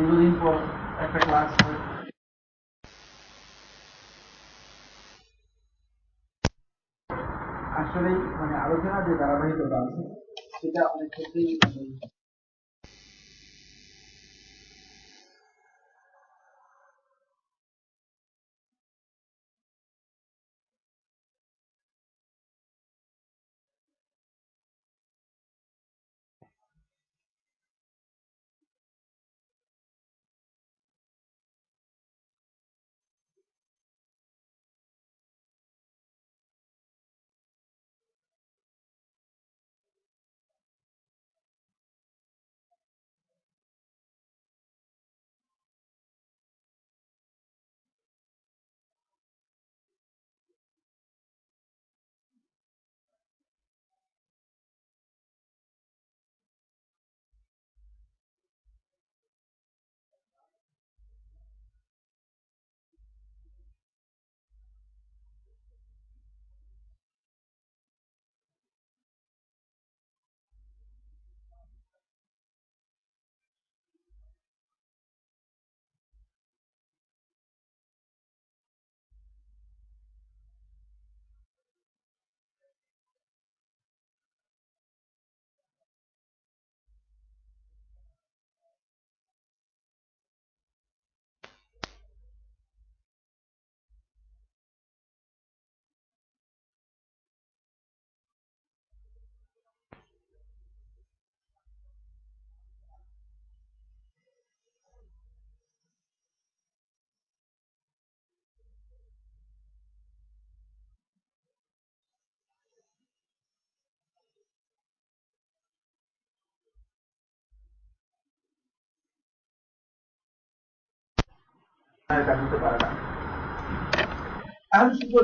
দীর্ঘদিন পর একটা ক্লাস আসলে মানে আলোচনা যে ধারাবাহিকতা আছে সেটা অনেক ক্ষেত্রেই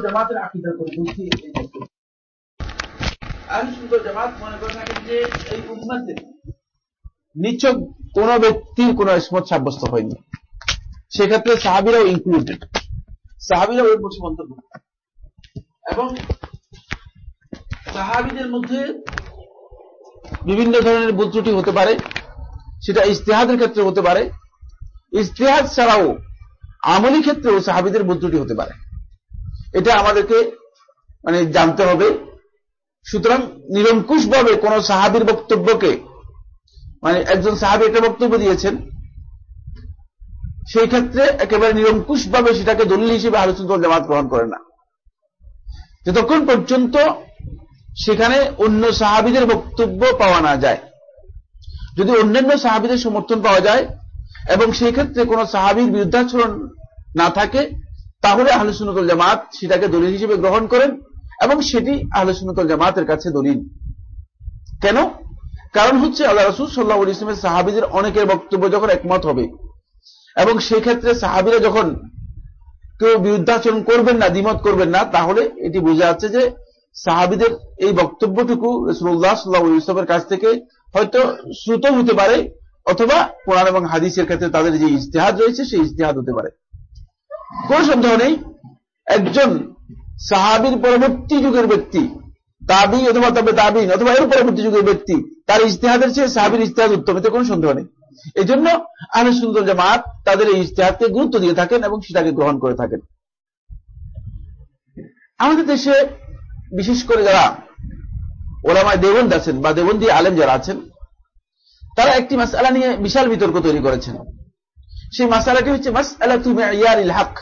জামাতের আকীদার করে নিচক কোন ব্যক্তির কোন ইসমত সাব্যস্ত হয়নি। সেক্ষেত্রে সাহাবিরাও ইনক্লুডেড সাহাবিরা ওই বসে মন্তব্য। এবং সাহাবিদের মধ্যে বিভিন্ন ধরনের ত্রুটি হতে পারে, সেটা ইস্তেহাদের ক্ষেত্রে হতে পারে। ইস্তেহাদ ছাড়াও আমলি ক্ষেত্রেও সাহাবিদের ভুল ত্রুটি হতে পারে। এটা আমাদেরকে মানে জানতে হবে। সুতরাং নিরঙ্কুশ ভাবে কোন সাহাবির বক্তব্যকে মানে একজন সাহাবি একটা বক্তব্য দিয়েছেন, সেই ক্ষেত্রে একেবারে নিরঙ্কুশ ভাবে সেটাকে দলিল হিসেবে আলোচনা জামাত গ্রহণ করে না। যতক্ষণ পর্যন্ত সেখানে অন্য সাহাবিদের বক্তব্য পাওয়া না যায়, যদি অন্যান্য সাহাবিদের সমর্থন পাওয়া যায় এবং সেই ক্ষেত্রে কোন সাহাবির বিরুদ্ধাচরণ না থাকে, তাহলে আহলুসুনতল জামাত সেটাকে দলিল হিসেবে গ্রহণ করেন এবং সেটি আহলুসুনতল জামাতের কাছে দলিল। কেন? কারণ হচ্ছে আল্লাহ রসুল সাল্লাহ ইসলামের সাহাবিদের অনেকের বক্তব্য যখন একমত হবে এবং সেক্ষেত্রে সাহাবিরা যখন কেউ বিরুদ্ধাচরণ করবেন না, দ্বিমত করবেন না, তাহলে এটি বোঝা যাচ্ছে যে সাহাবিদের এই বক্তব্যটুকু রসুল্লাহ সাল্লাহ ইসলামের কাছ থেকে হয়তো শ্রুত হতে পারে অথবা কোরআন এবং হাদিসের ক্ষেত্রে তাদের যে ইস্তেহাদ রয়েছে, সেই ইস্তেহাদ হতে পারে। কোন সন্দেহ নেই, একজন সাহাবির পরবর্তী যুগের ব্যক্তি, তাবি অথবা তবে তাবিন অথবা এর পরবর্তী যুগের ব্যক্তি, তার ইস্তেহাদের চেয়ে সাহাবির ইস্তেহাদ উত্তম, এতে কোনো সন্দেহ নেই। এই জন্য আহলে সুন্দর জামাত তাদের এই ইস্তেহাদকে গুরুত্ব দিয়ে থাকেন এবং সেটাকে গ্রহণ করে থাকেন। আমাদের দেশে বিশেষ করে যারা ওলামায় দেবন্দ আছেন বা দেবন্দি আলেম যারা আছেন তারা একটি মাসালা নিয়ে বিশাল বিতর্ক তৈরি করেছেন। সেই মাসালাটি হচ্ছে মাসালা তুমি ইয়ার হক।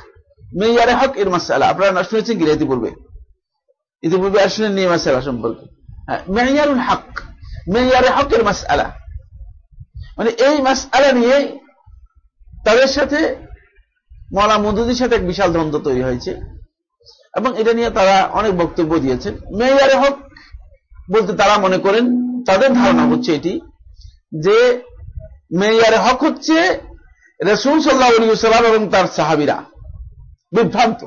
মেয়ারে হক এর মাসালা আপনারা শুনেছেন কি ইতিপূর্বে? ইতিপূর্বে শুনেন নিয়ে মাসালা সম্পর্কে। মেয়ারুল হক। মেয়ারে মাসালা মানে এই নিয়ে তাদের সাথে মলা মদুদির সাথে এক বিশাল দ্বন্দ্ব তৈরি হয়েছে। এবং এটা নিয়ে তারা অনেক বক্তব্য দিয়েছেন। মেয়ারে হক বলতে তারা মনে করেন তাদের ধারণা হচ্ছে এটি যে মেয়ারে হক হচ্ছে রসুল সাল্লাহাম এবং তার সাহাবিরা। বিভ্রান্ত।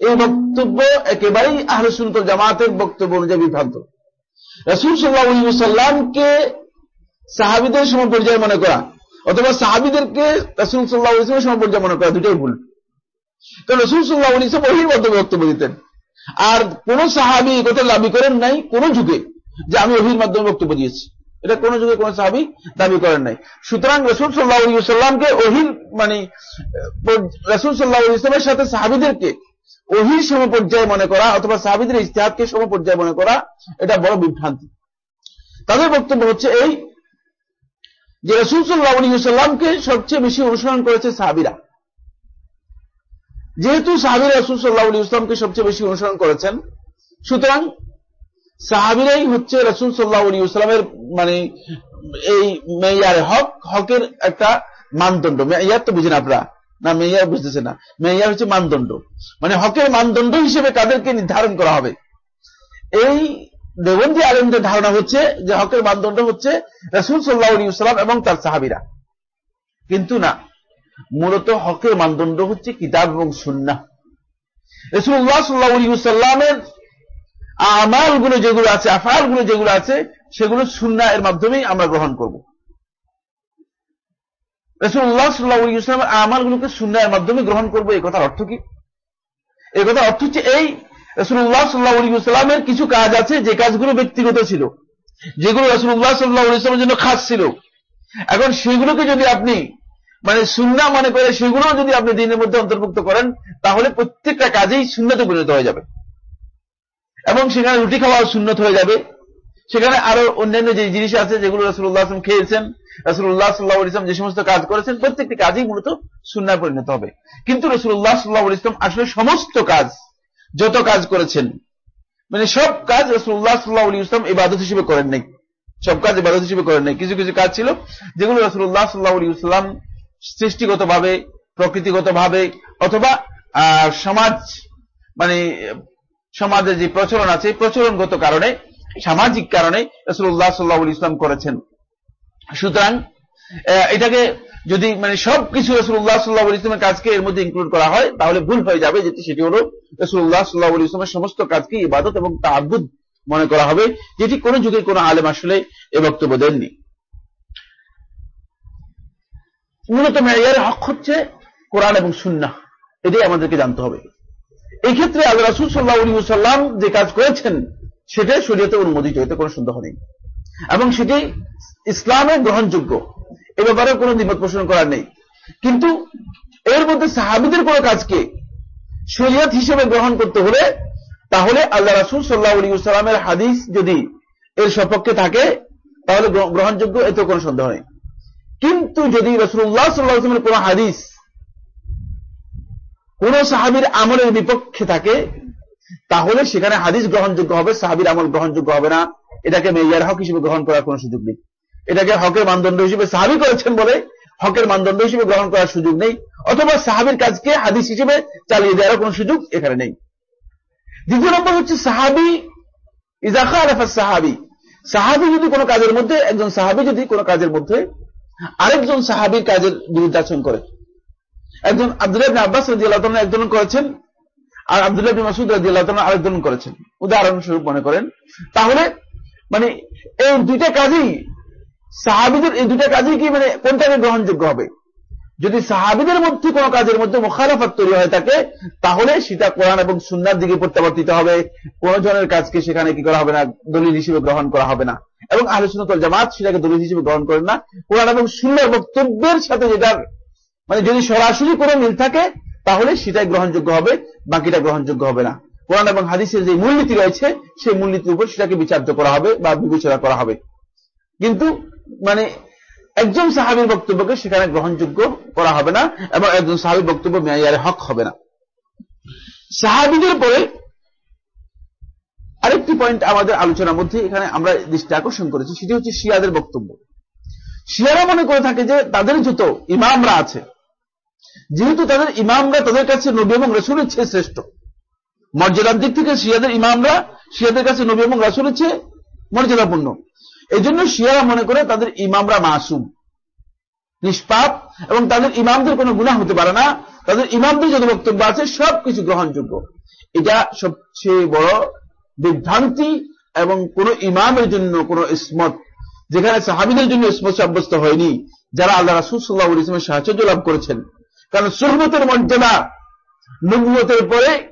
এই বক্তব্য একেবারেই আহলসুনত জামাতের বক্তব্য অনুযায়ী বিভ্রান্ত। রসুল সাল্লাহামকে সাহাবিদের সমপর্যায়ে মনে করা অথবা সাহাবিদেরকে রসুল সাল্লাহ ইসলামের সমপর্যায়ে মনে করা দুটোই ভুল। কারণ রসুল সাল্লাহ ইসলাম ওহির মাধ্যমে বক্তব্য দিতেন। আর কোন সাহাবি কথা দাবি করেন নাই কোন যুগে যে আমি অভির মাধ্যমে বক্তব্য দিয়েছি। এটা কোন যুগে কোন সাহাবি দাবি করেন নাই। সুতরাং রসুল সাল্লাহ সাল্লামকে ওহির মানে রসুল সাল্লাহ ইসলামের সাথে সাহাবিদেরকে ওহির সমপর্যায়ে মনে করা অথবা সাহাবিদের ইস্তেহাদকে সমপর্যায়ে মনে করা, এটা বড় বিভ্রান্তি। তাদের বক্তব্য হচ্ছে এই যে রসুল সাল্লাহ সাল্লামকে সবচেয়ে বেশি অনুসরণ করেছে সাহাবিরা। যেহেতু সাহাবিরা রসুল সাল্লাহ ইসলামকে সবচেয়ে বেশি অনুসরণ করেছেন, সুতরাং সাহাবিরাই হচ্ছে রসুল সাল্লাহ আলী ইসলামের মানে এই মেয়ার হক, হকের একটা মানদণ্ড। মেয়ার তো বুঝেন আপনারা। না, মেয়ার বুঝতেছে না। মেয়ার হচ্ছে মানদণ্ড। মানে হকের মানদণ্ড হিসেবে কাদেরকে নির্ধারণ করা হবে। এই দেবন্দী আলমদের ধারণা হচ্ছে যে হকের মানদণ্ড হচ্ছে রসুল সাল্লাহ সাল্লাম এবং তার সাহাবিরা। কিন্তু না, মূলত হকের মানদণ্ড হচ্ছে কিতাব এবং সুন্না রসুল্লাহ সাল্লাহ আলী সাল্লামের আমালগুলো যেগুলো আছে আফালগুলো যেগুলো আছে, সেগুলো সুন্না এর মাধ্যমেই আমরা গ্রহণ করব। রসুল্লাহ সাল্লাহ ইসলামের আমাল গুলোকে সুন্না এর মাধ্যমে গ্রহণ করব, এই কথার অর্থ কি? এই কথার অর্থ হচ্ছে এই রসুল্লাহ সাল্লাহ ইসলামের কিছু কাজ আছে, যে কাজগুলো ব্যক্তিগত ছিল, যেগুলো রসুল্লাহ সাল্লাহ ইসলামের জন্য খাস ছিল। এখন সেগুলোকে যদি আপনি মানে সুন্না মনে করে সেগুলো যদি আপনি দিনের মধ্যে অন্তর্ভুক্ত করেন, তাহলে প্রত্যেকটা কাজেই শূন্যতে পরিণত হয়ে যাবে। এবং সেখানে রুটি খাওয়া সুন্নত হয়ে যাবে। সেখানে আরও অন্যান্য যে জিনিস আছে যেগুলো রসুল্লাহ আসলাম খেয়েছেন রসুল্লাহ সাল্লাহ ইসলাম যে সমস্ত কাজ করেছেন, প্রত্যেকটি কাজই মূলত সুন্নায় পরিণত হবে। কিন্তু রসুল্লাহ সাল্লাহ ইসলাম আসলে সমস্ত কাজ, যত কাজ করেছেন মানে সব কাজ রসুল্লাহ সাল্লাহ ইসলাম ইবাদত হিসেবে করেন নাই। সব কাজ ইবাদত হিসেবে করেন নাই। কিছু কিছু কাজ ছিল যেগুলো রসুল্লাহ সাল্লাহ ইসলাম সৃষ্টিগত ভাবে প্রকৃতিগত ভাবে অথবা সমাজ মানে সমাজের যে প্রচলন আছে প্রচলনগত কারণে, সামাজিক কারণে রসুল্লাহ সাল্লাহ ইসলাম করেছেন। সুতরাং এটাকে যদি মানে সব কিছু রসুল্লাহ সাল্লাহ ইসলামের কাজকে এর মধ্যে ইনক্লুড করা হয়, তাহলে ভুল হয়ে যাবে যেটি সেটি হল রসুল্লাহ সাল্লাহ ইসলামের সমস্ত কাজকে ইবাদত এবং তাবুদ মনে করা হবে, যেটি কোন যুগে কোন আলেম আসলে এ বক্তব্য দেননি। মূলত মেয়ার হক হচ্ছে কোরআন এবং সুন্না এটাই আমাদেরকে জানতে হবে। এই ক্ষেত্রে আল্লাহ রাসুল সাল্লাহ সাল্লাম যে কাজ করেছেন, সেটাই শরীয়তে অনুমোদিত, এতে কোনো সন্দেহ নেই। এবং সেটি ইসলামে গ্রহণযোগ্য। এ ব্যাপারে কোনো দ্বিমত পোষণ করার নেই। কিন্তু এর মধ্যে সাহাবিদের কোনো কাজকে শরীয়ত হিসেবে গ্রহণ করতে হলে, তাহলে আল্লাহ রাসুল সাল্লাহ সাল্লামের হাদিস যদি এর সপক্ষে থাকে, তাহলে গ্রহণযোগ্য এতে কোনো সন্দেহ নেই। কিন্তু যদি রসুল্লাহ সাল্লাহামের কোন হাদিস কোন সাহাবির আমলের বিপক্ষে থাকে, তাহলে সেখানে হাদিস গ্রহণযোগ্য হবে, সাহাবির আমল গ্রহণযোগ্য হবে না। এটাকে মেয়ার হক হিসেবে গ্রহণ করার কোন সুযোগ নেই। এটাকে হকের মানদণ্ড হিসেবে সাহাবি করেছেন বলে হকের মানদণ্ড হিসেবে গ্রহণ করার সুযোগ নেই, অথবা সাহাবির কাজকে হাদিস হিসেবে চালিয়ে দেওয়ার কোন সুযোগ এখানে নেই। দ্বিতীয় নম্বর হচ্ছে সাহাবি ইজাখা আলাফা সাহাবি। সাহাবি যদি কোনো কাজের মধ্যে, একজন সাহাবি যদি কোনো কাজের মধ্যে আরেকজন সাহাবির কাজের বিরুদ্ধাচরণ করে একজন আব্দুল্লাহ আব্বাস রাজি আল্লাহ একজন করেছেন, আর আব্দুল্লাহ মাসুদ রাজি আল্লাহ আরেকজন করেছেন। উদাহরণস্বরূপ মনে করেন, তাহলে মানে এই দুইটা কাজই সাহাবিদের, এই দুইটা কাজই কি মানে কোনটাকে গ্রহণযোগ্য হবে? যদি সাহাবিদের মধ্যে কোন কাজের মধ্যে মুখালাফাত তৈরি হয়ে থাকে, তাহলে সেটা কোরআন এবং সুন্নার দিকে প্রত্যাবর্তিত হবে। কোন জনের কাজকে সেখানে কি করা হবে না, দলিল হিসেবে গ্রহণ করা হবে না। এবং আলোচনা জামাত সেটাকে দলিল হিসেবে গ্রহণ করেন না। কোরআন এবং সুন্নার বক্তব্যের সাথে যেটার মানে যদি সরাসরি কোনো মিল থাকে, তাহলে সেটাই গ্রহণযোগ্য হবে, বাকিটা গ্রহণযোগ্য হবে না। কোরআন এবং হাদিসের যে মূলনীতি রয়েছে, সেই মূলনীতির উপর সেটাকে বিচার্য করা হবে বা বিবেচনা করা হবে। কিন্তু মানে একজন সাহাবির বক্তব্যকে সেখানে গ্রহণযোগ্য করা হবে না এবং একজন সাহাবির বক্তব্য মেয়ারে হক হবে না। সাহাবিদের পরে আরেকটি পয়েন্ট আমাদের আলোচনার মধ্যে এখানে আমরা দৃষ্টি আকর্ষণ করেছি, সেটি হচ্ছে শিয়াদের বক্তব্য। শিয়ারা মনে করে থাকে যে তাদের যত ইমামরা আছে। যেহেতু তাদের ইমামরা তাদের কাছে নবী এবং রসুলের চেয়ে শ্রেষ্ঠ। মর্যাদার দিক থেকে শিয়াদের ইমামরা শিয়াদের কাছে নবী এবং রসুলের চেয়ে মর্যাদাপূর্ণ। এই জন্য শিয়ারা মনে করে তাদের ইমামরা মাসুম, নিষ্পাপ এবং তাদের ইমামদের কোনো গুণা হতে পারে না। তাদের ইমামদের যত বক্তব্য আছে সব কিছু গ্রহণযোগ্য। এটা সবচেয়ে বড় বিভ্রান্তি এবং কোন ইমামের জন্য কোন ইসমত, যেখানে সাহাবিদের জন্য ইসমত সাব্যস্ত হয়নি, যারা আল্লাহ রাসুল সাল্লাহ ইসলামের সাহায্য লাভ করেছেন। কারণ সুহমতের মর্যাদা নবুয়তের পরে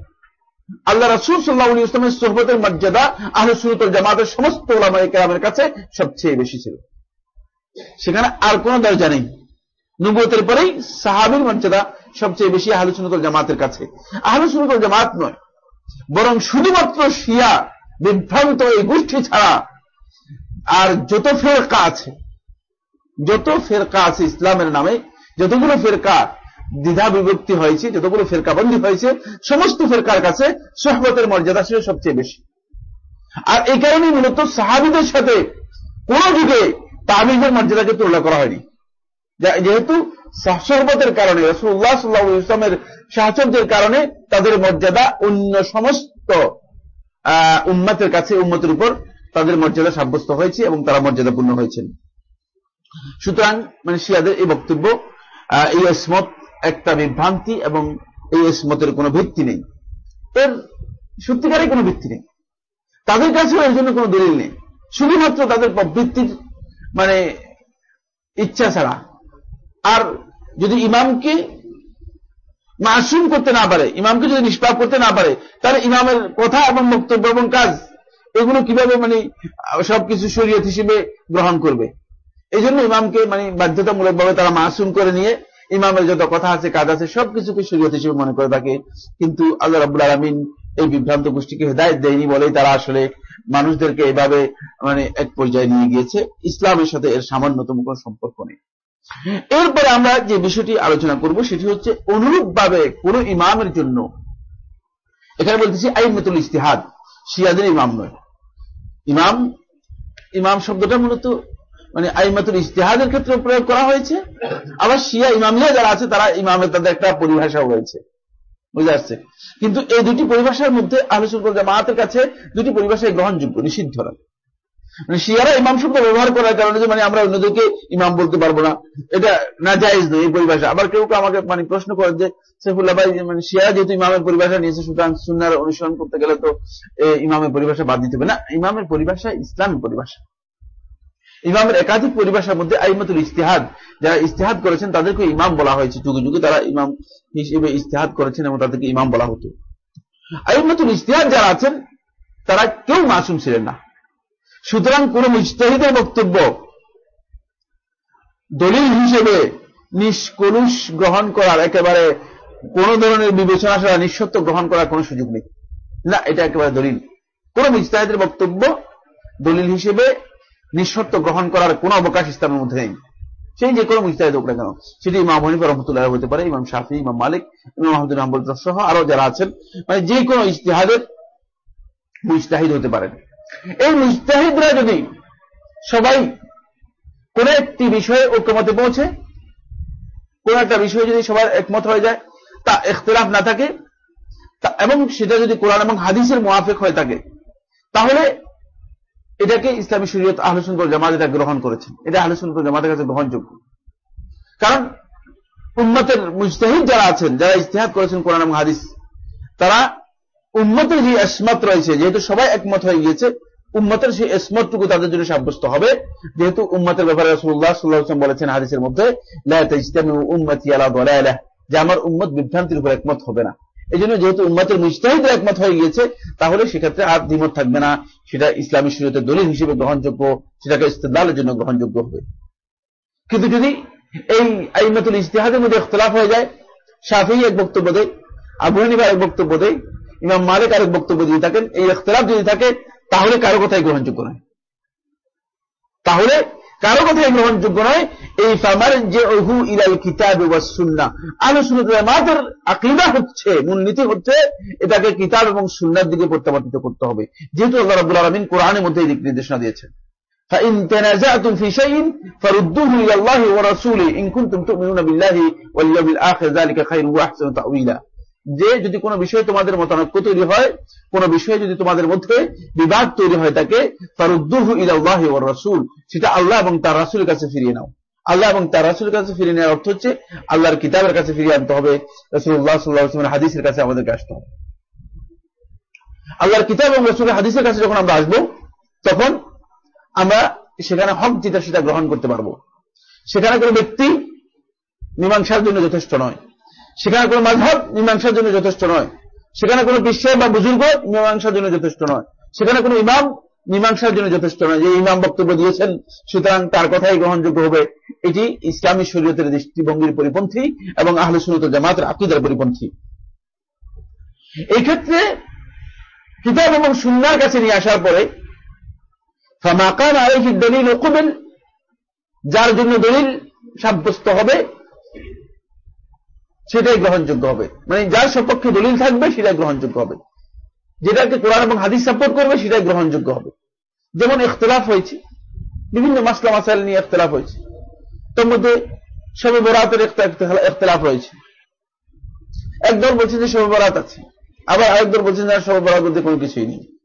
আল্লাহ রাসুল সাল্লাহ ইসলামের সোহবতের মর্যাদা আহ সুরতুল জামাতের সমস্ত ওলামাই কেরামের কাছে সবচেয়ে বেশি ছিল। সেখানে আর কোন দরজা নেই। নবুয়তের পরেই সাহাবির মর্যাদা সবচেয়ে বেশি আহলু সুনতুল জামাতের কাছে। আহলু সুনতুল জামাত নয়, বরং শুধুমাত্র শিয়া বিভ্রান্ত এই গোষ্ঠী ছাড়া আর যত ফেরকা আছে, যত ফেরকা আছে ইসলামের নামে, যতগুলো ফেরকা দ্বিধা বিভক্তি হয়েছে, যতগুলো ফেরকাবন্দি হয়েছে, সমস্ত ফেরকার কাছে সহবতের মর্যাদা ছিল সবচেয়ে বেশি। আর এই কারণে মূলত সাহাবিদের সাথে কোন যুগে তাবিজের মর্যাদাকে তুলনা করা হয়নি। যেহেতু সহবতের কারণে রসুল্লাহ সাল্লাহ ইসলামের সাহচর্যের কারণে তাদের মর্যাদা অন্য সমস্ত উম্মতের কাছে, উম্মতের উপর তাদের মর্যাদা সাব্যস্ত হয়েছে এবং তারা মর্যাদাপূর্ণ হয়েছেন। সুতরাং মানে শিয়াদের এই বক্তব্য এই এসমত একটা বিভ্রান্তি এবং এই এসমতের কোনো ভিত্তি নেই। এর সত্যিকারই কোনো ভিত্তি নেই। তাদের কাছেও এর জন্য কোনো দলিল নেই। শুধুমাত্র তাদের প্রবৃত্তির মানে ইচ্ছা ছাড়া। আর যদি ইমামকে মাসুম করতে না পারে, ইমামকে যদি নিষ্পাপ করতে না পারে, তাহলে ইমামের কথা এবং বক্তব্য এবং কাজ, এগুলো কীভাবে মানে সবকিছু শরীয়ত হিসেবে গ্রহণ করবে? এই জন্য ইমামকে মানে বাধ্যতামূলক ভাবে তারা মাসুম করে নিয়ে ইমামের যত কথা আছে, কাজ আছে, সবকিছুকে শরীয়ত হিসেবে মনে করে থাকে। কিন্তু আল্লাহ রাবুল আলমিন এই বিভ্রান্ত গোষ্ঠীকে হেদায়ত দেয়নি বলেই তারা আসলে মানুষদেরকে এভাবে মানে এক পর্যায়ে নিয়ে গিয়েছে। ইসলামের সাথে এর সামান্যতম কোন সম্পর্ক নেই। এরপরে আমরা যে বিষয়টি আলোচনা করব, সেটি হচ্ছে অনুরূপভাবে কোন ইমামের জন্য। এখানে বলতেছি আইনমতুল ইস্তিহাদ শিয়াদের ইমাম নয়। ইমাম ইমাম শব্দটা মূলত মানে আইমাতুল ইস্তেহাদের ক্ষেত্রে প্রয়োগ করা হয়েছে। আবার শিয়া ইমামিয়া যারা আছে, তারা ইমামের তাদের একটা পরিভাষা হয়েছে বুঝে আসছে কিন্তু এই দুটি পরিভাষার মধ্যে আলোচনা জামাতের কাছে দুটি পরিভাষায় গ্রহণযোগ্য, নিষিদ্ধ না। মানে শিয়ারা ইমাম শব্দ ব্যবহার করার কারণে যে মানে আমরা অন্যদেরকে ইমাম বলতে পারব না। এটা না জায়জ নয় এই পরিভাষা। আবার কেউ কেউ আমাকে মানে প্রশ্ন করেন যে সেফুল্লাহ ভাই মানে শিয়ারা যেহেতু ইমামের পরিভাষা নিয়েছে, সুতরাং সুন্নার অনুসরণ করতে গেলে তো ইমামের পরিভাষা বাদ দিতে হবে। না, ইমামের পরিভাষা ইসলামী পরিভাষা। ইমামের একাধিক পরিভাষার মধ্যে আইমাতুল ইস্তেহাদ যারা ইস্তেহাদ করেছেন তাদেরকে ইমাম বলা হয়েছে। যুগে যুগে তারা ইমাম হিসেবে ইস্তেহাদ করেছেন এবং তাদেরকে ইমাম বলা হতো। আইমাতুল ইস্তেহাদ যারা আছেন, তারা কেউ মাসুম ছিলেন না। সুতরাং কোন মুস্তাহিদের বক্তব্য দলিল হিসেবে নিষ্কলুষ গ্রহণ করার একেবারে কোন ধরনের বিবেচনা ছাড়া নিঃসত্ব গ্রহণ করার কোন সুযোগ নেই। না, এটা একেবারে দলিল। কোন মুস্তাহিদের বক্তব্য দলিল হিসেবে নিঃশর্ত গ্রহণ করার কোন অবকাশ ইসলামের মধ্যে নেই। সেই যে কোনো মুস্তাহিদ হোক না কেন, সেটি ইমাম হনিফা রহমতুল্লাহ হতে পারে, ইমাম শাফি, ইমাম মালিক, ইমাম মাহমুদুল আহমদ সহ আরও যারা আছেন মানে যে কোনো ইস্তেহাদের মুস্তাহিদ হতে পারেন। এই মুস্তাহিদরা যদি সবাই কোন একটি বিষয়ে ঐক্যমতে পৌঁছে, কোন একটা বিষয়ে যদি সবার একমত হয়ে যায়, তা এখতলাফ না থাকে এবং সেটা যদি কোরআন এবং হাদিসের মোয়াফেক হয়ে থাকে, তাহলে এটাকে ইসলামী শরীয়ত আলোচন করে জামাত এটা গ্রহণ করেছেন। এটা আলোচন করে জামাতের কাছে গ্রহণযোগ্য। কারণ উম্মতের মুস্তাহিদ যারা আছেন, যারা ইস্তেহাদ করেছেন কোরআন এবং হাদিস, তারা উম্মতের যে এসমত রয়েছে, যেহেতু সবাই একমত হয়ে গিয়েছে, উম্মতের সেই এসমতটুকু তাদের জন্য সাব্যস্ত হবে। যেহেতু উম্মতের ব্যাপারে রসুল্লাহ সাল্লাহাম বলেছেন হাদিসের মধ্যে উম্মতি আলা যে আমার উম্মত বিভ্রান্তির উপর একমত হবে না। এই জন্য যেহেতু উম্মতের মুস্তাহিদ একমত হয়ে গিয়েছে, তাহলে সেক্ষেত্রে আর দ্বিমত থাকবে না। সেটা ইসলামী শরীয়তের দলিল হিসেবে গ্রহণযোগ্য, সেটাকে ইস্তেদালের জন্য গ্রহণযোগ্য হবে। কিন্তু যদি এই আইমাতুল ইস্তেহাদের মধ্যে ইখতলাফ হয়ে যায় সাফি এক বক্তব্য দেয়, আবু এক বক্তব্য দেয়, ইমাম মালিক আরেক বক্তব্য যদি থাকেন, এই ইখতলাফ যদি থাকে, তাহলে কারও কথাই গ্রহণযোগ্য নয়। তাহলে কারো কথাই গ্রহণযোগ্য নয় এই ফামার যে ওহু ইলাল কিতাব সুন্না আলোচনার আকিদা হচ্ছে মূলনীতি হচ্ছে এটাকে কিতাব এবং সুন্নার দিকে প্রত্যাবর্তিত করতে হবে যেহেতু আল্লাহ রাবুল আলমিন কোরআনের মধ্যে এই দিক নির্দেশনা দিয়েছেন فإن تنازعتم في شيء فردوه إلى الله ورسوله إن كنتم تؤمنون بالله واليوم الآخر ذلك خير وأحسن تأويلا যে যদি কোনো বিষয়ে তোমাদের মতানৈক্য তৈরি হয়, কোন বিষয়ে যদি তোমাদের মধ্যে বিবাদ তৈরি হয় তাকে, ফারুদ্দুহু ইলাল্লাহি ওয়ার রাসূল, সেটা আল্লাহ এবং তার রাসূলের কাছে ফিরিয়ে নাও। আল্লাহ এবং তার রাসূলের কাছে ফিরিয়ে নেওয়ার অর্থ হচ্ছে, আল্লাহর কিতাবের কাছে ফিরিয়ে আনতে হবে, রাসূলুল্লাহ সাল্লাল্লাহু হাদিসের কাছে আমাদেরকে আসতে হবে। আল্লাহর কিতাব এবং রাসূলের হাদিসের কাছে যখন আমরা আসব, তখন আমরা সেখানে হক যেটা সেটা গ্রহণ করতে পারব। সেখানে কোনো ব্যক্তি মীমাংসার জন্য যথেষ্ট নয়। সেখানে কোনো মাঝহব মীমাংসার জন্য যথেষ্ট নয়। সেখানে কোনো বিশ্বাস বা বুজুর্গ মীমাংসার জন্য যথেষ্ট নয়। সেখানে কোনো ইমাম মীমাংসার জন্য যথেষ্ট নয়। যে ইমাম বক্তব্য দিয়েছেন, সুতরাং তার কথাই গ্রহণযোগ্য হবে। এটি ইসলামী শরীয়তের দৃষ্টিভঙ্গির পরিপন্থী এবং আহলে সুনত জামাতের আকিদার পরিপন্থী। এই ক্ষেত্রে কিতাব এবং সুন্নার কাছে নিয়ে আসার পরে ফামাকান আলাইহি দলিল ওকুবেন যার জন্য দলিল সাব্যস্ত হবে সেটাই গ্রহণযোগ্য হবে। মানে যার সপক্ষে দলিল থাকবে, সেটাই গ্রহণযোগ্য হবে। যেটাকে কোরআন এবং হাদিস সাপোর্ট করবে, সেটাই গ্রহণযোগ্য হবে। যেমন ইখতলাফ হয়েছে। বিভিন্ন মাসলা, মাসাইল নিয়ে ইখতলাফ হয়েছে। তার মধ্যে সবে বরাতের ইখতলাফ রয়েছে। একদল বলছে যে সবে বরাত আছে। আবার আরেকদল বলছেন যে সবে বরাত বলতে কোনো কিছুই নেই।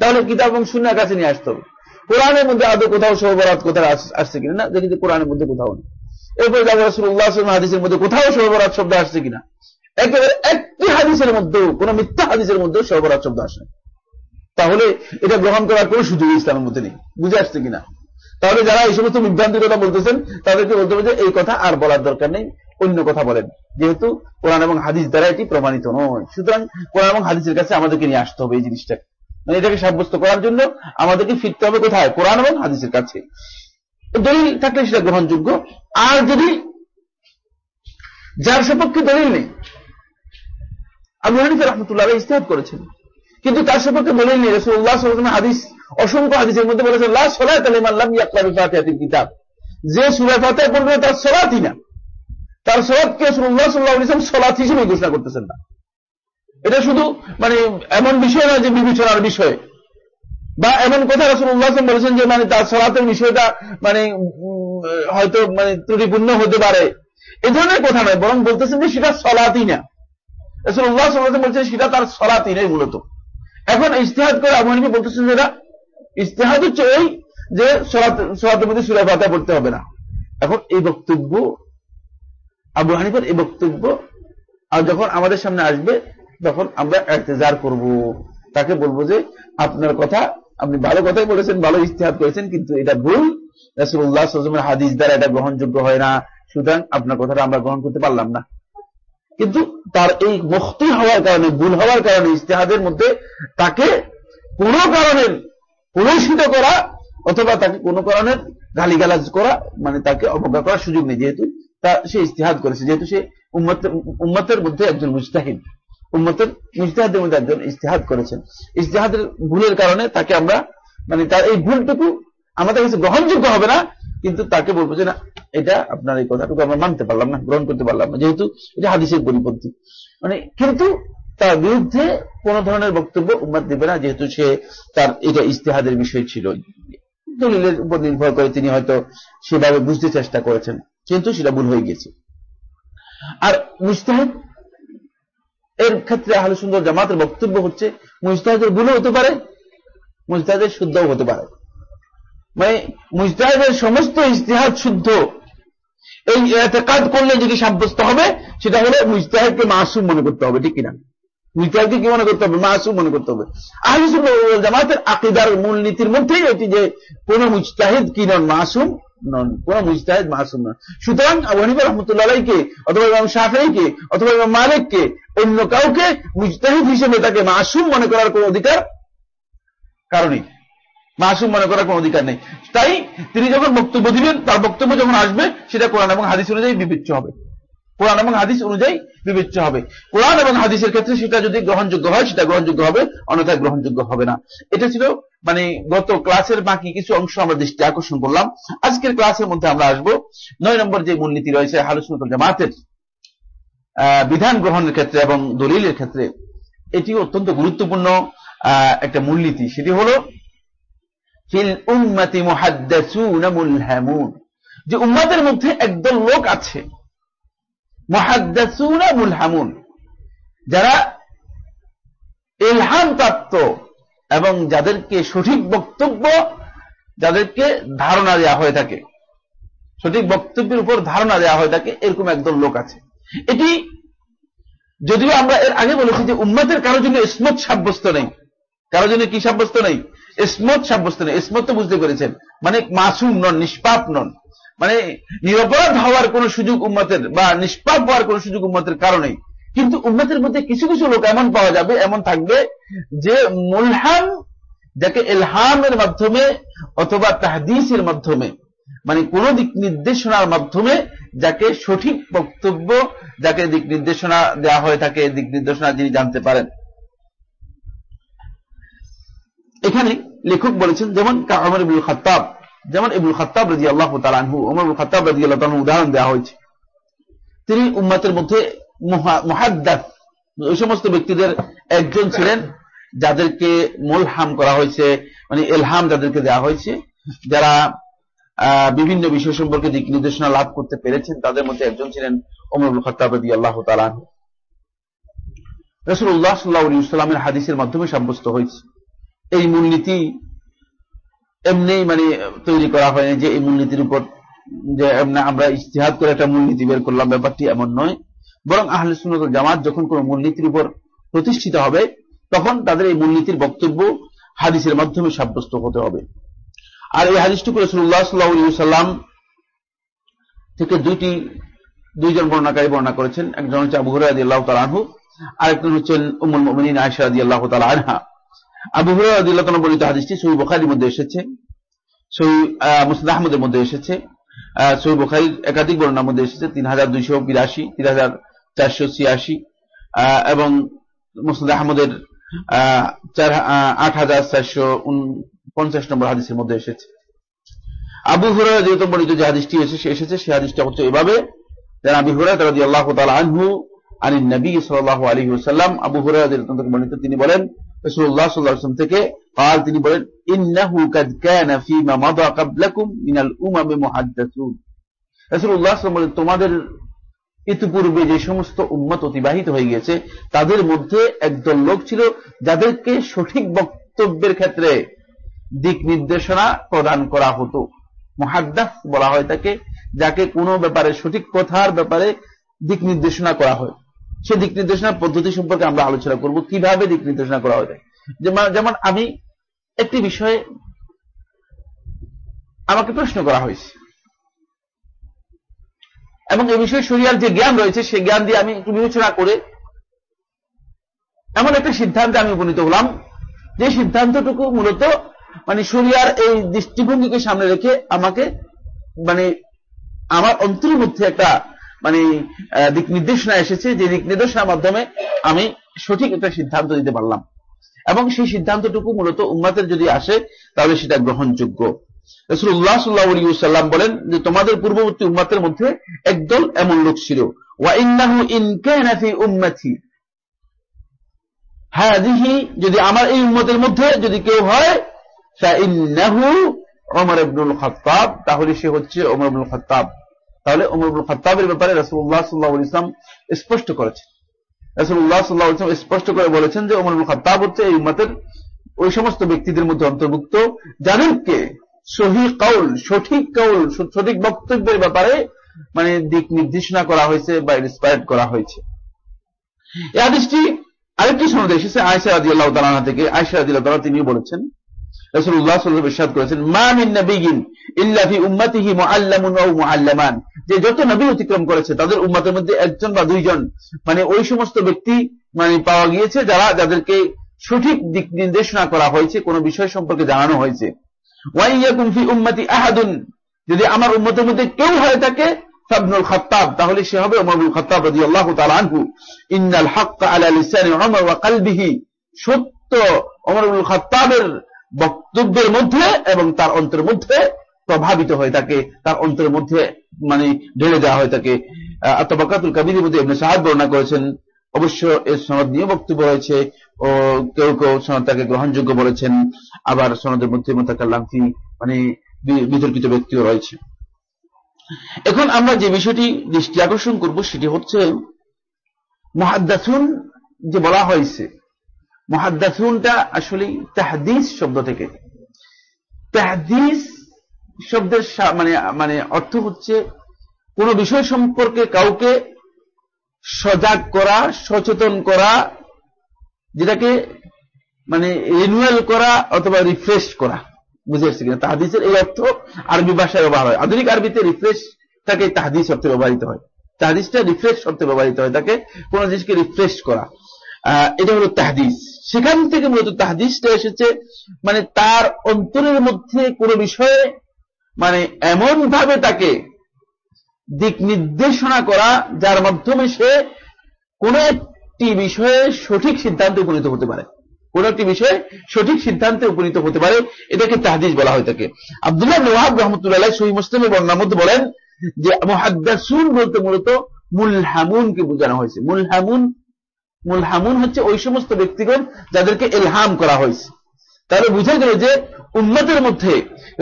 তাহলে কিতাব এবং শূন্যের কাছে নিয়ে আসতে হবে। কোরআনের মধ্যে আদৌ কোথাও সবে বরাত কোথায় আসছে কিনা? না, দেখি যে কোরআনের মধ্যে কোথাও নেই। এরপরে যাব রসুল্লাহ হাদিসের মধ্যে কোথাও সবে শব্দ আসছে কিনা? একেবারে একটি হাদিসের মধ্যেও, কোন মিথ্যা হাদিসের মধ্যেও সর্বরাজ শব্দ আসে তাহলে এটা গ্রহণ করার কোন সুযোগ ইসলামের মধ্যে নেই। বুঝে আসছে কিনা? তাহলে যারা এই সমস্ত বিভ্রান্তির কথা বলতেছেন, তাদেরকে বলতে হবে যে এই কথা আর বলার দরকার নেই, অন্য কথা বলেন। যেহেতু কোরআন এবং হাদিস দ্বারা এটি প্রমাণিত নয়। সুতরাং কোরআন এবং হাদিসের কাছে আমাদেরকে নিয়ে আসতে হবে এই জিনিসটা। মানে এটাকে সাব্যস্ত করার জন্য আমাদেরকে ফিরতে হবে কোথায়? কোরআন এবং হাদিসের কাছে। দলিল থাকলে সেটা গ্রহণযোগ্য। আর যদি যার সপক্ষে দলিল নেই, আবু হানিফা রহমতুল্লাহ ইস্তেহাদ করেছেন। কিন্তু তার সপক্ষে দলিল নেই। রসুল্লাহ হাদিস, অসংখ্য হাদিসের মধ্যে বলেছেন, লা সলাত আলিমাল্লাম ইয়াকলাবি কিতাব। যে সুরা ফাতিহা পড়বে তার সলাতই না। তার সলাতকে রসুল্লাহ সাল্লাহ ইসলাম সলাত হিসেবে ঘোষণা করতেছেন না। এটা শুধু মানে এমন বিষয় নয় যে বিবেচনার বিষয়। বা এমন কথা রসুল্লাহ বলেছেন যে মানে তার সলাতের বিষয়টা মানে হয়তো মানে ত্রুটিপূর্ণ হতে পারে। এ ধরনের কথা নয়, বরং বলতেছেন যে, সেটা সলাতই না। রসুল্লাহ সাল্লাহ বলছেন সেটা তার সলাতই নেই মূলত। এখন ইস্তেহাদ করে আবু বলতেছেন যেটা ইস্তেহাদ হচ্ছে ওই যে সলাতের মধ্যে সুরা পাতা পড়তে হবে না। এখন এই বক্তব্য, আবু হানিফার এই বক্তব্য, আর যখন আমাদের সামনে আসবে, তখন আমরা এতেজার করব। তাকে বলব যে, আপনার কথা আপনি ভালো কথাই বলেছেন, ভালো ইস্তেহাদ করেছেন, কিন্তু এটা ভুল। রসুল্লাহ সাল্লামের হাদিস দ্বারা এটা গ্রহণযোগ্য হয় না। সুতরাং আপনার কথাটা আমরা গ্রহণ করতে পারলাম না। কিন্তু তার এই মুক্তি হওয়ার কারণে, ভুল হওয়ার কারণে ইস্তেহাদের মধ্যে তাকে কোনো কারণের প্রদর্শিত করা অথবা তাকে কোনো কারণের গালিগালাজ করা মানে তাকে অবজ্ঞা করার সুযোগ নেই, যেহেতু তা সে ইস্তেহাদ করেছে, যেহেতু সে উম্মতের মধ্যে একজন মুস্তাহিদ উম্মতের মুস্তাহাদের মধ্যে একজন ইস্তেহাদ করেছেন। ইস্তেহাদের ভুলের কারণে তাকে আমরা মানে তার এই ভুলটুকু আমাদের কাছে গ্রহণযোগ্য হবে না, কিন্তু তাকে বলব যে, না, এটা আপনার এই কথাটুকু আমরা মানতে পারলাম না, গ্রহণ করতে পারলাম না। যেহেতু এটা হাদিসের পরিপন্থী। মানে কিন্তু তার বিরুদ্ধে কোন ধরনের বক্তব্য উম্মাদ দেবে না, যেহেতু সে তার এটা ইস্তেহাদের বিষয় ছিল। দলিলের উপর নির্ভর করে তিনি হয়তো সেভাবে বুঝতে চেষ্টা করেছেন, কিন্তু সেটা ভুল হয়ে গেছে। আর মুস্তাহেদ এর ক্ষেত্রে আহলে সুন্দর জামাতের বক্তব্য হচ্ছে মুস্তাহেদের ভুলও হতে পারে মুস্তাহেদের শুদ্ধও হতে পারে। মানে মুস্তাহেদের সমস্ত ইস্তেহাদ শুদ্ধ। এই এতেকাদ করলে যেটি সাব্যস্ত হবে, সেটা হলো মুস্তাহেদকে মাসুম মনে করতে হবে, ঠিক কিনা? মুস্তাহেদকে কি মনে করতে হবে? মাসুম মনে করতে হবে। আহলে সুন্দর জামাতের আকিদার মূলনীতির মধ্যেই এটি যে কোন মুস্তাহিদ কি নন মাসুম নন। কোন মুজতাহিদ মাসুম নন সুতরাং আবু হানিফা রহমতুল্লাহকে অথবা ইমাম শাফিকে অথবা ইমাম মালিককে অন্য কাউকে মুজতাহিদ হিসেবে তাকে মাসুম মনে করার কোন অধিকার কারণে। মাসুম মনে করার কোন অধিকার নেই। তাই তিনি যখন বক্তব্য দিবেন, তার বক্তব্য যখন আসবে, সেটা কোরআন এবং হাদিস অনুযায়ী বিবেচ্য হবে। কোরআন এবং হাদিস অনুযায়ী বিবেচ্য হবে। কোরআন এবং হাদিসের ক্ষেত্রে সেটা যদি গ্রহণযোগ্য হয়, সেটা গ্রহণযোগ্য হবে, অন্যথায় গ্রহণযোগ্য হবে না। এটা ছিল মানে গত ক্লাসের বাকি কিছু অংশ আমরা দৃষ্টি আকর্ষণ করলাম। আজকের ক্লাসের মধ্যে আমরা আসব নয় নম্বর যে মূলনীতি রয়েছে হালুসুল জামাতের বিধান গ্রহণের ক্ষেত্রে এবং দলিলের ক্ষেত্রে এটি অত্যন্ত গুরুত্বপূর্ণ একটা মূলনীতি। সেটি হল, ফিল উম্মতি মুহাদ্দাসুনা যে উম্মাদের মধ্যে একদল লোক আছে মুহাদ্দাসুনা মুলহামুন। যারা ইলহাম প্রাপ্ত এবং যাদেরকে সঠিক বক্তব্য, যাদেরকে ধারণা দেওয়া হয়ে থাকে, সঠিক বক্তব্যের উপর ধারণা দেওয়া হয়ে থাকে, এরকম একদল লোক আছে। এটি যদিও আমরা এর আগে বলেছি যে উম্মাদের কারোর জন্য স্মত সাব্যস্ত নেই। কারোর জন্য কি সাব্যস্ত নেই? স্মত সাব্যস্ত নেই। স্মত তো বুঝতে পেরেছেন। মানে মাসুম নন, নিষ্পাপ নন। মানে নিরপরাধ হওয়ার কোন সুযোগ উম্মতের বা নিষ্পাপ হওয়ার কোন সুযোগ উম্মতের কারণে কিন্তু উম্মতের মধ্যে কিছু কিছু লোক এমন পাওয়া যাবে, এমন থাকবে যে মুলহাম, যাকে এলহামের মাধ্যমে অথবা তাহদিসের মাধ্যমে মানে কোন দিক নির্দেশনার মাধ্যমে যাকে সঠিক বক্তব্য, যাকে দিক নির্দেশনা দেওয়া হয়ে থাকে, দিক নির্দেশনা যিনি জানতে পারেন। এখানে লেখক বলেছেন, যেমন কামর খত্তাব যেমন ইবুল খত্তাব রাজি আল্লাহ তালানহু ওমর খত্তাব রাজি আল্লাহ তালু উদাহরণ দেওয়া হয়েছে। তিনি উম্মাতের মধ্যে মহাদ্দাস, ওই সমস্ত ব্যক্তিদের একজন ছিলেন যাদেরকে মোলহাম করা হয়েছে মানে এলহাম যাদেরকে দেওয়া হয়েছে, যারা বিভিন্ন বিষয় সম্পর্কে দিক নির্দেশনা লাভ করতে পেরেছেন, তাদের মধ্যে একজন ছিলেন অমরুল খত্তাবদি আল্লাহ তালান রসুল্লাহ সাল্লাহ ইসলামের হাদিসের মাধ্যমে সাব্যস্ত হয়েছে, এই মূলনীতি এমনি মানে তৈরি করা হয়নি যে এই মূলনীতির উপর, যে আমরা ইস্তেহাদ করে একটা মূলনীতি বের করলাম, ব্যাপারটি এমন নয়। বরং আহলে সুনত জামাত যখন কোন মূলনীতির উপর প্রতিষ্ঠিত হবে, তখন তাদের এই মূলনীতির বক্তব্য হাদিসের মাধ্যমে সাব্যস্ত হতে হবে। আর এই হাদিসটুকু রসুল্লাহ সাল্লাহাম থেকে দুইটি, দুইজন বর্ণাকারী বর্ণনা করেছেন। একজন হচ্ছে আবু হুরাদি আল্লাহ তালাহু আরেকজন হচ্ছেন উমুল মমিন আয়সা আদি আল্লাহ তালা আনহা। আবু তালা বর্ণিত হাদিসটি সহি বখারির মধ্যে এসেছে সহি মুসদ আহমদের মধ্যে এসেছে সহি বখারির একাধিক বর্ণনার মধ্যে এসেছে, তিন হাজার দুইশো বিরাশি, তিন হাজার চারশো ছিয়াশি এবং মুসদ আহমদের চার আট হাজার চারশো পঞ্চাশ নম্বর হাদিসের মধ্যে এসেছে। আবু হুরা যেহেতু বর্ণিত যে হাদিসটি এসেছে এসেছে, সেই হাদিসটা হচ্ছে এভাবে যেন আবু হুরা রাজি আল্লাহ আনহু আনি নবী সাল্লাহ আলী সাল্লাম আবু হুরা বর্ণিত, তিনি বলেন থেকে আর তিনি বলেন তোমাদের ইতিপূর্বে যে সমস্ত অতিবাহিত হয়ে গেছে তাদের মধ্যে একদল লোক ছিল যাদেরকে সঠিক বক্তব্যের ক্ষেত্রে দিক নির্দেশনা প্রদান করা হতো। মহাদ্দাস বলা হয় তাকে, যাকে কোনো ব্যাপারে সঠিক কথার ব্যাপারে দিক নির্দেশনা করা হয়। সে দিক নির্দেশনার পদ্ধতি সম্পর্কে আমরা আলোচনা করব, কীভাবে দিক নির্দেশনা করা হয় যেমন আমি একটি বিষয়ে আমাকে প্রশ্ন করা হয়েছে। এবং এই বিষয়ে শরিয়ার যে জ্ঞান রয়েছে, সেই জ্ঞান দিয়ে আমি একটু বিবেচনা করে এমন একটা সিদ্ধান্তে আমি উপনীত হলাম, যে সিদ্ধান্তটুকু মূলত মানে শরিয়ার এই দৃষ্টিভঙ্গিকে সামনে রেখে আমাকে মানে আমার অন্তরের মধ্যে একটা মানে দিক নির্দেশনা এসেছে যে দিক নির্দেশনার মাধ্যমে আমি সঠিক একটা সিদ্ধান্ত দিতে পারলাম। এবং সেই সিদ্ধান্তটুকু মূলত উম্মাতের যদি আসে, তাহলে সেটা গ্রহণযোগ্য। রসুল্লাহ সাল্লাহ সাল্লাম বলেন যে, তোমাদের পূর্ববর্তী উম্মাতের মধ্যে একদল এমন লোক ছিল। যদি আমার এই উম্মতের মধ্যে যদি কেউ হয় তাহলে সে হচ্ছে ওমর আব্দুল খত্তাব। তাহলে আব্দুল খত্তাবের ব্যাপারে রসুল্লাহ সাল্লাহ ইসলাম স্পষ্ট করেছেন। রসুল্লাহ সাল্লাহ ইসলাম স্পষ্ট করে বলেছেন যে আব্দুল খত্তাব হচ্ছে এই উম্মতের ওই সমস্ত ব্যক্তিদের মধ্যে অন্তর্ভুক্ত। যাদেরকে সহি কাউল, সঠিক কাউল, সঠিক বক্তব্যের ব্যাপারে মানে দিক নির্দেশনা করা হয়েছে বা ইন্সপায়ার্ড করা হয়েছে। এই আদেশটি আরেকটি সনদ এসেছে আয়সা আদি আল্লাহ থেকে। আয়সা আদি আল্লাহ তিনি বলেছেন যে যত নবী অতিক্রম করেছে, তাদের উম্মতের মধ্যে একজন বা দুইজন মানে ওই সমস্ত ব্যক্তি মানে পাওয়া গিয়েছে যারা যাদেরকে সঠিক দিক নির্দেশনা করা হয়েছে, কোন বিষয় সম্পর্কে জানানো হয়েছে। আহাদুন। যদি আমার উম্মতের মধ্যে কেউ হয়ে থাকে তাহলে সে হবে আলা ওমর কলবিহি। সত্য ওমরুল খত্তাবের বক্তব্যের মধ্যে এবং তার অন্তরের মধ্যে প্রভাবিত হয়ে থাকে। তার অন্তরের মধ্যে মানে ঢেলে দেওয়া হয়ে থাকে। আত্মবাকাতুল কাবিরের মধ্যে এমনি সাহায্য বর্ণনা করেছেন, অবশ্য এর সনদ নিয়ে বক্তব্য রয়েছে ও কেউ কেউ সনদ তাকে গ্রহণযোগ্য বলেছেন। আবার সনদের মধ্যে মোতাকাল্লামফি মানে বিতর্কিত ব্যক্তিও রয়েছে। এখন আমরা যে বিষয়টি দৃষ্টি আকর্ষণ করব সেটি হচ্ছে মহাদ্দাসুন যে বলা হয়েছে মহাদ্দাসুনটা আসলে তাহদিস শব্দ থেকে। তাহদিস শব্দের মানে মানে অর্থ হচ্ছে কোন বিষয় সম্পর্কে কাউকে সজাগ করা, সচেতন করা, যেটাকে মানে রিনুয়াল করা অথবা রিফ্রেশ করা। বুঝে আসছে কিনা? তাহাদিসের এই অর্থ আরবি ভাষায় ব্যবহার হয়। আধুনিক আরবিতে রিফ্রেশ তাকে তাহাদিস অর্থে ব্যবহৃত হয়। তাহাদিসটা রিফ্রেশ করতে ব্যবহৃত হয়। তাকে কোন জিনিসকে রিফ্রেশ করা। এটা হলো তাহাদিস। সেখান থেকে মূলত তাহাদিসটা এসেছে মানে তার অন্তরের মধ্যে কোন বিষয়ে মানে এমন ভাবে তাকে দিক নির্দেশনা করা, যার মাধ্যমে সে কোন একটি বিষয়ে সঠিক সিদ্ধান্তে উপনীত হতে পারে। কোন একটি বিষয়ে সঠিক সিদ্ধান্তে উপনীত হতে পারে, এটাকে তাহাদিস বলা হয়ে থাকে আবদুল্লাহ নোহাব রহমতুল্লাহ সহি মুসলিমের বর্ণার মধ্যে বলেন যে, মহাদ্দাসুন বলতে মূলত মুলহামুনকে বোঝানো হয়েছে। মুলহামুন মুলহামুন হচ্ছে ওই সমস্ত ব্যক্তিগণ যাদেরকে এলহাম করা হয়েছে। তাহলে বুঝা গেল যে উম্মতের মধ্যে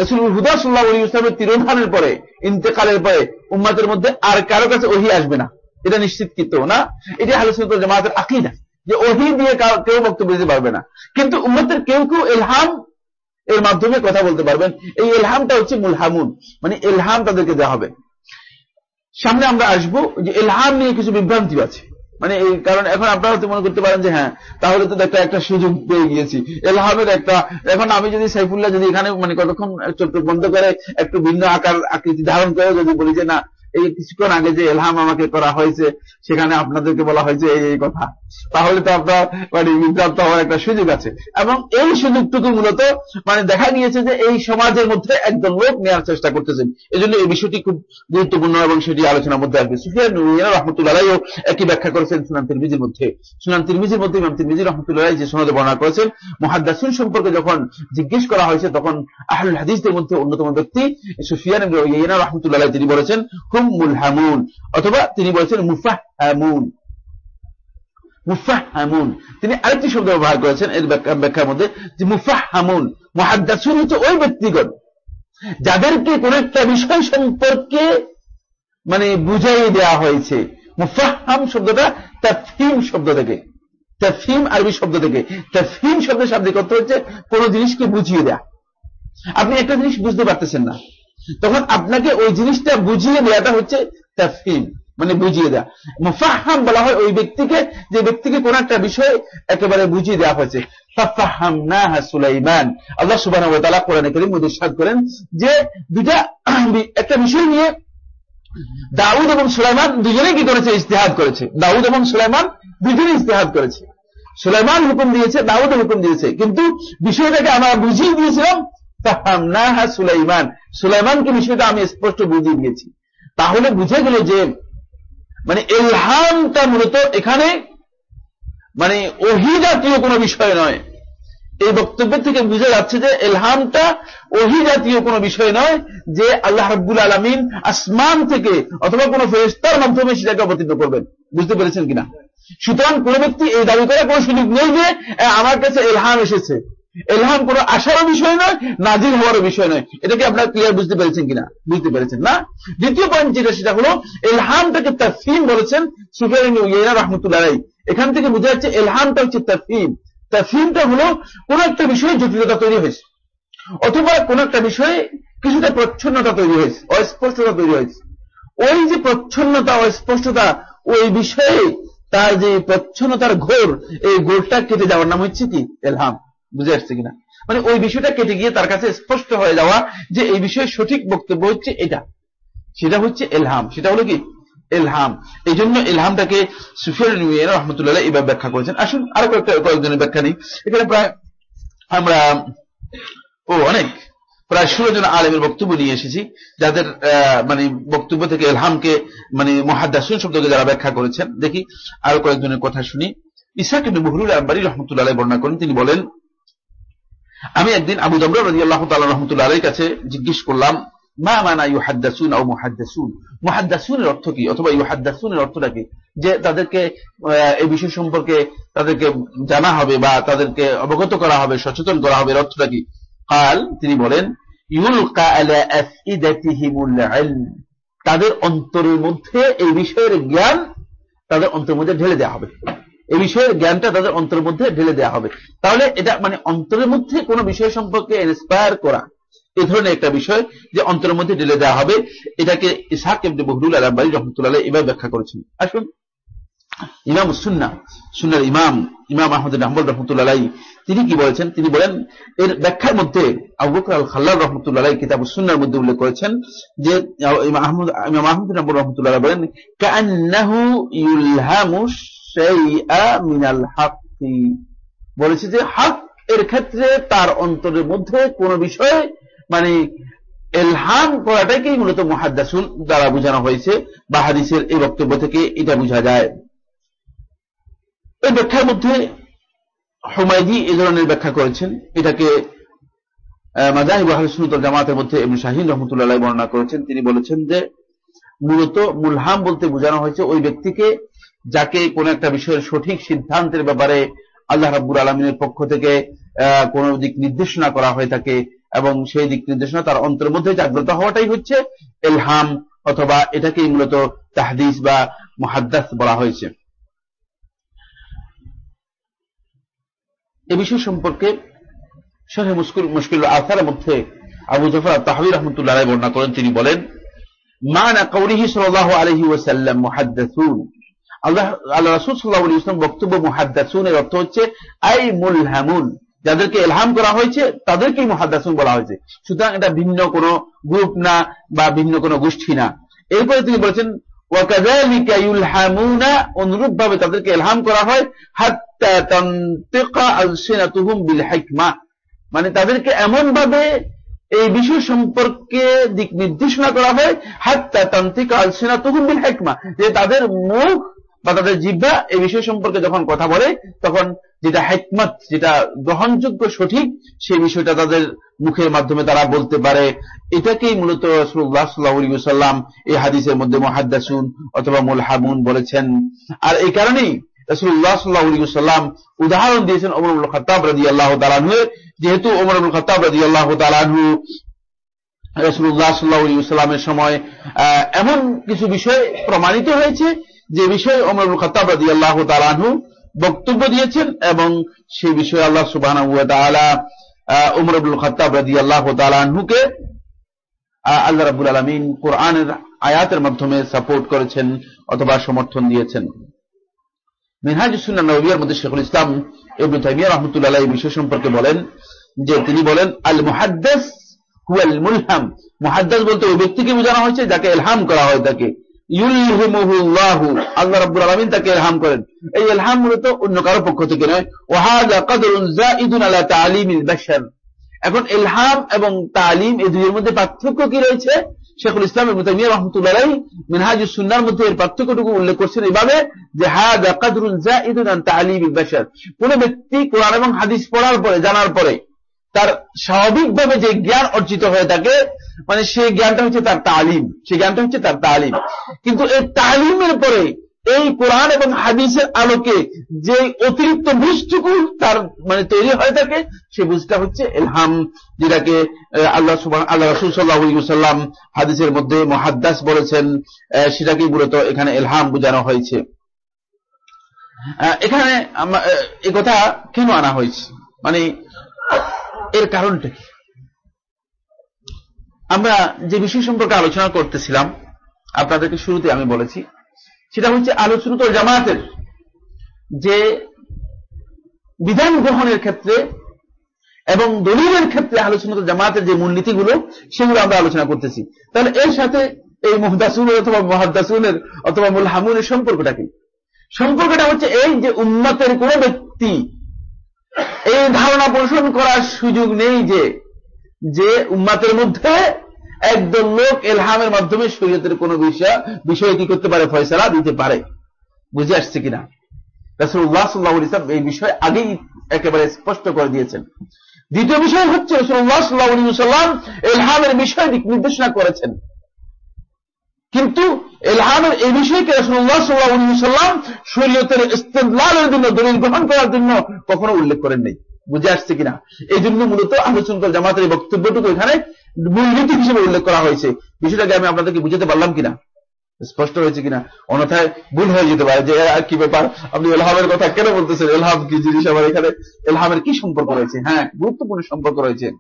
রসুল হুদা সাল্লাহ আলী ইসলামের তিরোধানের পরে, ইন্তেকালের পরে উম্মতের মধ্যে আর কারও কাছে ওহি আসবে না। এটা নিশ্চিত কিন্তু না এটা আলোচনা জামাতের আকিদা, যে ওহি দিয়ে কেউ বক্তব্য দিতে পারবে না। কিন্তু উম্মতের কেউ কেউ এলহাম এর মাধ্যমে কথা বলতে পারবেন। এই এলহামটা হচ্ছে মুলহামুন মানে এলহাম তাদেরকে দেওয়া হবে। সামনে আমরা আসব যে এলহাম নিয়ে কিছু বিভ্রান্তি আছে। মানে এই কারণ এখন আপনারা হয়তো মনে করতে পারেন যে হ্যাঁ তাহলে তো একটা একটা সুযোগ পেয়ে গিয়েছি। এলহামের একটা, এখন আমি যদি সাইফুল্লাহ যদি এখানে মানে কতক্ষণ চোখ বন্ধ করে, একটু ভিন্ন আকার আকৃতি ধারণ করে যদি বলি যে না এই কিছুক্ষণ আগে যে এলহাম আমাকে করা হয়েছে, সেখানে আপনাদেরকে বলা হয়েছে এই এই কথা। তাহলে তো আপনার মানে বিভ্রান্ত হওয়ার একটা সুযোগ আছে। এবং এই সুযোগটুকু মূলত মানে দেখা গিয়েছে যে এই সমাজের মধ্যে একজন লোক নেওয়ার চেষ্টা করতেছেন। এই জন্য এই বিষয়টি খুব গুরুত্বপূর্ণ এবং সেটি আলোচনার মধ্যে আসবে। সুফিয়ান রহমতুল্লাহ একই ব্যাখ্যা করেছেন সুনান তিরমিজির মধ্যে। সুনান তিরমিজির মধ্যে ইমাম তিরমিজি রহমতুল্লাহ যে সনদে বর্ণনা করেছেন, মহাদ্দাসিন সম্পর্কে যখন জিজ্ঞেস করা হয়েছে, তখন আহলুল হাদিসদের মধ্যে অন্যতম ব্যক্তি সুফিয়ান রহমতুল্লাহ তিনি বলেছেন হুম মুলহামুন অথবা তিনি বলেছেন মুফাহামুন মুফাহামুন তিনি আরেকটি শব্দ ব্যবহার করেছেন এর ব্যাখ্যার মধ্যে যে মুফাহামুন মহাদ্দাসুন হচ্ছে ওই ব্যক্তিগণ। যাদেরকে কোন একটা বিষয় সম্পর্কে মানে বুঝাই দেওয়া হয়েছে। মুফাহাম শব্দটা তাফহিম শব্দ থেকে। তাফহিম আরবি শব্দ থেকে। তাফহিম শব্দের শাব্দিক অর্থ হচ্ছে কোন জিনিসকে বুঝিয়ে দেয়া। আপনি একটা জিনিস বুঝতে পারতেছেন না। তখন আপনাকে ওই জিনিসটা বুঝিয়ে দেওয়াটা হচ্ছে তাফহিম মানে বুঝিয়ে দেওয়া মুফাহাম বলা হয় ওই ব্যক্তিকে, যে ব্যক্তিকে কোন একটা বিষয় একেবারে বুঝিয়ে দেওয়া হয়েছে। সুলাইমান। আল্লাহ তাআলা কোরআনে কারীম মধ্যে করেন যে দুটা একটা বিষয় নিয়ে দাউদ এবং সুলাইমান দুজনেই কি করেছে? ইস্তেহাদ করেছে। দাউদ এবং সুলাইমান দুজনে ইস্তেহাদ করেছে। সুলাইমান হুকুম দিয়েছে, দাউদ হুকুম দিয়েছে। কিন্তু বিষয়টাকে আমরা বুঝিয়ে দিয়েছিলাম সুলাইমান। সুলাইমানকে বিষয়টা আমি স্পষ্ট বুঝিয়ে দিয়েছি। তাহলে বুঝে গেল যে মানে এলহামটা মূলত এখানে মানে ওহি জাতীয় কোনো বিষয় নয়। এই বক্তব্য থেকে বুঝে যাচ্ছে যে এলহামটা ওহি জাতীয় কোনো বিষয় নয় যে আল্লাহ রাব্বুল আলমিন আসমান থেকে অথবা কোনো ফেরেস্তার মাধ্যমে সেটাকে অবতীর্ণ করবেন। বুঝতে পেরেছেন কিনা? সুতরাং কোন ব্যক্তি এই দাবি করার কোনো সুযোগ নেই যে আমার কাছে এলহাম এসেছে। এলহাম কোনো আশারও বিষয় নয় নাজির হওয়ারও বিষয় নয়। এটাকে আপনার ক্লিয়ার বুঝতে পেরেছেন কিনা? বুঝতে পেরেছেন না? দ্বিতীয় পয়েন্ট যেটা, সেটা হলো, এলহামটাকে তাফিম বলেছেন সুফিয়ান ইয়েনা রহমতুল্লাহ এখান থেকে বোঝা যাচ্ছে এলহামটা হচ্ছে তাফিম তাফিমটা হলো কোন একটা বিষয়ে জটিলতা তৈরি হয়েছে। অথবা কোন একটা বিষয়ে কিছুটা প্রচ্ছন্নতা তৈরি হয়েছে, অস্পষ্টতা তৈরি হয়েছে। ওই যে প্রচ্ছন্নতা, অস্পষ্টতা, ওই বিষয়ে তার যে প্রচ্ছন্নতার ঘোর, এই ঘোরটা কেটে যাওয়ার নাম হচ্ছে কি? এলহাম। বুঝে আসছে কিনা? মানে ওই বিষয়টা কেটে গিয়ে তার কাছে স্পষ্ট হয়ে যাওয়া যে এই বিষয়ে সঠিক বক্তব্য হচ্ছে এটা। সেটা হচ্ছে এলহাম। সেটা হলো কি? এলহাম। এই জন্য এলহামটাকে সুফিয়ান রহমতুল্লাহ এইভাবে ব্যাখ্যা করেছেন। আসুন আরও কয়েকটা কয়েকজনের ব্যাখ্যা নেই। এখানে প্রায় আমরা, ও, অনেক। প্রায় ষোলো জন আলেমের বক্তব্য নিয়ে এসেছি, যাদের মানে বক্তব্য থেকে এলহামকে মানে মহাদাসুন শব্দকে যারা ব্যাখ্যা করেছেন। দেখি আরও কয়েকজনের কথা শুনি। ইসাক ইবনে মুহরুল আম্বারি রহমতুল্লাহ বর্ণনা করেন। তিনি বলেন আমি একদিন আবু রাদিয়াল্লাহু তাআলা রহমতুল্লাহ আলাইহির কাছে জিজ্ঞেস করলাম, মা মানা ইউহাদ্দাসুন আও মুহাদ্দাসুন? মুহাদ্দাসুনের অর্থ কি? অথবা ইউহাদ্দাসুনের অর্থটা কি? যে তাদেরকে এই বিষয় সম্পর্কে তাদেরকে জানা হবে বা তাদেরকে অবগত করা হবে, সচেতন করা হবে অর্থটা কি? কাল তিনি বলেন, ইউলকা তাদের অন্তরের মধ্যে এই বিষয়ের জ্ঞান তাদের অন্তরের মধ্যে ঢেলে দেওয়া হবে। এই বিষয়ে জ্ঞানটা তাদের অন্তরের মধ্যে ঢেলে দেওয়া হবে। তাহলে এটা মানে অন্তরের মধ্যে কোনো বিষয় সম্পর্কে ইন্সপায়ার করা, এ ধরনের একটা বিষয় যে অন্তরের মধ্যে ঢেলে দেওয়া হবে। এটাকে ইসাক ইবনে বহরুল আলাবারি রহমতুল্লাহ এবার ব্যাখ্যা করেছেন। আসুন। ইমাম সুন্না সুন্নার ইমাম ইমাম আহমদ আহমদ রহমতুল্লাহ তিনি কি বলেছেন? তিনি বলেন, এর ব্যাখ্যার মধ্যে আবু বকর আল খাল্লাল রহমতুল্লাহ কিতাব সুন্নার মধ্যে উল্লেখ করেছেন যে আহমদ, ইমাম আহমদ রহমতুল্লাহ বলেন মিনাল হাক্কি। বলেছে যে, হক এর ক্ষেত্রে তার অন্তরের মধ্যে কোন বিষয়ে মানে এলহাম করাটাকেই মূলত মহাদ্দাসুল দ্বারা বোঝানো হয়েছে, বা হাদিসের এই বক্তব্য থেকে এটা বোঝা যায়। এই ব্যাখ্যার মধ্যে হুমায়দি এ ধরনের ব্যাখ্যা করেছেন। এটাকে মাজাহিব আহসুল জামাতের মধ্যে এমনি শাহিন রহমতুল্লাহ বর্ণনা করেছেন। তিনি বলেছেন যে, মূলত মুলহাম বলতে বোঝানো হয়েছে ওই ব্যক্তিকে যাকে কোন একটা বিষয়ের সঠিক সিদ্ধান্তের ব্যাপারে আল্লাহ রাব্বুর আলমিনের পক্ষ থেকে কোন দিক নির্দেশনা করা হয়ে থাকে এবং সেই দিক নির্দেশনা তার অন্তরের মধ্যে জাগ্রত হওয়াটাই হচ্ছে এলহাম অথবা এটাকেই মূলত তাহদিস বা মহাদ্দাস বলা হয়েছে। এ বিষয় সম্পর্কে শাহে মুশকিল মুশকিল আসারের মধ্যে আবু জফর তাহবি রহমতুল্লাহ বর্ণনা করেন। তিনি বলেন, মানা কৌরিহি সাল্লাহ আলহি ওসাল্লাম মুহাদ্দাসুন। আল্লাহ আল্লাহ রাসুল সাল্লাহ আলী ইসলাম বক্তব্য মুহাদ্দাসুন এর অর্থ হচ্ছে আই মুলহামুন যাদেরকে এলহাম করা হয়েছে, তাদেরকেই মুহাদ্দাসুন বলা হয়েছে। সুতরাং এটা ভিন্ন কোন গ্রুপ না বা ভিন্ন কোন গোষ্ঠী না। এরপরে তিনি বলেছেন অনুরূপ ভাবে তাদেরকে এলহাম করা হয় মানে তাদেরকে এমন ভাবে এই বিষয় সম্পর্কে দিক নির্দেশনা করা হয়, হাত্তা তান্ত্রিক আলসেনা তুহুম বিল হেকমা যে তাদের মুখ বা তাদের জিব্বা এই বিষয় সম্পর্কে যখন কথা বলে, তখন যেটা হেকমত, যেটা গ্রহণযোগ্য সঠিক, সেই বিষয়টা তাদের মুখের মাধ্যমে তারা বলতে পারে। এটাকেই মূলত রসুল্লাহ এই হাদিসের মধ্যে মহাদ্দাসুন অথবা মুলহামুন বলেছেন। আর এই কারণেই রসুল্লাহ সাল্লাহ সাল্লাম উদাহরণ দিয়েছেন ওমরুল খতাব রাজি আল্লাহ তালানহু যেহেতু ওমরুল খতাব রাজি আল্লাহ তালানহু রসুল্লাহ সাল্লাহ সাল্লামের সময় এমন কিছু বিষয় প্রমাণিত হয়েছে যে বিষয়ে অমরুল খতাব রাজি আল্লাহ তালানহু বক্তব্য দিয়েছেন এবং সেই বিষয়ে আল্লাহ সুবাহ উমর খতাব রাজি আল্লাহ তালানহুকে আল্লাহ রাবুল আলমিন কোরআনের আয়াতের মাধ্যমে সাপোর্ট করেছেন অথবা সমর্থন দিয়েছেন। মিনহাজুসুল্লাহ নবিয়ার মধ্যে শেখুল ইসলাম ইবনু তাইমিয়া রহমতুল্লাহ এই বিষয় সম্পর্কে বলেন যে তিনি বলেন আল মুহাদ্দাস হুয়াল মুলহাম। মুহাদ্দাস বলতে ওই ব্যক্তিকে বোঝানো হয়েছে যাকে এলহাম করা হয় তাকে। পার্থক্যটুকু উল্লেখ করছেন যে হাদা কদরুন কোন ব্যক্তি কোরআন এবং হাদিস পড়ার পরে, জানার পরে তার স্বাভাবিকভাবে যে জ্ঞান অর্জিত হয়ে থাকে মানে সেই জ্ঞানটা হচ্ছে তার তালিম, সেই জ্ঞানটা হচ্ছে তার তালিম। কিন্তু এই তালিমের পরে এই কোরআন এবং হাদিসের আলোকে যে অতিরিক্ত বুঝটুকু তার মানে তৈরি হয়ে থাকে, সেই বুঝটা হচ্ছে এলহাম, যেটাকে আল্লাহ আল্লাহ রসুল সাল্লাহাম হাদিসের মধ্যে মহাদ্দাস বলেছেন সেটাকেই মূলত এখানে এলহাম বোঝানো হয়েছে। এখানে এ কথা কেন আনা হয়েছে? মানে এর কারণটা কি? আমরা যে বিষয় সম্পর্কে আলোচনা করতেছিলাম, আপনাদেরকে শুরুতে আমি বলেছি, সেটা হচ্ছে আলোচনা জামায়াতের, যে বিধান গ্রহণের ক্ষেত্রে এবং দলিলের ক্ষেত্রে আলোচনা জামায়াতের যে মূলনীতিগুলো, সেগুলো আমরা আলোচনা করতেছি। তাহলে এর সাথে এই মুহদাসুলের অথবা মহাদাসুলের অথবা মুল হামুনের সম্পর্কটা কি? সম্পর্কটা হচ্ছে এই যে উন্মতের কোন ব্যক্তি এই ধারণা পোষণ করার সুযোগ নেই যে যে উম্মাতের মধ্যে একদল লোক এলহামের মাধ্যমে শরীয়তের কোন বিষয় বিষয় কি করতে পারে, ফয়সলা দিতে পারে। বুঝে আসছে কিনা? ইসলাম এই বিষয় আগেই একেবারে স্পষ্ট করে দিয়েছেন। দ্বিতীয় বিষয় হচ্ছে এলহামের বিষয় দিক নির্দেশনা করেছেন। কিন্তু এলহামের এই বিষয়কে রসুল্লাহ সাল্লাহ সাল্লাম শরীয়তের ইস্তেদলালের জন্য, দলিল গ্রহণ করার জন্য কখনো উল্লেখ করেন নাই বুঝে আসছে কিনা? এই জন্য মূলত আলোচনা জামাতের বক্তব্যটুকু এখানে মূলনীতি হিসেবে উল্লেখ করা হয়েছে। বিষয়টাকে আমি আপনাদেরকে বুঝাতে পারলাম কিনা? স্পষ্ট হয়েছে কিনা? অন্যথায় ভুল হয়ে যেতে পারে যে কি ব্যাপার? আপনি এলহামের কথা কেন বলতেছেন? এলহাম কি জিনিস আবার এখানে? এলহামের কি সম্পর্ক রয়েছে? হ্যাঁ গুরুত্বপূর্ণ সম্পর্ক রয়েছে।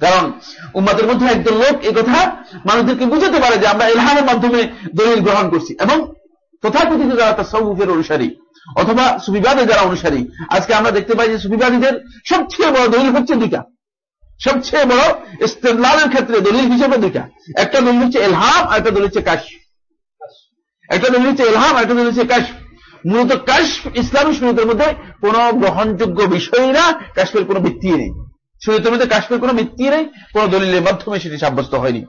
কারণ উম্মাদের মধ্যে একজন লোক এই কথা মানুষদেরকে বুঝাতে পারে যে, আমরা এলহামের মাধ্যমে দলিল গ্রহণ করছি। এবং তথাকথিত যারা তার তাসাউফের অনুসারী অথবা সুফিবাদের যারা অনুসারী। আজকে আমরা দেখতে পাই যে সুফিবাদীদের সবচেয়ে বড় দলিল হচ্ছে দুইটা। সবচেয়ে বড় ইস্তেদলালের ক্ষেত্রে দলিল হিসেবে দুইটা। একটা দলিল হচ্ছে এলহাম আর একটা দলিল হচ্ছে কাশ একটা দলিল হচ্ছে এলহাম আর একটা দলিল হচ্ছে কাশ মূলত কাশ ইসলামী শরীয়তের মধ্যে কোন গ্রহণযোগ্য বিষয় না কাশ্মীর কোনো ভিত্তি নেই। শরীয়তের মধ্যে কাশ্মের কোনো ভিত্তি নেই, কোন দলিলের মাধ্যমে সেটি সাব্যস্ত হয়নি।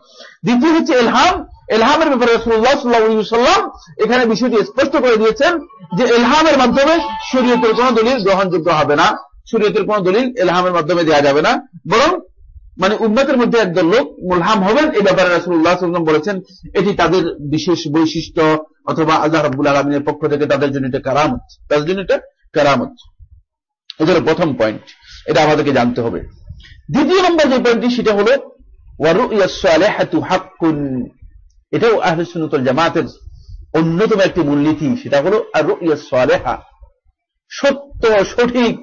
দ্বিতীয় হচ্ছে এলহাম এলহামের ব্যাপারে রসুল্লাহ সাল্লাহ সাল্লাম এখানে বিষয়টি স্পষ্ট করে দিয়েছেন যে এলহামের মাধ্যমে শরীয়তের কোন দলিল গ্রহণযোগ্য হবে না, শরীয়তের কোন দলিল এলহামের মাধ্যমে দেওয়া যাবে না। বরং মানে উন্নতের মধ্যে একদল লোক মুলহাম হবেন এই ব্যাপারে রাসুল্লাহ সাল্লাম বলেছেন, এটি তাদের বিশেষ বৈশিষ্ট্য অথবা আল্লাহ রাবুল আলমিনের পক্ষ থেকে তাদের জন্য এটা কারামত। তাদের জন্য এটা কারামত। এটা হলো প্রথম পয়েন্ট এটা আমাদেরকে জানতে হবে। দ্বিতীয় নম্বর যে পয়েন্টটি সেটা হলো এটাও আহলে সুন্নতুল জামাতের অন্যতম একটি মূলনীতি, সেটা হলো আর সালেহা। সত্য সঠিক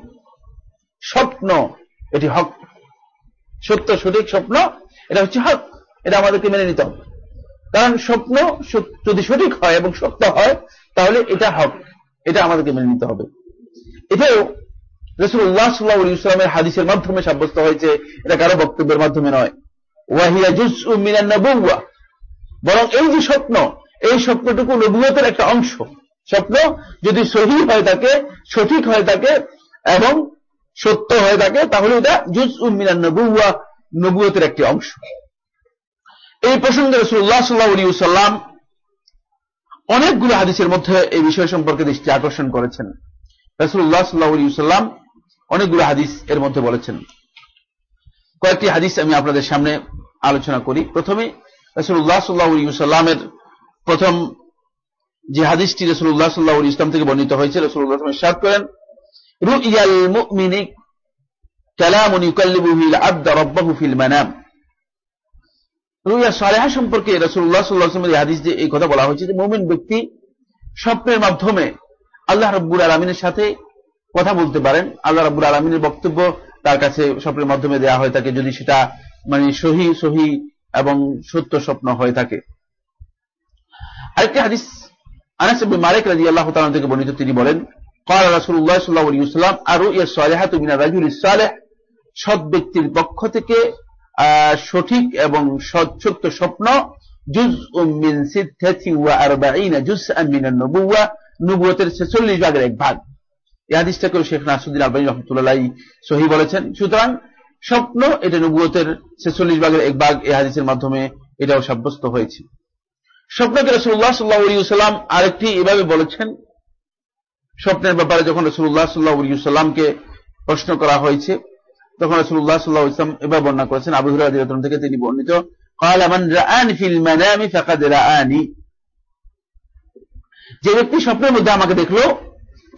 স্বপ্ন, এটি হক। সত্য, সঠিক স্বপ্ন, এটা হচ্ছে হক, এটা আমাদেরকে মেনে নিতে হবে। কারণ স্বপ্ন যদি সঠিক হয় এবং সত্য হয়, তাহলে এটা হক, এটা আমাদেরকে মেনে নিতে হবে। এটাও রসুল্লাহ সাল্লাহ ইসলামের হাদিসের মাধ্যমে সাব্যস্ত হয়েছে, এটা কারও বক্তব্যের মাধ্যমে নয়। ওয়াহিয়া জুস মিনান্নবুয়া বরং এই যে স্বপ্ন, এই স্বপ্নটুকু নবুয়তের একটা অংশ। স্বপ্ন যদি সহি হয়ে থাকে সঠিক হয়ে থাকে এবং সত্য হয়ে থাকে তাহলে এটা জুজ উমিনান নবুয়া নবুয়তের একটি অংশ। এই প্রসঙ্গে রসুল্লাহ সাল্লাহ সাল্লাম অনেকগুলো হাদিসের মধ্যে এই বিষয় সম্পর্কে দৃষ্টি আকর্ষণ করেছেন। রসুল্লাহ সাল্লাহ সাল্লাম অনেকগুলো হাদিস এর মধ্যে বলেছেন। কয়েকটি হাদিস আমি আপনাদের সামনে আলোচনা করি। প্রথমে রসুল্লাহ সাল্লাহ সাল্লামের প্রথম যে হাদিসটি রসুল্লাহ সাল্লাহ ইসলাম থেকে বর্ণিত হয়েছে রসুল্লাহ সাদ করেন কালামুন ইউকাল্লিবুহু আব্দ রাব্বাহু ফিল মানাম। রুইয়া সালেহা সম্পর্কে রসুল্লাহ সাল্লাহ হাদিস এই কথা বলা হয়েছে যে মুমিন ব্যক্তি স্বপ্নের মাধ্যমে আল্লাহ রব্বুর আলমিনের সাথে কথা বলতে পারেন। আল্লাহ রব্বুর আলমিনের বক্তব্য তার কাছে স্বপ্নের মাধ্যমে দেওয়া হয়ে থাকে যদি সেটা মানে সহি সহি এবং সত্য স্বপ্ন হয়ে থাকে আরেকটি হাদিস আনাস মালিক রাজি আল্লাহ তাআলা থেকে বর্ণিত তিনি বলেন قال رسول الله صلى الله عليه وسلم الرؤيا الصالحة من الرجل الصالح সৎ ব্যক্তির পক্ষ থেকে সঠিক এবং সত্য স্বপ্ন জুজ মিন সিদ্ধাতি ওয়া আরবাঈনা জুজআন মিন আন-নবুওয়া নবুয়তের 46 ভাগের এক ভাগ এই হাদিসটাকে শেখ নাসরুদ্দিন আলবানী রহমতুল্লাহ সহি বলেছেন সুতরাং স্বপ্ন এটা নবুয়তের ছেচল্লিশ ভাগের এক ভাগ এ হাদিসের মাধ্যমে এটাও সাব্যস্ত হয়েছে। স্বপ্নকে রসুল্লাহ সাল্লাহ সাল্লাম আরেকটি এভাবে বলেছেন, স্বপ্নের ব্যাপারে যখন রসুল্লাহ সাল্লাহ সাল্লামকে প্রশ্ন করা হয়েছে, তখন রসুল্লাহ সাল্লাহ ইসলাম এবার বর্ণনা করেছেন, আবু হুরাদিন থেকে তিনি বর্ণিত যে ব্যক্তি স্বপ্নের মধ্যে আমাকে দেখল,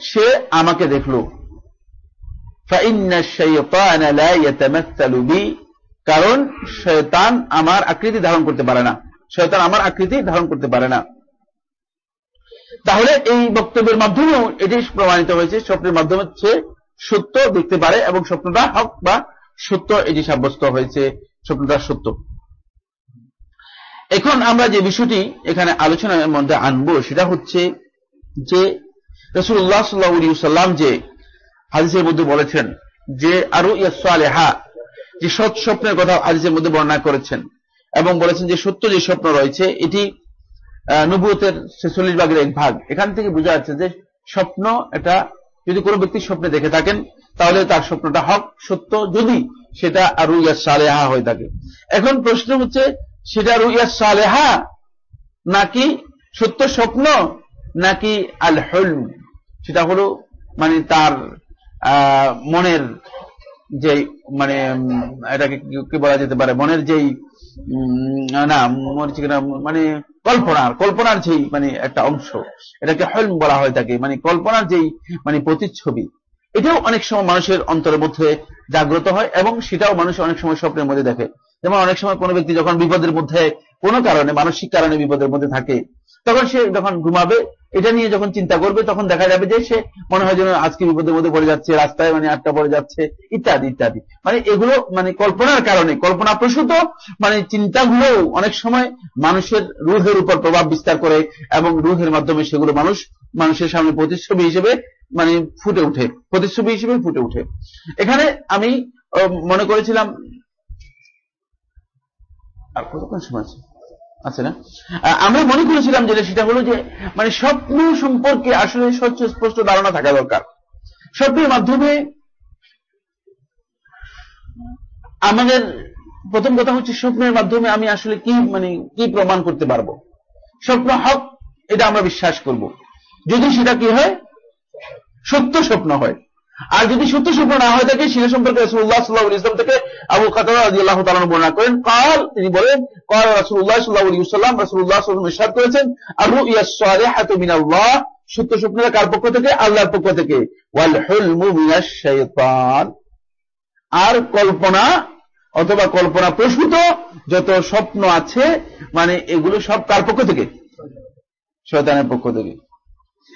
সে আমাকে দেখল। কারণ শয়তান আমার আকৃতি ধারণ করতে পারে না। শয়তান আমার আকৃতি ধারণ করতে পারে না। তাহলে এই বক্তব্যের মাধ্যমেও এটি প্রমাণিত হয়েছে, স্বপ্নের মাধ্যমে সে সত্য দেখতে পারে এবং স্বপ্নটা হক বা সত্য এটি সাব্যস্ত হয়েছে, স্বপ্নটা সত্য। এখন আমরা যে বিষয়টি এখানে আলোচনার মধ্যে আনব, সেটা হচ্ছে যে রসুল্লাহ সাল্লাহ সাল্লাম যে হাদিসের মধ্যে বলেছেন যে আরও ইয়াসলেহা যে সৎ স্বপ্নের কথা হাদিসের মধ্যে বর্ণনা করেছেন এবং বলেছেন যে সত্য যে স্বপ্ন রয়েছে, এটি নবুয়তের ছেচল্লিশ ভাগের এক ভাগ। এখান থেকে বোঝা যাচ্ছে যে স্বপ্ন এটা, যদি কোনো ব্যক্তি স্বপ্নে দেখে থাকেন, তাহলে তার স্বপ্নটা হক, সত্য, যদি সেটা রুইয়া সালেহা হয়ে থাকে। এখন প্রশ্ন হচ্ছে, সেটা রুইয়া সালেহা নাকি সত্য স্বপ্ন নাকি আল হলম সেটা হলো মানে তার মনের যে মানে এটাকে কি বলা যেতে পারে, মনের যেই না মানে কল্পনার কল্পনার যেই মানে একটা অংশ, এটাকে হলম বলা হয় থাকে মানে কল্পনার যেই মানে প্রতিচ্ছবি, এটাও অনেক সময় মানুষের অন্তরের মধ্যে জাগ্রত হয় এবং সেটাও মানুষ অনেক সময় স্বপ্নের মধ্যে দেখে। যেমন অনেক সময় কোনো ব্যক্তি যখন বিপদের মধ্যে, কোনো কারণে, মানসিক কারণে বিপদের মধ্যে থাকে তখন সে যখন ঘুমাবে, এটা নিয়ে যখন চিন্তা করবে, তখন দেখা যাবে যে সে মনে হয় যেন আজকে বিপদের মধ্যে পড়ে যাচ্ছে, রাস্তায় মানে আটটা পড়ে যাচ্ছে, ইত্যাদি ইত্যাদি। মানে এগুলো মানে কল্পনার কারণে কল্পনা প্রসূত মানে চিন্তাগুলো অনেক সময় মানুষের রুহের উপর প্রভাব বিস্তার করে এবং রুহের মাধ্যমে সেগুলো মানুষ মানুষের সামনে প্রতিচ্ছবি হিসেবে মানে ফুটে উঠে প্রতিচ্ছবি হিসেবে ফুটে উঠে এখানে আমি মনে করেছিলাম, আর কতক্ষণ সময় আছে? আছে না? আমরা মনে করেছিলাম যেটা, সেটা হলো যে মানে স্বপ্ন সম্পর্কে আসলে স্বচ্ছ, স্পষ্ট ধারণা থাকা দরকার। স্বপ্নের মাধ্যমে আমাদের প্রথম কথা হচ্ছে স্বপ্নের মাধ্যমে আমি আসলে কি মানে কি প্রমাণ করতে পারব? স্বপ্ন হক, এটা আমরা বিশ্বাস করব। যদি সেটা কি হয়? সত্য স্বপ্ন হয়। আর যদি সত্য স্বপ্ন না হয়ে থাকে, সেটা সম্পর্কে রসুল্লাহ সাল্লাহ ইসলাম থেকে আবু খাতার আল্লাহ তালন বর্ণনা করেন। কাল তিনি বলেন কাল রসুল্লাহ সাল্লাহ সাল্লাম রসুল্লাহ সাল্লাম ইসাদ করেছেন আবু ইয়াসু মিনাল্লাহ সত্য স্বপ্নটা কার পক্ষ থেকে? আল্লাহর পক্ষ থেকে। আর কল্পনা অথবা কল্পনা প্রসূত যত স্বপ্ন আছে মানে এগুলো সব কার পক্ষ থেকে? শয়তানের পক্ষ থেকে।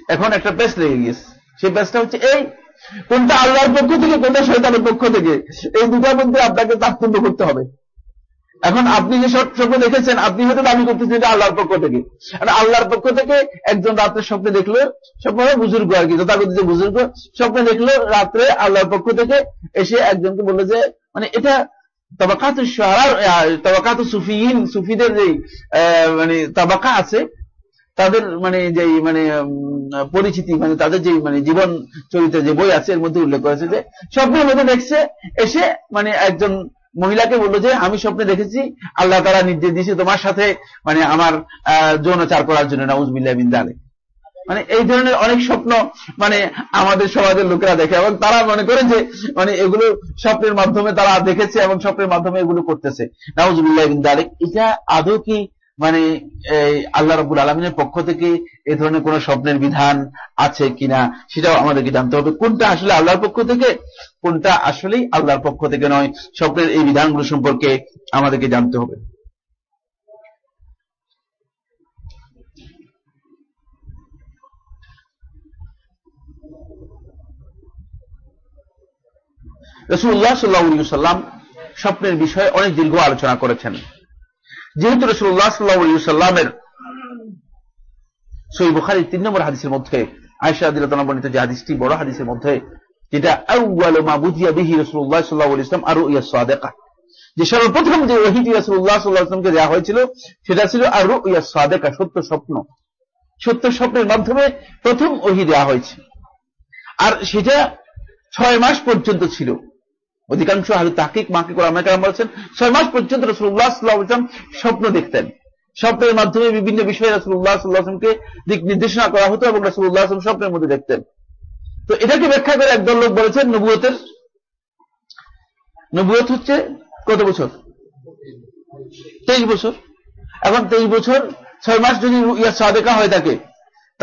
এখন একটা পেস লেগে গিয়েছে। সেই পেসটা হচ্ছে এই কোনটা আল্লাহর পক্ষ থেকে, কোনটা শয়তানের পক্ষ থেকে? এই দুটার মধ্যে আপনাকে তাৎপর্য করতে হবে। এখন আপনি যে স্বপ্ন দেখেছেন, আপনি হয়তো দাবি করতেছেন এটা আল্লাহর পক্ষ থেকে। আর আল্লাহর পক্ষ থেকে একজন রাত্রে স্বপ্নে দেখল, স্বপ্ন বুজুর্গ আর কি তথাকথিত বুজুর্গ, স্বপ্নে দেখল রাত্রে আল্লাহর পক্ষ থেকে এসে একজনকে বলল যে মানে এটা তবাকাত তবাকাত সুফিহীন সুফিদের যে মানে তবাকা আছে, তাদের মানে যে মানে পরিচিতি মানে তাদের যে মানে জীবন চরিত্রে যে বই আছে, এর মধ্যে উল্লেখ করেছে যে, স্বপ্নের মধ্যে দেখছে, এসে মানে একজন মহিলাকে বলল যে, আমি স্বপ্নে দেখেছি, আল্লাহ তারা নির্দেশ দিয়েছে তোমার সাথে মানে আমার যৌনচার করার জন্য, নাউজবিল্লাহ বিন্দালে মানে এই ধরনের অনেক স্বপ্ন মানে আমাদের সমাজের লোকেরা দেখে, এবং তারা মনে করে যে মানে এগুলো স্বপ্নের মাধ্যমে তারা দেখেছে, এবং স্বপ্নের মাধ্যমে এগুলো করতেছে। নাউজবিল্লাহ বিন্দালে এটা আদৌ কি মানে এই আল্লাহ রবুল আলমিনের পক্ষ থেকে এ ধরনের কোন স্বপ্নের বিধান আছে কিনা, সেটাও আমাদেরকে জানতে হবে। কোনটা আসলে আল্লাহর পক্ষ থেকে, কোনটা আসলেই আল্লাহর পক্ষ থেকে নয়, স্বপ্নের এই বিধানগুলো সম্পর্কে আমাদেরকে জানতে হবে। রসুল্লাহ সাল্লাহ সাল্লাম স্বপ্নের বিষয়ে অনেক দীর্ঘ আলোচনা করেছেন। যেহেতু রসুল্লাহ সাল্লাহ সাল্লামের সই বুখারি তিন নম্বর হাদিসের মধ্যে আয়সা আদিল্লাহ বর্ণিত যে হাদিসটি বড় হাদিসের মধ্যে, যেটা মা বুঝিয়া বিহি রসুল্লাহ সাল্লাহ ইসলাম আরও ইয়া সাদেকা। যে সর্বপ্রথম যে ওহিদি রসুল্লাহ সাল্লাহ ইসলামকে দেওয়া হয়েছিল, সেটা ছিল আরও ইয়া সাদেকা, সত্য স্বপ্ন। সত্য স্বপ্নের মাধ্যমে প্রথম ওহি দেওয়া হয়েছে। আর সেটা ছয় মাস পর্যন্ত ছিল। অধিকাংশ হাজু তাকিক মাকে কোরআন বলেছেন, ছয় মাস পর্যন্ত রসুল্লাহ সাল্লাহাম স্বপ্ন দেখতেন। স্বপ্নের মাধ্যমে বিভিন্ন বিষয়ে রসুল্লাহ সাল্লাহামকে দিক নির্দেশনা করা হতো এবং রসুল্লাহ আসলাম স্বপ্নের মধ্যে দেখতেন। তো এটাকে ব্যাখ্যা করে একদল লোক বলেছেন, নবুয়তের, নবুয়ত হচ্ছে কত বছর? তেইশ বছর। এখন তেইশ বছর, ছয় মাস যদি ইয়া সাদেকা হয়ে থাকে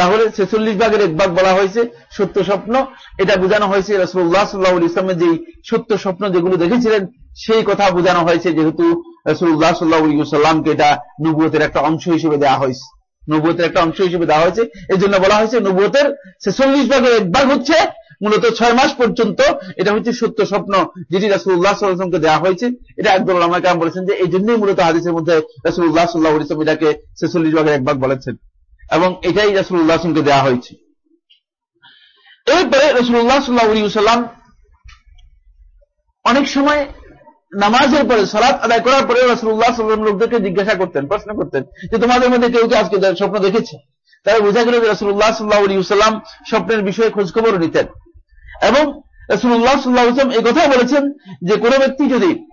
তাহলে ছেচল্লিশ ভাগের এক ভাগ বলা হয়েছে সত্য স্বপ্ন। এটা বোঝানো হয়েছে রসুল্লাহ সাল্লাহ ইসলামের যে সত্য স্বপ্ন যেগুলো দেখেছিলেন, সেই কথা বোঝানো হয়েছে যেহেতু রসুল্লাহ সাল্লাহ সাল্লামকে এটা নবুয়তের একটা অংশ হিসেবে দেওয়া হয়েছে। নবুয়তের একটা অংশ হিসেবে দেওয়া হয়েছে। এই জন্য বলা হয়েছে নবুয়তের ছেচল্লিশ ভাগের এক ভাগ হচ্ছে মূলত ছয় মাস পর্যন্ত এটা হচ্ছে সত্য স্বপ্ন যেটি রাসুল্লাহ সাল্লামকে দেওয়া হয়েছে। এটা একদল আমাকে বলেছেন যে এই জন্যই মূলত হাদিসের মধ্যে রাসুল্লাহ সাল্লাহ ইসলাম এটাকে ছেচল্লিশ ভাগের এক ভাগ বলেছেন। এবং এটাই রসুল্লাহ আসলামকে দেওয়া হয়েছে। এরপরে রসুল্লাহ সাল্লাহাম অনেক সময় নামাজের পরে, সালাত আদায় করার পরে রসুল্লাহ সাল্লাম লোকদেরকে জিজ্ঞাসা করতেন, প্রশ্ন করতেন যে, তোমাদের মধ্যে কেউ কি আজকে স্বপ্ন দেখেছে? তারা বোঝা গেল যে রসুল্লাহ সাল্লাহ সাল্লাম স্বপ্নের বিষয়ে খোঁজখবর নিতেন। এবং রসুল্লাহ সাল্লাহ ইসলাম এই কথাই বলেছেন যে, কোনো ব্যক্তি যদি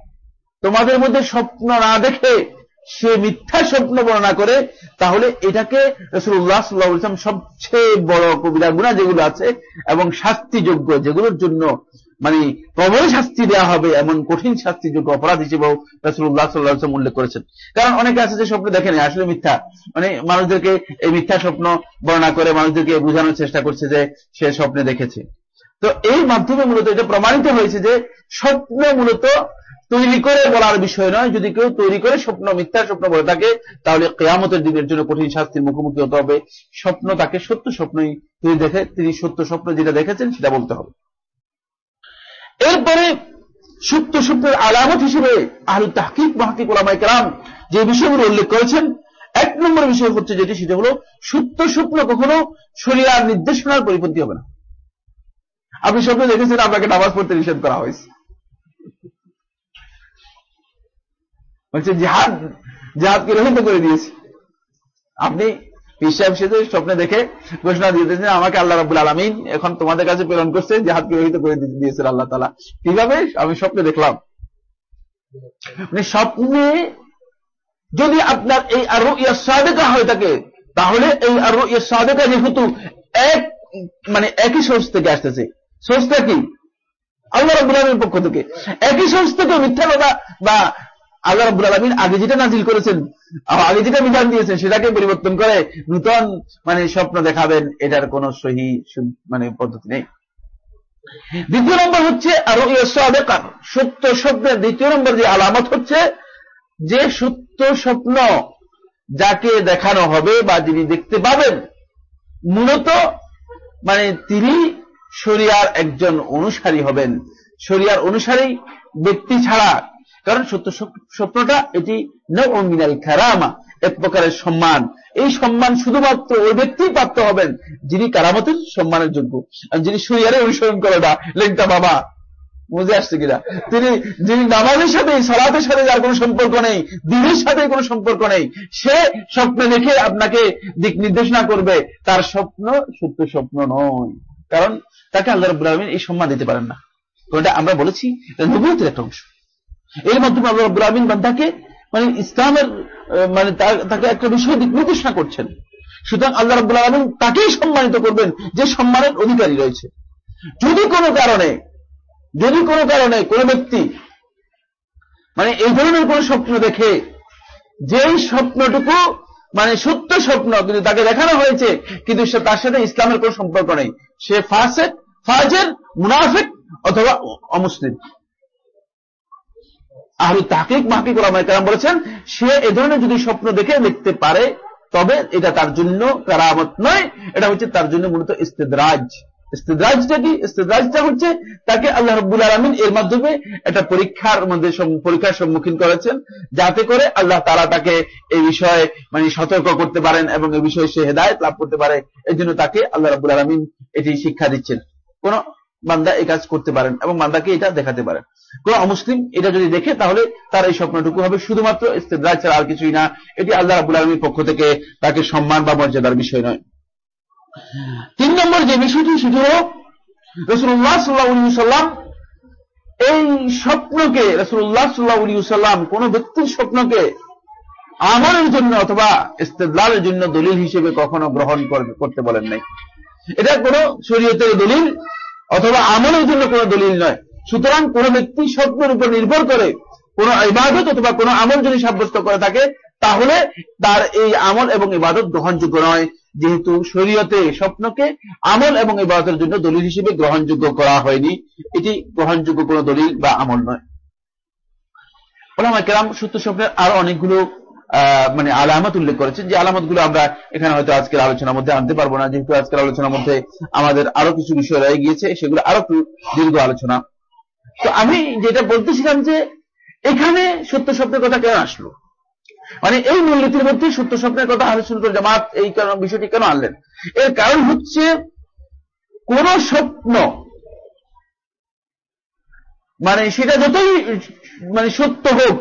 তোমাদের মধ্যে স্বপ্ন না দেখে সে মিথ্যা স্বপ্ন বর্ণনা করে, তাহলে এটাকে রসুল্লাহ সাল্লাহ ইসলাম সবচেয়ে বড় কবিরা গুণা যেগুলো আছে এবং শাস্তিযোগ্য, যেগুলোর জন্য মানে প্রবল শাস্তি দেওয়া হবে, এমন কঠিন শাস্তিযোগ্য অপরাধ হিসেবেও রসুল্লাহ সাল্লাহ ইসলাম উল্লেখ করেছেন। কারণ অনেকে আছে যে স্বপ্ন দেখেনি আসলে মিথ্যা। মানে মানুষদেরকে এই মিথ্যা স্বপ্ন বর্ণনা করে মানুষদেরকে বোঝানোর চেষ্টা করছে যে সে স্বপ্নে দেখেছে। তো এই মাধ্যমে মূলত এটা প্রমাণিত হয়েছে যে স্বপ্ন মূলত তৈরি করে বলার বিষয় নয়। যদি কেউ তৈরি করে স্বপ্ন, মিথ্যা স্বপ্ন বলে থাকে, তাহলে কেয়ামতের দিনের জন্য কঠিন শাস্তির মুখোমুখি হতে হবে। স্বপ্ন তাকে সত্য স্বপ্নই তিনি দেখে, তিনি সত্য স্বপ্ন যেটা দেখেছেন সেটা বলতে হবে। এরপরে সত্য স্বপ্নের আলামত হিসেবে আহলু তাহকিক মাহকিক ওলামাই কালাম যে বিষয়গুলো উল্লেখ করেছেন, এক নম্বর বিষয় হচ্ছে যেটি, সেটা হলো সত্য স্বপ্ন কখনো শরীর নির্দেশনার পরিপন্থী হবে না। আপনি স্বপ্ন দেখেছেন, আপনাকে নামাজ পড়তে নিষেধ করা হয়েছে। বলছে, জেহাদ জেহাদকে রহিত করে দিয়েছে? আপনি পিসাব সেতু স্বপ্নে দেখে ঘোষণা দিয়ে দিয়েছেন, আমাকে আল্লাহ রাবুল আলমিন এখন তোমাদের কাছে প্রেরণ করছে, জেহাদকে রহিত করে দিয়েছেন আল্লাহ তালা কীভাবে? আমি স্বপ্নে দেখলাম। মানে স্বপ্নে যদি আপনার এই আরও ইয়া সাদেকা হয়ে থাকে, তাহলে এই আরও ইয়া সাদেকা যেহেতু এক মানে একই সোর্স থেকে আসতেছে। সোর্সটা কি? আল্লাহ রাবুল আলমীর পক্ষ থেকে। একই সোর্স থেকে মিথ্যা কথা বা আল্লাহ রাবুল আলমিন আগে যেটা নাজিল করেছেন আগে যেটা বিধান দিয়েছেন, সেটাকে পরিবর্তন করে নূতন মানে স্বপ্ন দেখাবেন, এটার কোন সহি মানে পদ্ধতি নেই। দ্বিতীয় নম্বর হচ্ছে আরও সত্য স্বপ্নের দ্বিতীয় নম্বর যে আলামত হচ্ছে, যে সত্য স্বপ্ন যাকে দেখানো হবে বা যিনি দেখতে পাবেন, মূলত মানে তিনি শরিয়ার একজন অনুসারী হবেন। শরিয়ার অনুসারী ব্যক্তি ছাড়া কারণ সত্য স্বপ্নটা এটি নমিনাল খারামা এক প্রকারের সম্মান। এই সম্মান শুধুমাত্র ওই ব্যক্তি প্রাপ্ত হবেন যিনি কারামতের সম্মানের যোগ্য। যিনি শরিয়ারে অনুসরণ করে না, লেংটা বাবা। বুঝে আসছে কিনা? তিনি যিনি নামাজের সাথে, সালাতের সাথে যার কোনো সম্পর্ক নেই, দিনের সাথে কোনো সম্পর্ক নেই, সে স্বপ্ন দেখে আপনাকে দিক নির্দেশনা করবে। তার স্বপ্ন সত্য স্বপ্ন নয়। কারণ তাকে আল্লাহ রব্বুল আলমিন এই সম্মান দিতে পারেন না। এটা আমরা বলেছি? নবুয়তের একটা অংশ। এর মাধ্যমে আল্লাহ রব্বুল আলমিন বান্ধাকে মানে ইসলামের মানে তাকে একটা বিষয় নির্দেশনা করছেন। সুতরাং আল্লাহ রব্বুল আলমিন তাকেই সম্মানিত করবেন যে সম্মানের অধিকারী রয়েছে। যদি কোনো কারণে, যদি কোনো কারণে কোনো ব্যক্তি মানে এই ধরনের কোন স্বপ্ন দেখে, যেই স্বপ্নটুকু মানে সত্য স্বপ্ন কিন্তু তাকে দেখানো হয়েছে, কিন্তু সে তার সাথে ইসলামের কোন সম্পর্ক নেই। সে ফাসেক, ফাজের, মুনাফিক অথবা অমুসলিম। আহলু তাহকিক মাহকিক ওলামায় কালাম বলেছেন, সে এ ধরনের যদি স্বপ্ন দেখে দেখতে পারে, তবে এটা তার জন্য কারামত নয়, এটা হচ্ছে তার জন্য মূলত ইস্তেদরাজ। ইস্তেদরাজটা কি? ইস্তেদরাজটা হচ্ছে তাকে আল্লাহ রব্বুল আলমিন এর মাধ্যমে একটা পরীক্ষার মধ্যে পরীক্ষার সম্মুখীন করেছেন, যাতে করে আল্লাহ তারা তাকে এই বিষয়ে মানে সতর্ক করতে পারেন এবং এই বিষয়ে সে হেদায়ত লাভ করতে পারে। এই জন্য তাকে আল্লাহ রব্বুল আলমিন এটি শিক্ষা দিচ্ছেন। কোন বান্দা এই কাজ করতে পারেন এবং বান্দাকে এটা দেখাতে পারেন। কোন অমুসলিম এটা যদি দেখে, তাহলে তার এই স্বপ্নটুকু হবে। শুধুমাত্র ইস্তেদরাজ ছাড়া আর কিছুই না, এটি আল্লাহ রাবুল আলমীর পক্ষ থেকে তাকে সম্মান বা মর্যাদার বিষয় নয়। তিন নম্বর যে বিষয়টি, সেটি হল রসুল্লাহ সাল্লাহ সাল্লাম এই স্বপ্নকে রসুল্লাহ সাল্লাহ সাল্লাম কোন ব্যক্তির স্বপ্নকে আমলের জন্য অথবা ইস্তেদলালের জন্য দলিল হিসেবে কখনো গ্রহণ করতে বলেন নাই। এটা কোন শরীয়তের দলিল অথবা আমলের জন্য কোন দলিল নয়। সুতরাং কোন ব্যক্তি স্বপ্নের উপর নির্ভর করে কোন ইবাদত অথবা কোন আমল যদি সাব্যস্ত করে থাকে, তাহলে তার এই আমল এবং ইবাদত গ্রহণযোগ্য নয়। যেহেতু শরীয়তে স্বপ্নকে আমল এবং ইবাদতের জন্য দলিল হিসেবে গ্রহণযোগ্য করা হয়নি। এটি গ্রহণযোগ্য কোন দলিল বা আমল নয়। ওলামা কেরাম সত্য স্বপ্নের আরও অনেকগুলো মানে আলামত উল্লেখ করেছেন যে আলামতগুলো আমরা এখানে হয়তো আজকের আলোচনার মধ্যে আনতে পারব না। যেহেতু আজকের আলোচনার মধ্যে আমাদের আরও কিছু বিষয় রয়ে গিয়েছে, সেগুলো আরও একটু দীর্ঘ আলোচনা। তো আমি যেটা বলতেছিলাম যে এখানে সত্য স্বপ্নের কথা কেন আসলো? মানে এই মূলনীতির মধ্যে সত্য স্বপ্নের কথা আলোচনা করে জামাত এই কারণ বিষয়টি কেন আনলেন? এর কারণ হচ্ছে কোন স্বপ্ন মানে সেটা যতই মানে সত্য হোক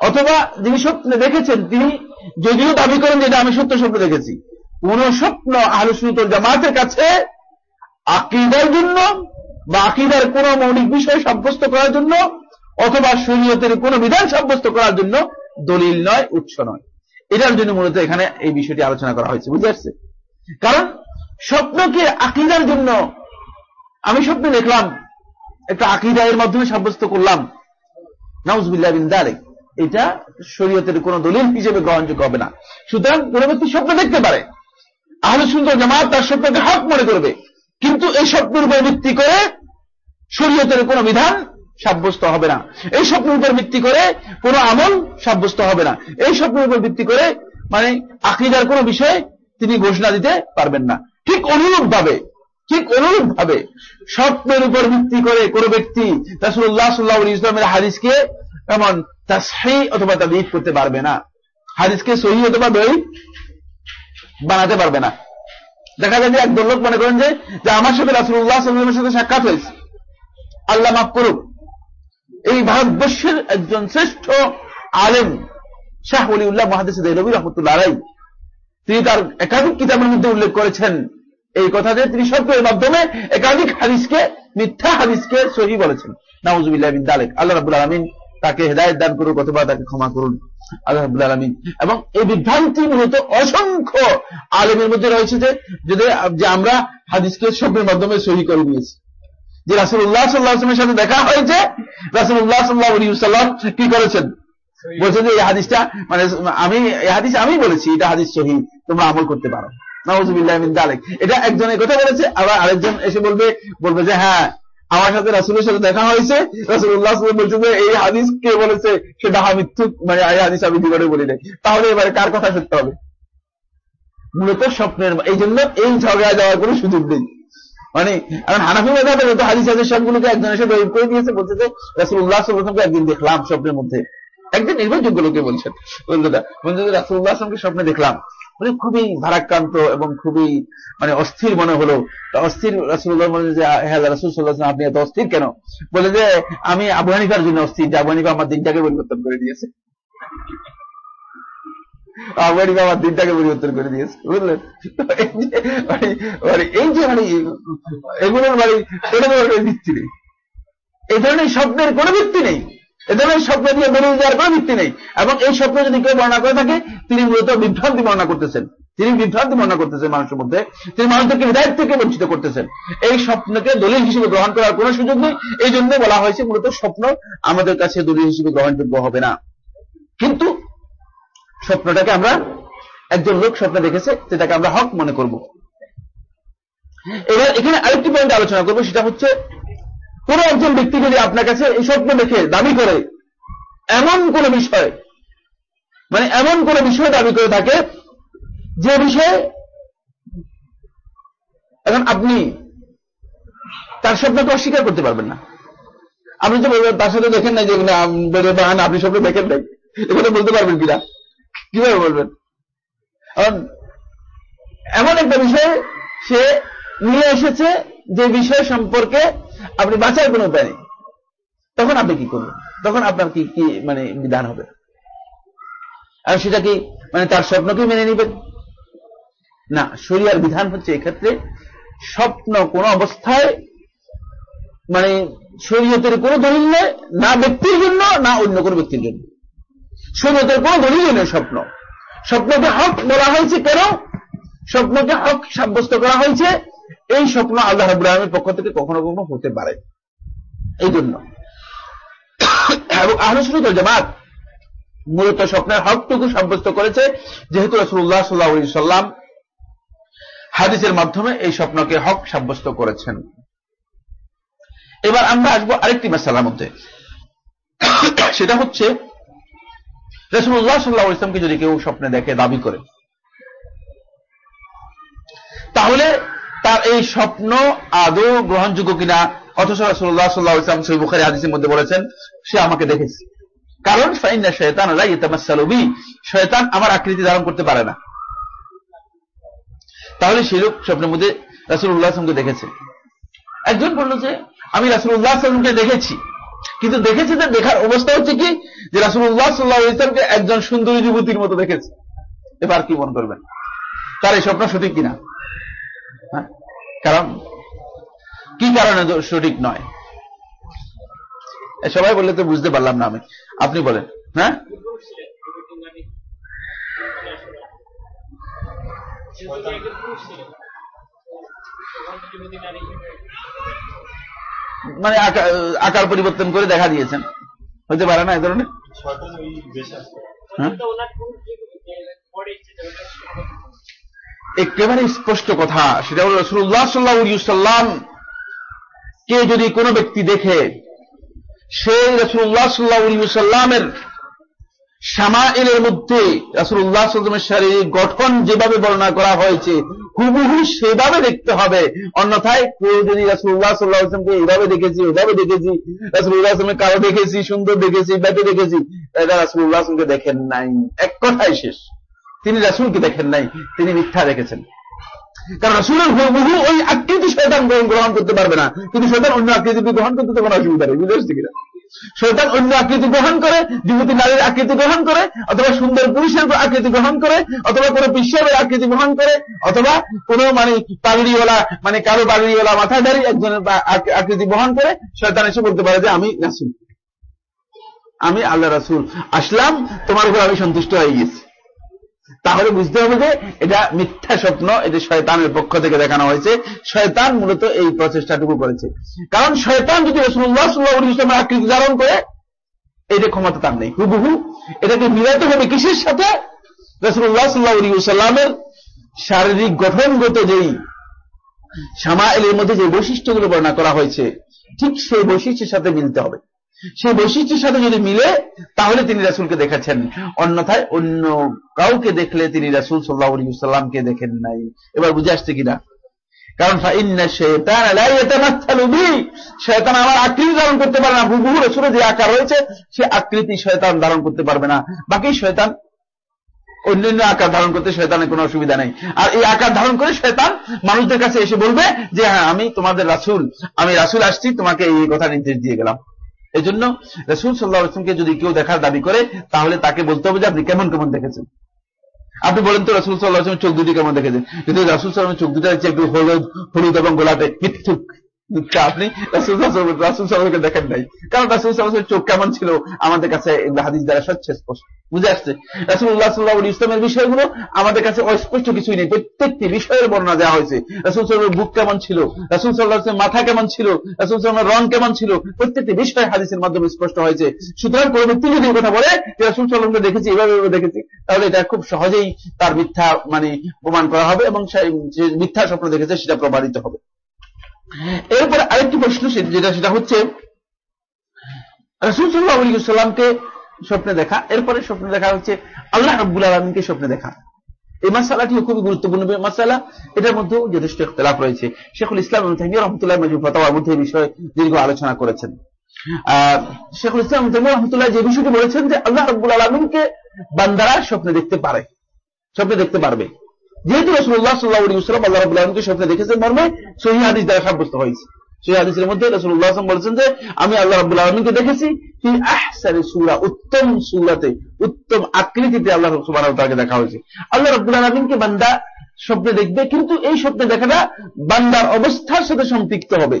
অথবা যিনি স্বপ্নে দেখেছেন, তিনি যদিও দাবি করেন যে আমি সত্য স্বপ্ন দেখেছি কোন স্বপ্ন আলোচনা জামাতের কাছে আকিদার জন্য বা আকিদার কোন মৌলিক বিষয় সাব্যস্ত করার জন্য অথবা শরীয়তের কোন বিধান সাব্যস্ত করার জন্য দলিল নয়, উৎস নয়। এটার জন্য মূলত এখানে এই বিষয়টি আলোচনা করা হয়েছে বুঝতে পারছে কারণ স্বপ্নকে আকিদার জন্য আমি স্বপ্নে দেখলাম, একটা আকিদা এর মাধ্যমে সাব্যস্ত করলাম। নাউজবিল্লাহ বিন দারেক। এটা শরীয়তের কোন দলিল হিসেবে গ্রহণযোগ্য হবে না। সুতরাং কোন ব্যক্তি স্বপ্ন দেখতে পারে। আহলে সুন্দর জামাত তার স্বপ্নকে হক মনে করবে। কিন্তু এই স্বপ্নের উপর ভিত্তি করে শরীয়তের কোন বিধান সাব্যস্ত হবে না। এই স্বপ্নের উপর ভিত্তি করে কোনো আমল সাব্যস্ত হবে না। এই স্বপ্নের উপর ভিত্তি করে মানে আকিদার কোনো বিষয়ে তিনি ঘোষণা দিতে পারবেন না। ঠিক অনুরূপ ভাবে ঠিক অনুরূপ ভাবে স্বপ্নের উপর ভিত্তি করে কোন ব্যক্তি রাসুল্লাহ সাল্লাহ ইসলামের হাদিসকে এমন তাসহি অথবা তাদিফ করতে পারবে না। হাদিসকে সহি অথবা দই বানাতে পারবে না। দেখা যায় যে একদল লোক মনে করেন যে আমার সাথে রাসুল্লাহ সাল্লামের সাথে সাক্ষাৎ হয়েছে। আল্লাহ মাফ করুক। এই ভারতবর্ষের একজন শ্রেষ্ঠ আলেম শাহ অলিউল্লাহ মহাদেশ রবি রহমতুল্লাহ তিনি তার একাধিক কিতাবের মধ্যে উল্লেখ করেছেন এই কথা যে তিনি সত্যের মাধ্যমে একাধিক হাদিসকে, মিথ্যা হাদিসকে সহি বলেছেন। নাউজুবিল্লাহ দালেক। আল্লাহ রাবুল আলমিন তাকে হেদায়ত দান করুক অথবা তাকে ক্ষমা করুন। আল্লাহ রাবুল আলমিন। এবং এই বিভ্রান্তি মূলত অসংখ্য আলেমের মধ্যে রয়েছে যে, যদি, যে আমরা হাদিসকে স্বপ্নের মাধ্যমে সহি করে নিয়েছি। যে রাসুল্লাহ সাল্লাহ আসলামের সাথে দেখা হয়েছে রাসুল্লাহ সাল্লাহ আলী সাল্লাম কি করেছেন? বলছেন যে, এই হাদিসটা মানে আমি, এই হাদিস আমি বলেছি, এটা হাদিস সহি, তোমরা আমল করতে পারো। এটা একজনের কথা বলেছে, আবার আরেকজন এসে বলবে বলবে যে হ্যাঁ আমার সাথে রাসুলের সাথে দেখা হয়েছে। রাসুল্লাহ বলছে যে এই হাদিস কে বলেছে সে ডাহা মিথ্যুক? মানে এই হাদিস আমি জীবনে বলি নাই। তাহলে এবারে কার কথা সত্য হবে? মূলত স্বপ্নের এই জন্য এই ঝগড়া যাওয়ার কোনো সুযোগ নেই। মানে এখন হানাফি মেধাবে যত হাদিস আছে সবগুলোকে একজন এসে প্রয়োগ করে দিয়েছে, বলছে যে রাসুল্লাহ সাল্লামকে একদিন দেখলাম স্বপ্নের মধ্যে। একদিন নির্ভরযোগ্য লোকে বলছেন। বলছে বলছে যে রাসুল্লাহ আসলামকে স্বপ্নে দেখলাম। মানে খুবই ভারাক্রান্ত এবং খুবই মানে অস্থির মনে হলো। অস্থির রাসুল্লাহ বলে যে হ্যাঁ রাসুল সাল্লাহ আপনি এত অস্থির কেন? বলে যে, আমি আবু হানিফার জন্য অস্থির। যে আবু হানিফা আমার দিনটাকে পরিবর্তন করে দিয়েছে। আবু আমার দিনটাকে পরিবর্তন করে দিয়েছে, বুঝলেন? মানে এই যে মানে এগুলোর মানে ধরনের ভিত্তি নেই। এই ধরনের স্বপ্নের কোনো ভিত্তি নেই। এ ধরনের স্বপ্ন দিয়ে দলিল দেওয়ার কোনো ভিত্তি নেই। এবং এই স্বপ্ন যদি কেউ বর্ণনা করে থাকে, তিনি মূলত বিভ্রান্তি বর্ণনা করতেছেন। তিনি বিভ্রান্তি বর্ণনা করতেছেন মানুষের মধ্যে। তিনি মানুষদেরকে হৃদায়ত থেকে বঞ্চিত করতেছেন। এই স্বপ্নকে দলিল হিসেবে গ্রহণ করার কোনো সুযোগ নেই। এই জন্য বলা হয়েছে, মূলত স্বপ্ন আমাদের কাছে দলিল হিসেবে গ্রহণযোগ্য হবে না। কিন্তু স্বপ্নটাকে আমরা, একজন লোক স্বপ্ন দেখেছে সেটাকে আমরা হক মনে করব। এবার এখানে আরেকটি পয়েন্ট আলোচনা করব, সেটা হচ্ছে কোন একজন ব্যক্তি যদি আপনার কাছে এই স্বপ্ন দেখে দাবি করে, এমন কোন বিষয় মানে এমন কোন বিষয় দাবি করে থাকে, যে বিষয়ে এখন আপনি তার স্বপ্নকে অস্বীকার করতে পারবেন না। আপনি তো তার সাথে দেখেন নাই যে আপনি স্বপ্ন দেখেন নাই। এখানে বলতে পারবেন কিনা? কীভাবে বলবেন? কারণ এমন একটা বিষয় সে নিয়ে এসেছে যে বিষয় সম্পর্কে আপনি বাঁচার কোনো উপায় নেই। তখন আপনি কি করবেন? তখন আপনার কি কি মানে বিধান হবে? আর সেটা কি মানে তার স্বপ্নকে মেনে নেবেন? না, শরিয়ার বিধান হচ্ছে এক্ষেত্রে স্বপ্ন কোন অবস্থায় মানে শরীয়তের কোন দলিল নেই, না ব্যক্তির জন্য, না অন্য কোনো ব্যক্তির জন্য। শরীয়তের কোনো দলিল নেই স্বপ্ন। স্বপ্নকে হক বলা হয়েছে কেন? স্বপ্নকে হক সাব্যস্ত করা হয়েছে এই স্বপ্ন আল্লাহ রাবুল পক্ষ থেকে কখনো কখনো হতে পারে। এই জন্য এবং আহরসুল জামাত মূলত স্বপ্নের হকটুকু সাব্যস্ত করেছে, যেহেতু রসুল্লাহ সাল্লাহ সাল্লাম হাদিসের মাধ্যমে এই স্বপ্নকে হক সাব্যস্ত করেছেন। এবার আমরা আসব আরেকটি মেসালার মধ্যে। সেটা হচ্ছে রসুল্লাহ সাল্লাহ ইসলামকে যদি কেউ স্বপ্নে দেখে, দাবি করে, তাহলে তার এই স্বপ্ন আদৌ গ্রহণযোগ্য কিনা? অথচ রাসুল্লাহ সাল্লাহ ইসলাম সই বুখারি হাদিসের মধ্যে বলেছেন, সে আমাকে দেখেছে। কারণ, ফাইন্না শয়তান ইতামাসালবি শয়তান আমার আকৃতি ধারণ করতে পারে না। তাহলে সেই লোক স্বপ্নের মধ্যে রাসুল্লাহ আসলামকে দেখেছে। একজন বলল যে, আমি রাসুল্লাহ আসলামকে দেখেছি। কিন্তু দেখেছি যে দেখার অবস্থা হচ্ছে কি? যে রাসুল্লাহ সাল্লাহ ইসলামকে একজন সুন্দরী যুবতীর মতো দেখেছে। এবার কি মনে করবেন? তার এই স্বপ্ন সঠিক কিনা? কারণ কি কারণে সঠিক নয়? সবাই বললে তো বুঝতে পারলাম না আমি। আপনি বলেন হ্যাঁ? মানে আকার পরিবর্তন করে দেখা দিয়েছেন। হতে পারে না এ ধরনের? একেবারে স্পষ্ট কথা, সেটা হল রসুল্লাহ সাল্লাহ সাল্লাম কে যদি কোনো ব্যক্তি দেখে সেই রসুল্লাহ সাল্লাহ সাল্লামের সামাইলের মধ্যে রাসুল্লাহ সাল্লামের শারীরিক গঠন যেভাবে বর্ণনা করা হয়েছে, হুবহু সেভাবে দেখতে হবে। অন্যথায় কেউ যদি রাসুল্লাহ সাল্লাহ আসলামকে এইভাবে দেখেছি, ওইভাবে দেখেছি রাসুল্লাহ আসলামের কালো দেখেছি, সুন্দর দেখেছি, ব্যাপে দেখেছি এটা রাসুল্লাহ আসলামকে দেখেন নাই। এক কথাই শেষ। তিনি রাসুলকে দেখেন নাই, তিনি মিথ্যা দেখেছেন। কারণ রাসুলের হুবহু ওই আকৃতি শয়তান গ্রহণ করতে পারবে না। কিন্তু শয়তান অন্য আকৃতি গ্রহণ করতে তো কোনো অসুবিধা নেই, বুঝতে পারছি কিনা? শয়তান অন্য আকৃতি গ্রহণ করে, যুবতী নারীর আকৃতি গ্রহণ করে, অথবা সুন্দর পুরুষের আকৃতি গ্রহণ করে, অথবা কোনো বিশ্বের আকৃতি গ্রহণ করে, অথবা কোনো মানে পাগড়িওয়ালা মানে কারও পাগড়িওয়ালা, মাথাধারী একজনের আকৃতি বহন করে, শয়তান এসে বলতে পারে যে, আমি রাসুল। আমি আল্লাহ রাসুল। আসলাম, তোমার উপর আমি সন্তুষ্ট হয়ে গেছি। তাহলে বুঝতে হবে যে এটা মিথ্যা স্বপ্ন, এটা শয়তানের পক্ষ থেকে দেখানো হয়েছে। শয়তান মূলত এই প্রচেষ্টাটুকু করেছে। কারণ শয়তান যদি রসুল্লাহ আকৃতি ধারণ করে এটা ক্ষমতা তার নেই। হুবহু এটাকে মিলাতে হবে কিসের সাথে? রসুল্লাহ শারীরিক গঠনগত যেই সামাইলের মধ্যে যে বৈশিষ্ট্যগুলো বর্ণনা করা হয়েছে, ঠিক সেই বৈশিষ্ট্যের সাথে মিলতে হবে। সেই বৈশিষ্ট্যের সাথে যদি মিলে, তাহলে তিনি রাসুলকে দেখেছেন। অন্যথায় অন্য কাউকে দেখলে তিনি রাসুল সাল্লাহ সাল্লামকে দেখেন নাই। এবার বুঝে আসছে কিনা? কারণ শয়তান আমার আকৃতি ধারণ করতে পারে না। হুবহু রসুলে যে আকার রয়েছে, সে আকৃতি শয়তান ধারণ করতে পারবে না। বাকি শয়তান, অন্যান্য আকার ধারণ করতে শয়তানের কোনো অসুবিধা নেই। আর এই আকার ধারণ করে শয়তান মানুষদের কাছে এসে বলবে যে হ্যাঁ আমি তোমাদের রাসুল, আমি রাসুল আসছি, তোমাকে এই কথা নির্দেশ দিয়ে গেলাম। এই জন্য রসুল সাল্লাহ আসলামকে যদি কেউ দেখার দাবি করে, তাহলে তাকে বলতে হবে যে আপনি কেমন কেমন দেখেছেন। আপনি বলেন তো রসুল সাল্লাহ চোখ দুটি কেমন দেখেছেন? কিন্তু রসুল সাল্লামের চোখ দুটা হচ্ছে একটু হলুদ হলুদ এবং গোলাপে মিথ্যুক আপনি রাসুল রাসুল সাল্লামকে দেখেন নাই। কারণ রাসুল সাল্লামের চোখ কেমন ছিল আমাদের কাছে হাদিস দ্বারা স্বচ্ছ স্পষ্ট। বুঝে আসছে? রাসুল্লাহ সাল্লাহ ইসলামের বিষয়গুলো আমাদের কাছে অস্পষ্ট কিছুই নেই। প্রত্যেকটি বিষয়ের বর্ণনা দেওয়া হয়েছে। রাসুল সাল্লামের বুক কেমন ছিল? রাসুল সাল্লাহ মাথা কেমন ছিল? রাসুল সাল্লামের রং কেমন ছিল? প্রত্যেকটি বিষয় হাদিসের মাধ্যমে স্পষ্ট হয়েছে। সুতরাং কোনো ব্যক্তি যদি কথা বলে যে রাসুল সাল্লামকে দেখেছি, এভাবে দেখেছি। তাহলে এটা খুব সহজেই তার মিথ্যা মানে প্রমাণ করা হবে এবং মিথ্যা স্বপ্ন দেখেছে সেটা প্রমাণিত হবে। এরপরে আরেকটি প্রশ্ন যেটা সেটা হচ্ছে, রসুল সাল্লাহ স্বপ্নে দেখা, এরপরে স্বপ্নে দেখা হচ্ছে আল্লাহ রব্বুল আলমীকে স্বপ্নে দেখা। এই মাসালাটিও খুবই গুরুত্বপূর্ণ মাসালা। এটার মধ্যেও যথেষ্ট ইখতলাফ রয়েছে। শেখুল ইসলাম রহমতুল্লাহ ফতাওয়ার মধ্যে এই বিষয়ে দীর্ঘ আলোচনা করেছেন। শেখুল ইসলাম রহমতুল্লাহ যে বিষয়টি বলেছেন যে আল্লাহ রব্বুল আলমিনকে বান্দারা স্বপ্নে দেখতে পারে। স্বপ্নে দেখতে পারবে। যেহেতু রসুল্লাহ সাল্লাহ ইসলাম আল্লাহ আলমকে স্বপ্নে দেখেছেন মর্মে সহি হাদিস দ্বারা সাব্যস্ত হয়েছে। সেই হাদিসের মধ্যে রসুল্লাহ আসলাম বলেছেন যে, আমি আল্লাহ রাবুল আলমীকে দেখেছি উত্তম উত্তম আকৃতিতে আল্লাহ দেখা হয়েছে। আল্লাহ রব্বুল আলমিনকে বান্দা স্বপ্নে দেখবে, কিন্তু এই স্বপ্নে দেখাটা বান্দার অবস্থার সাথে সম্পৃক্ত হবে।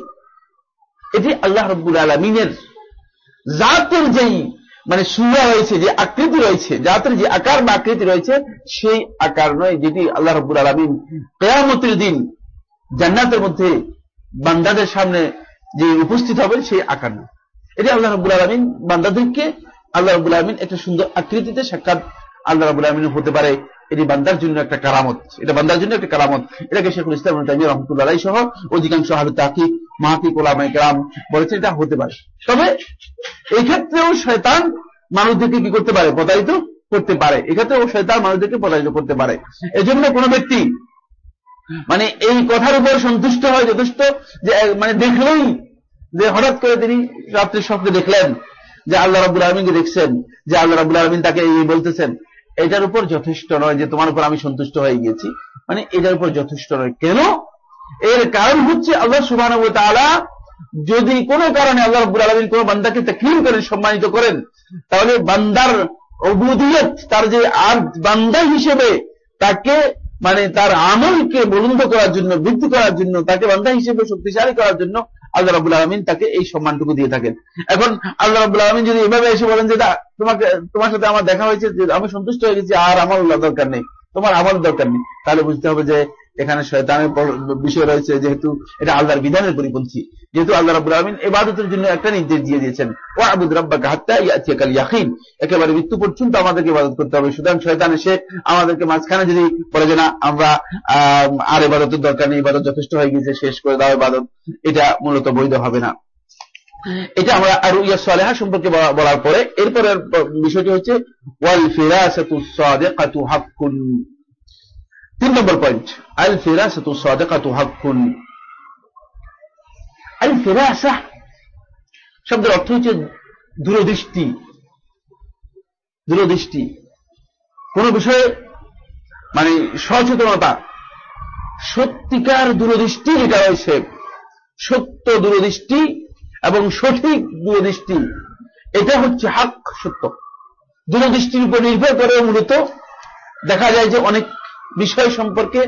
এটি আল্লাহ রব্বুল আলমিনের জাতের যেই মানে সুরা রয়েছে, যে আকৃতি রয়েছে জাতের যে আকার বা আকৃতি রয়েছে, সেই আকার নয়, যেটি আল্লাহ রব্বুল আলমিন কেয়ামতের দিন জান্নাতের মধ্যে বান্দাদের সামনে যে উপস্থিত হবে সেই আকার না এটি আল্লাহ রবুল আলমিন বান্দাদেরকে, আল্লাহ রবুল আলমিন একটা সুন্দর আকৃতিতে সাক্ষাৎ আল্লাহ রবুল আলমিন হতে পারে। এটি বান্দার জন্য একটা কারামত। এটা বান্দার জন্য একটা কারামত। এটাকে শেখুল ইসলাম রহমতুল্লাহ সহ অধিকাংশ হারু তাকিক কালাম বলেছে এটা হতে পারে। তবে এই ক্ষেত্রেও শয়তান মানুষদেরকে কি করতে পারে? প্রতারিত করতে পারে। এক্ষেত্রেও শয়তান মানুষদেরকে প্রতারিত করতে পারে। এজন্য কোনো ব্যক্তি মানে এই কথার উপর সন্তুষ্ট হয় যথেষ্ট যে মানে দেখলেই যে হঠাৎ করে তিনি রাত্রির স্বপ্নে দেখলেন যে আল্লাহ রাবুল আলমিনকে দেখছেন, যে আল্লাহ রাবুল আলমিন তাকে এই বলতেছেন, এটার উপর যথেষ্ট নয় যে তোমার উপর আমি সন্তুষ্ট হয়ে গিয়েছি। মানে এটার উপর যথেষ্ট নয়। কেন? এর কারণ হচ্ছে আল্লাহ সুবাহ যদি কোনো কারণে আল্লাহ রব্বুল আলমিন কোন বান্দাকে তকলিম করেন, সম্মানিত করেন, তাহলে বান্দার অবুদিয়ত, তার যে আর বান্দা হিসেবে তাকে মানে তার আমলকে বলন্দ করার জন্য, বৃদ্ধি করার জন্য, তাকে বান্ধা হিসেবে শক্তিশালী করার জন্য আল্লাহ রাবুল আলমিন তাকে এই সম্মানটুকু দিয়ে থাকেন। এখন আল্লাহ রাবুল আলমিন যদি এভাবে এসে বলেন যে তোমাকে তোমার সাথে আমার দেখা হয়েছে যে, আমি সন্তুষ্ট হয়ে গেছি, আর আমার দরকার নেই, তোমার আমল দরকার নেই, তাহলে বুঝতে হবে যে এখানে শয়তানের বিষয় রয়েছে যেহেতু এটা আল্লাহর বিধানের পরিপন্থী। যেহেতু আল্লাহ রাবুল আলমিন এবাদতের জন্য একটা নির্দেশ দিয়ে দিয়েছেন ও আবুদ রব্বা হাত্তা ইয়াকাল ইয়াকিন। একেবারে মৃত্যু পর্যন্ত আমাদেরকে ইবাদত করতে হবে। সুতরাং শয়তান এসে আমাদেরকে মাঝখানে যদি বলে যে, না, আমরা আর এবাদতের দরকার নেই, ইবাদত যথেষ্ট হয়ে গেছে শেষ করে দাও ইবাদত, এটা মূলত বৈধ হবে না। এটা আমরা আর ইয়া সালেহা সম্পর্কে বলার পরে, এরপরের বিষয়টি হচ্ছে, ওয়াল ফিরাসাতু সাদিকাতু হাক্কুন। তিন নম্বর পয়েন্ট আল ফিরাসাতু সাদিকাতু হাক্কুন। আল ফিরাসা শব্দের অর্থ হচ্ছে দূরদৃষ্টি দূরদৃষ্টি। কোন বিষয়ে মানে সচেতনতা, সত্যিকার দূরদৃষ্টি যেটা রয়েছে, সত্য দূরদৃষ্টি এবং সঠিক দূরদৃষ্টি, এটা হচ্ছে হাক সত্য। দূরদৃষ্টির উপর নির্ভর করে মূলত দেখা যায় যে অনেক বিষয় সম্পর্কে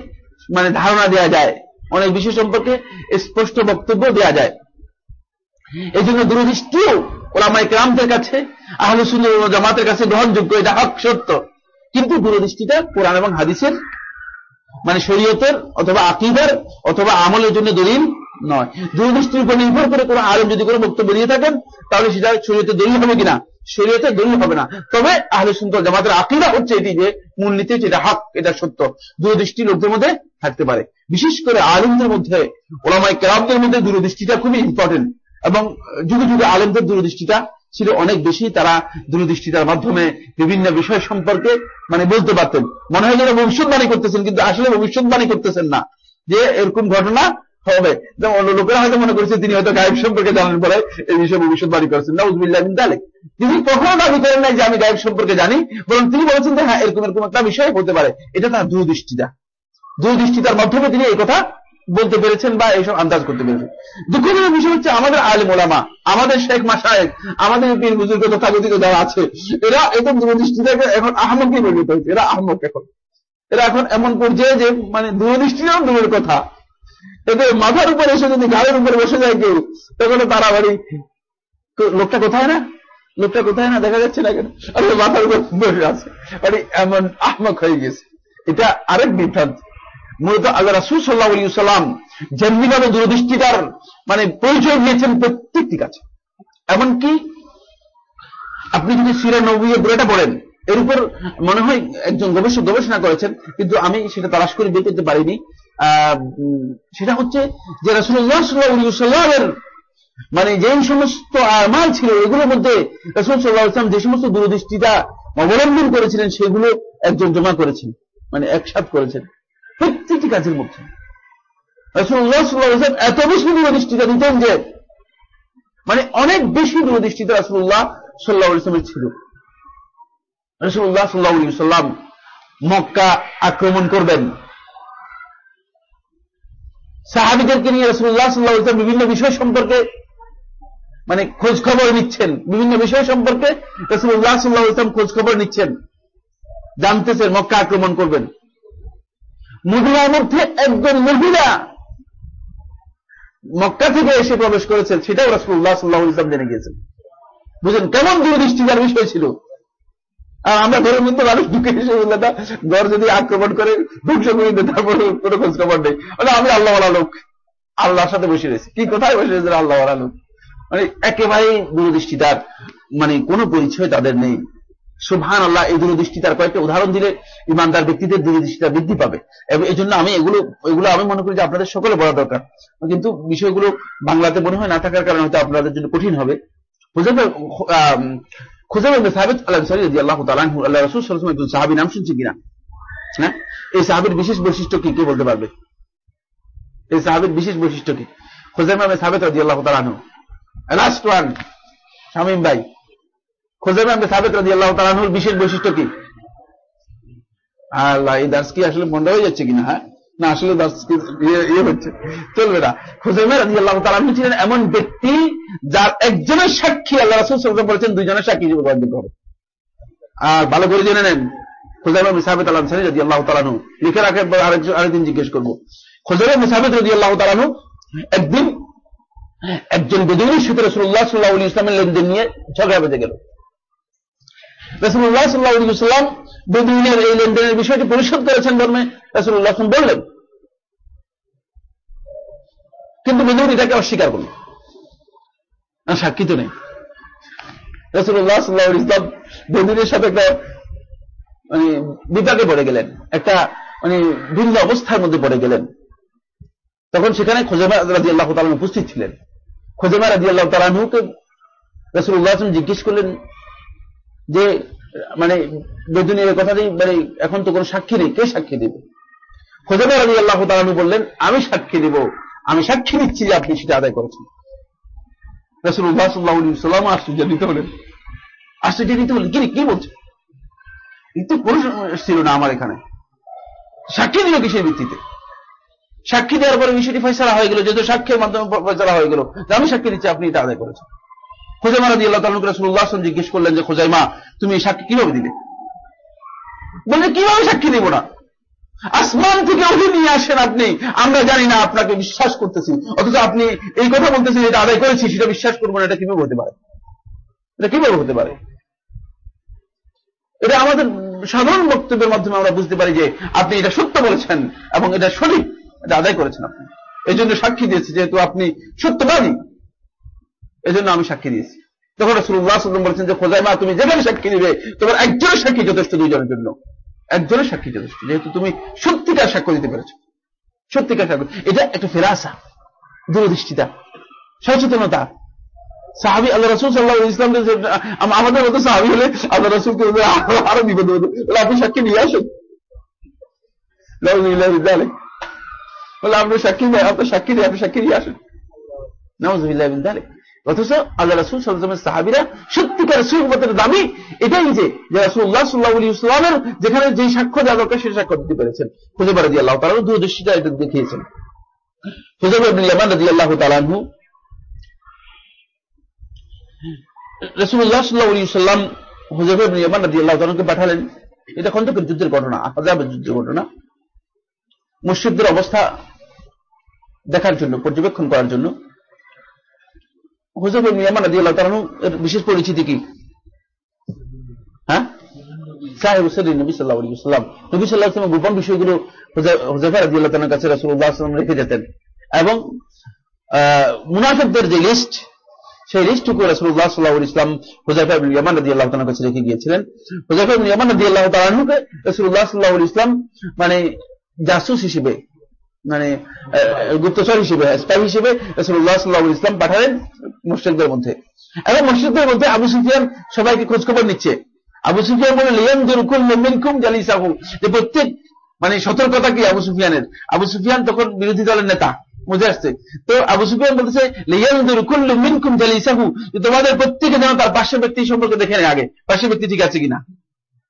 মানে ধারণা দেওয়া যায়। অনেক বিষয় সম্পর্কে স্পষ্ট বক্তব্য দেওয়া যায়। এই জন্য দূরদৃষ্টিও ওলামাই ক্রামদের কাছে, আহলে সুন্দর জামাতের কাছে গ্রহণযোগ্য, এটা হক সত্য। কিন্তু দূরদৃষ্টিটা কোরআন এবং হাদিসের মানে শরীয়তের অথবা আকিদার অথবা আমলের জন্য দলিল নয়। দূরদৃষ্টির উপর নির্ভর করে কোনো আলম যদি কোনো বক্তব্য দিয়ে থাকেন, তাহলে সেটা শরীয়তের দলিল হবে কিনা? শরীয়তে দলিল হবে না। তবে আহলে সুন্দর জামাতের আকিদা হচ্ছে এটি যে, মূলনীতি এটা হক, এটা সত্য। দূরদৃষ্টি লোকদের মধ্যে থাকতে পারে। বিশেষ করে আলমদের মধ্যে ওলামাই কেরামদের মধ্যে দূরদৃষ্টিটা খুবই ইম্পর্টেন্ট এবং যুগে যুগে আলমদের দূরদৃষ্টিটা ছিল অনেক বেশি। তারা দূরদৃষ্টিতার মাধ্যমে বিভিন্ন বিষয় সম্পর্কে মানে বলতে পারতেন। মনে হয় যেন ভবিষ্যৎবাণী করতেছেন, কিন্তু আসলে ভবিষ্যৎবাণী করতেছেন না। যে এরকম ঘটনা হবে। অন্য লোকেরা হয়তো মনে করেছে, তিনি হয়তো গায়েব সম্পর্কে জানেন বলে এই বিষয়ে ভবিষ্যৎবাণী করেছেন। না উজবিল্লাহ তালেক তিনি কখনো দাবি করেন নাই যে আমি গায়েব সম্পর্কে জানি, বরং তিনি বলেছেন যে হ্যাঁ এরকম এরকম একটা বিষয় হতে পারে। এটা তার দূরদৃষ্টিতা দূরদৃষ্টিতার মাধ্যমে তিনি এই কথা বলতে পেরেছেন বা এইসব আন্দাজ করতে পেরেছেন। দুঃখজনক বিষয় হচ্ছে, আমাদের আলিম ওলামা, আমাদের শেখ মাসায়েক আমাদের পীর বুজুর্গ তথাকথিত যারা আছে, এরা একদম দূরদৃষ্টিটাকে এখন আহমকে পরিণত হয়েছে এরা আহমক এখন। এরা এখন এমন পর্যায়ে যে মানে দূরদৃষ্টিটাও দূরের কথা। এদের মাথার উপরে এসে যদি গাড়ির উপরে বসে যায় কেউ, তখন তারা বাড়ি লোকটা কোথায় না? লোকটা কোথায় না? দেখা যাচ্ছে না কেন? আরে মাথার উপর বসে আছে। মানে এমন আহমক হয়ে গেছে। এটা আরেক বিভ্রান্ত। মূলত আল্লাহ রাসুল সাল্লাহ সাল্লাম যেমনিভাবে দূরদৃষ্টিটার মানে পরিচয় দিয়েছেন প্রত্যেকটি কাছে। এমনকি আপনি যদি সিরা নবীয় বুড়াটা পড়েন, এর উপর মনে হয় একজন গবেষক গবেষণা করেছেন, কিন্তু আমি সেটা তালাশ করে বের করতে পারিনি। সেটা হচ্ছে যে রাসুল্লাহ সাল্লাহামের মানে যে সমস্ত আমাল ছিল, এগুলোর মধ্যে রসুল সাল্লাহ ইসলাম যে সমস্ত দূরদৃষ্টিটা অবলম্বন করেছিলেন, সেগুলো একজন জমা করেছেন মানে একসাথ করেছেন, প্রত্যেকটি কাজের মধ্যে। রসুল্লাহ সাল্লাহ এত বেশি দূরদৃষ্টিটা দিতেন যে মানে অনেক বেশি দূরদৃষ্টিতে রাসুল্লাহ সাল্লাহ ইসলামের ছিল। রসুল্লাহ সাল্লাহ সাল্লাম মক্কা আক্রমণ করবেন। সাহাবিদেরকে নিয়ে রসুল্লাহ সাল্লাহ ইসলাম বিভিন্ন বিষয় সম্পর্কে মানে খোঁজ খবর নিচ্ছেন। বিভিন্ন বিষয় সম্পর্কে রসুল্লাহ সাল্লাহ ইসলাম খোঁজ খবর নিচ্ছেন। জানতেছেন, মক্কা আক্রমণ করবেন। মহিলার মধ্যে একজন মহিলা মক্কা থেকে এসে প্রবেশ করেছেন, সেটাও রসুল্লাহ সাল্লাহ ইসলাম জেনে গিয়েছেন। বুঝলেন কেমন দূরদৃষ্টি যার বিষয় ছিল? আর আমরা ঘরের মধ্যে মানুষ ঢুকে এসে না ঘর যদি আক্রমণ করে ধ্বংস করে দেয় তারপর কোনো খোঁজ খবর নেই। মানে আমি আল্লাহওয়ালা লোক। আল্লাহর সাথে বসে রয়েছি। কি কোথায় বসে রয়েছে? আল্লাহওয়ালা লোক। মানে একেবারে দূরদৃষ্টি তার মানে কোনো পরিচয় তাদের নেই। সুভান আল্লাহ এই দূরদৃষ্টি তার কয়েকটা উদাহরণ দিলে ইমানদার ব্যক্তিদের দূরদৃষ্টিটা বৃদ্ধি পাবে। এবং এই জন্য আমি এগুলো এগুলো আমি মনে করি যে আপনাদের সকলে বলা দরকার। কিন্তু বিষয়গুলো বাংলাতে মনে হয় না থাকার কারণে হয়তো আপনাদের জন্য কঠিন হবে। নাম কিনা? হ্যাঁ এই সাহাবির বিশেষ বৈশিষ্ট্য কি, কে বলতে পারবে? এই সাহাবির বিশেষ বৈশিষ্ট্য কি? লাস্ট ওয়ান শামিম ভাই খুজাইম সাহাবিদ রাজি আল্লাহ তালানহুর বিশেষ বৈশিষ্ট্য কি? আল্লাহ, এই দাস কি আসলে বন্ধ হয়ে যাচ্ছে কিনা হ্যাঁ? না, আসলে ইয়ে হচ্ছে। চলবে না। খুজাইমা রাজি আল্লাহ তালানহু ছিলেন এমন ব্যক্তি যার একজনের সাক্ষী আল্লাহ রাসুল সাল্লাম বলেছেন, দুইজনের সাক্ষী হিসেবে গ্রহণযোগ্য হবে। আর ভালো করে জেনে নেন সানি রাজি আল্লাহ তালানহু লিখে রাখে আরেকদিন জিজ্ঞেস করব। মিসাবেদ রাজি আল্লাহ তালানহু একদিন একজন বেদুইনের সাথে সাল্লাহ ইসলামের লেনদেন নিয়ে ঝগড়া বেঁধে গেল। রসুল্লাহ সাল্লাহ বেদুইনের এই লেনদেনের বিষয়টি পরিশোধ করেছেন ধর্মে। রসুল্লাহ বললেন কিন্তু বেদুইন এটাকে অস্বীকার করল। সাক্ষী তো নেই। ইসলাম সাথে একটা মানে বিপাকে পড়ে গেলেন। একটা মানে ভিন্ন অবস্থার মধ্যে পড়ে গেলেন। তখন সেখানে খোজামা আল্লাহ তালন উপস্থিত ছিলেন। খোজেমা রাজি আল্লাহ তালাহুকে রসুল্লাহ জিজ্ঞেস করলেন যে মানে বেদুনের কথাতেই মানে এখন তো কোনো সাক্ষী নেই, কে সাক্ষী দেবে? খোজেমা রাজি আল্লাহ তালাহু বললেন, আমি সাক্ষী দেব। আমি সাক্ষী দিচ্ছি যে আপনি সেটা আদায় করেছেন। সাল্লাম আশ্চর্যান্বিত হলেন। হলেন। কি বলছে কোনো ছিল না আমার এখানে। সাক্ষী দিল কিসের ভিত্তিতে? সাক্ষী দেওয়ার পরে বিষয়টি ফয়সলা হয়ে গেল যেহেতু সাক্ষীর মাধ্যমে ফয়সলা হয়ে গেল। আমি সাক্ষী দিচ্ছি, আপনি এটা আদায় করেছেন। রাজি আল্লাহ তালুক রাসুল্লাহ জিজ্ঞেস করলেন যে, খোজাইমা, তুমি এই সাক্ষী কীভাবে দিলে? বললে, কীভাবে সাক্ষী দেব না? আসমান থেকে ওহি নিয়ে আসেন আপনি। আমরা জানি না আপনাকে বিশ্বাস করতেছি। অথচ আপনি এই কথা বলতেছেন, এটা আদায় করেছি, সেটা বিশ্বাস করব না, এটা কীভাবে হতে পারে? এটা কীভাবে হতে পারে? এটা আমাদের সাধারণ বক্তব্যের মাধ্যমে আমরা বুঝতে পারি যে আপনি এটা সত্য বলেছেন এবং এটা সঠিক, এটা আদায় করেছেন আপনি। এই জন্য সাক্ষী দিয়েছি, যেহেতু আপনি সত্যবাদী এই জন্য আমি সাক্ষী দিয়েছি। তখন রসুল্লাহ বলেছেন যে খোজাইমা তুমি যেখানে সাক্ষী দিবে, তোমার একজনের সাক্ষী যথেষ্ট দুইজনের জন্য। একজনের সাক্ষী যথেষ্ট যেহেতু তুমি সত্যিকার সাক্ষ্য দিতে পেরেছ। সত্যিকার সাক্ষ্য। এটা একটা ফেরাসা দূরদৃষ্টিতা সচেতনতা। সাহাবি আল্লাহ রসুল সাল্লাহ ইসলামকে আমাদের মতো সাহাবি হলে আল্লাহ রসুলকে আরও বিপদ হতো আপনি সাক্ষী নিয়ে আসুন। বলে আপনি সাক্ষী নেই, আপনার সাক্ষী নেই, আপনি সাক্ষী নিয়ে আসুন। নাউজুবিল্লাহ অথচ আল্লাহ রসুল সাল্লামের সাহাবিরা সত্যিকার সুখবতের দাবি এটাই যে যে রসুল্লাহ সাল্লাহ ইসলামের যেখানে যে সাক্ষ্য দেওয়া দরকার সে সাক্ষ্য দিতে পেরেছেন। খুঁজে পারে দিয়ে আল্লাহ তালা দূরদৃষ্টিটা এটা দেখিয়েছেন যুদ্ধের ঘটনা যুদ্ধের ঘটনা। অবস্থা দেখার জন্য, পর্যবেক্ষণ করার জন্য হুজুর মিয়ামান আদি আল্লাহ তালু এর বিশেষ পরিচিতি কি? হ্যাঁ? গোপন বিষয়গুলো কাছে রেখে যেতেন। এবং মুনাফিকদের যে লিস্ট সেই লিস্টটুকু রাসুল্লাহ সাল্লাহ ইসলাম ইয়ামান আদি আল্লাহ তালার কাছে রেখে গিয়েছিলেন। হুজাফা ইয়ামান আদি আল্লাহ সাল্লাহ ইসলাম মানে জাসুস হিসেবে মানে গুপ্তচর হিসেবে, স্পাই হিসেবে রসুল্লাহ সাল্লাহ ইসলাম পাঠালেন মুর্শিদদের মধ্যে। এবং মুর্শিদদের মধ্যে আবু সুফিয়ান সবাইকে খোঁজখবর নিচ্ছে। আবু সুফিয়ান বলে, লিয়ান দুরকুল মিনকুম জালিসাহু। যে প্রত্যেক মানে সতর্কতা কি আবু সুফিয়ানের? আবু সুফিয়ান তখন বিরোধী দলের নেতা, বুঝে আসছে? তো আবু সুফিয়ান বলতেছে, লিয়ান দুরকুল মিনকুম জালিসাহু। তোমাদের প্রত্যেকে যেন তার পাশের ব্যক্তি সম্পর্কে দেখে নেয় আগে। পাশের ব্যক্তি ঠিক আছে কিনা?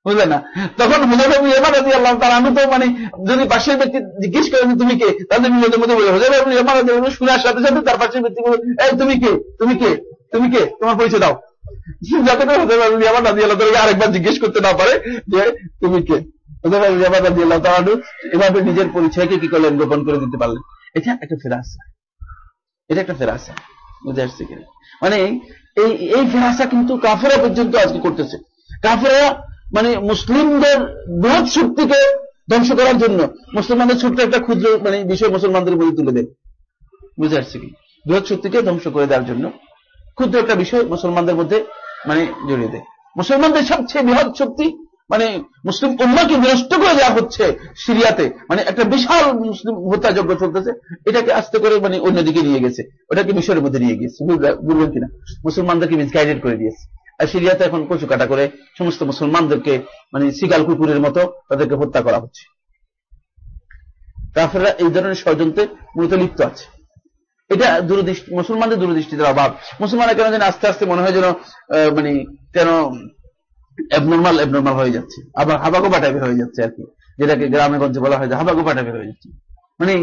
বুঝলেন না? তখন হুজাইফা ইয়ামান রাদিয়াল্লাহু তাআলা আমি তো মানে যদি পাশের ব্যক্তি জিজ্ঞেস করেন তুমি কে? তাহলে নিজেদের মধ্যে বলে, হুজাইফা ইবনে ইয়ামান শোনার সাথে সাথে তার পাশের ব্যক্তি বলে এই তুমি কে? তুমি কে? তুমি কে? তোমার পরিচয় দাও। যাতে করে তাআলা আরেকবার জিজ্ঞেস করতে না পারে যে, তুমি কে? তাআলা এভাবে নিজের পরিচয়কে কি করলেন? গোপন করে দিতে পারলেন। এটা একটা ফেরাসা। এটা একটা ফেরাসা। বুঝে আসছে কিনা? মানে এই এই ফেরাসা কিন্তু কাফেরা পর্যন্ত আজকে করতেছে। কাফেরা মানে মুসলিমদের বৃহৎ শক্তিকে ধ্বংস করার জন্য মুসলমানদের ছোট্ট একটা ক্ষুদ্র মানে বিষয় মুসলমানদের মধ্যে তুলে দেয়। বুঝে আসছে কি? বৃহৎ শক্তিকে ধ্বংস করে দেওয়ার জন্য ক্ষুদ্র একটা বিষয় মুসলমানদের মধ্যে মানে জড়িয়ে দেয়। মুসলমানদের সবচেয়ে বৃহৎ শক্তি মানে মুসলিম উন্মাকে বিনষ্ট করে দেওয়া হচ্ছে সিরিয়াতে মানে একটা বিশাল মুসলিম হত্যাযজ্ঞ চলতেছে, এটাকে আস্তে করে মানে অন্যদিকে নিয়ে গেছে। ওটাকে মিশরের মধ্যে নিয়ে গিয়েছে। বুঝলেন কিনা? মুসলমানদেরকে মিসগাইডেড করে দিয়েছে। সিরিয়াতে এখন কচু কাটা করে সমস্ত মুসলমানদেরকে মানে সিগাল কুকুরের মতো তাদেরকে হত্যা করা হচ্ছে। কাফেররা এই ধরনের ষড়যন্ত্রে মূলত লিপ্ত আছে। এটা দূরদৃষ্টি, মুসলমানদের দূরদৃষ্টির অভাব। মুসলমানরা কেন যেন আস্তে আস্তে মনে হয় যেন মানে কেন অ্যাবনর্মাল অ্যাবনর্মাল হয়ে যাচ্ছে। আবার হাবাগোপা টাইপের হয়ে যাচ্ছে আর কি, যেটাকে গ্রামে গঞ্জে বলা হয় যে হাবাগোপা টাইপের হয়ে যাচ্ছে। মানে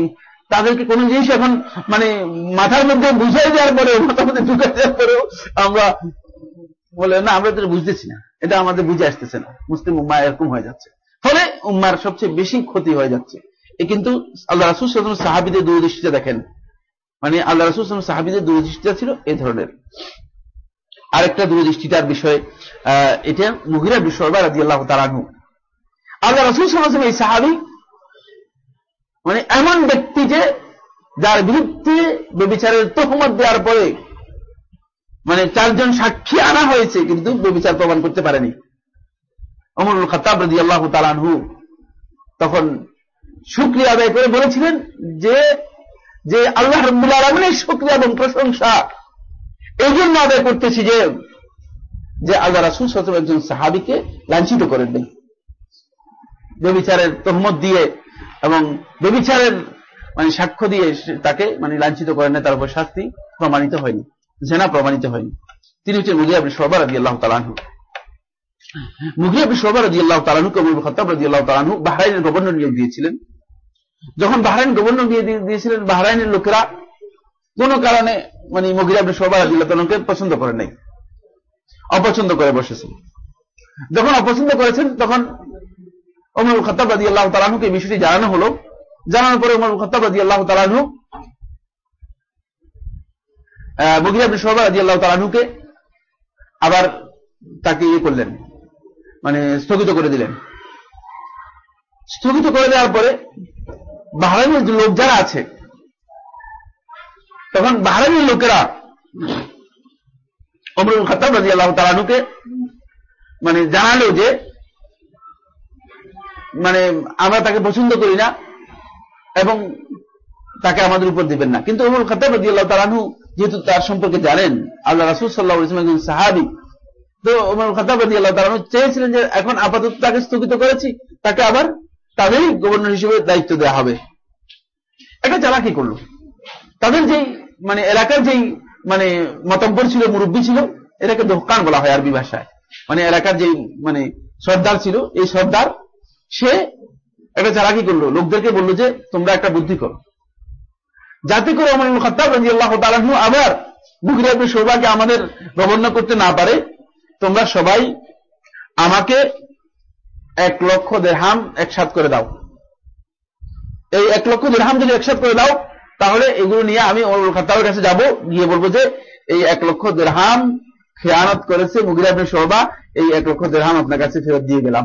তাদেরকে কোন জিনিস এখন মানে মাথার মধ্যে বুঝাই দেওয়ার পরেও, মাথার মধ্যে ঢুকাই দেওয়ার পরেও আমরা বলে, না, আমরা তো বুঝতেছি না। এটা আমাদের বুঝে আসতেছে না। মুসলিম উম্মা এরকম হয়ে যাচ্ছে। ফলে উম্মার সবচেয়ে বেশি ক্ষতি হয়ে যাচ্ছে। এ কিন্তু আল্লাহ রাসুল সাহাবিদের দূরদৃষ্টিটা দেখেন। মানে আল্লাহ রাসুল সাহাবিদের দূরদৃষ্টিটা ছিল এই ধরনের। আরেকটা দূরদৃষ্টিটার বিষয় এটা মুহিরা বিষয় বা রাজি আল্লাহ তারানু আল্লাহ রাসুল সাল্লাহ এই সাহাবি মানে এমন ব্যক্তি যে, যার বিরুদ্ধে বেবিচারের তহমত দেওয়ার পরে মানে চারজন সাক্ষী আনা হয়েছে, কিন্তু বেবিচার প্রমাণ করতে পারেনি। অমরুল খতাব রাজি আল্লাহ তালানহু তখন শুক্রিয়া আদায় করে বলেছিলেন যে যে আল্লাহ রব্বুল আলমিনের শুক্রিয়া এবং প্রশংসা এই জন্য আদায় করতেছি যে যে আল্লাহ রাসুল সতম একজন সাহাবিকে লাঞ্ছিত করেন নেই বেবিচারের তহমত দিয়ে এবং বেবিচারের মানে সাক্ষ্য দিয়ে তাকে মানে লাঞ্ছিত করেন না তার উপর শাস্তি প্রমাণিত হয়নি। জেনা প্রমাণিত হয়নি। তিনি হচ্ছেন মুগিয়া আপনি সবার আদি আল্লাহ তালানহু মুগিয়া আপনি সবার আদি আল্লাহ তালানহু কবুল খতাব আল্লাহ তালানহু বাহরাইনের গভর্নর নিয়োগ দিয়েছিলেন। যখন বাহরাইন গভর্নর নিয়ে দিয়েছিলেন, বাহরাইনের লোকেরা কোন কারণে মানে আপনি সবার আদি আল্লাহ পছন্দ করেন নাই, অপছন্দ করে বসেছেন যখন অপছন্দ করেছেন, তখন অমর খতাব আল্লাহ তালানহুকে বিষয়টি জানানো হলো। জানানোর পরে উমর খতাব আল্লাহ তালানহু মুগির সোহবা রাজি আল্লাহ তালানহুকে আবার তাকে ইয়ে করলেন মানে স্থগিত করে দিলেন। স্থগিত করে দেওয়ার পরে বাহারাইনের লোক যারা আছে, তখন বাহারাইনের লোকেরা অমরুল খতাব রাজি আল্লাহ তালানুকে মানে জানালো যে মানে আমরা তাকে পছন্দ করি না এবং তাকে আমাদের উপর দিবেন না। কিন্তু অমরুল খতাব রাজি আল্লাহ তালানহু যেহেতু তার সম্পর্কে জানেন, আল্লাহ রাসুল সাল্লাহ ইসলাম একজন সাহাবি। তো রাজি আল্লাহ তালানহু চেয়েছিলেন যে এখন আপাতত তাকে স্থগিত করেছি, তাকে আবার তাদেরই গভর্নর হিসেবে দায়িত্ব দেওয়া হবে। এটা যারা কি করল। তাদের যেই মানে এলাকার যেই মানে মতব্বর ছিল, মুরব্বী ছিল, এটাকে দোকান বলা হয় আরবি ভাষায়। মানে এলাকার যেই মানে সর্দার ছিল, এই সর্দার, সে একটা চালাকি করল। লোকদেরকে বলল যে, তোমরা একটা বুদ্ধি করো। যাতে করে অমর খত্তাব রাজি আল্লাহ তালাহু আবার বুকিরাবি সৌভাকে আমাদের গভর্নর করতে না পারে, তোমরা সবাই আমাকে এক লক্ষ দেড়হাম একসাথ করে দাও। এই এক লক্ষ দেড়হাম যদি একসাথ করে দাও, তাহলে এগুলো নিয়ে আমি অমর খত্তাবের কাছে যাব, গিয়ে বলব যে এই এক লক্ষ দেড়হাম খেয়ানত করেছে মুগিরাবি সৌবা এই এক লক্ষ দেড়হাম আপনার কাছে ফেরত দিয়ে গেলাম।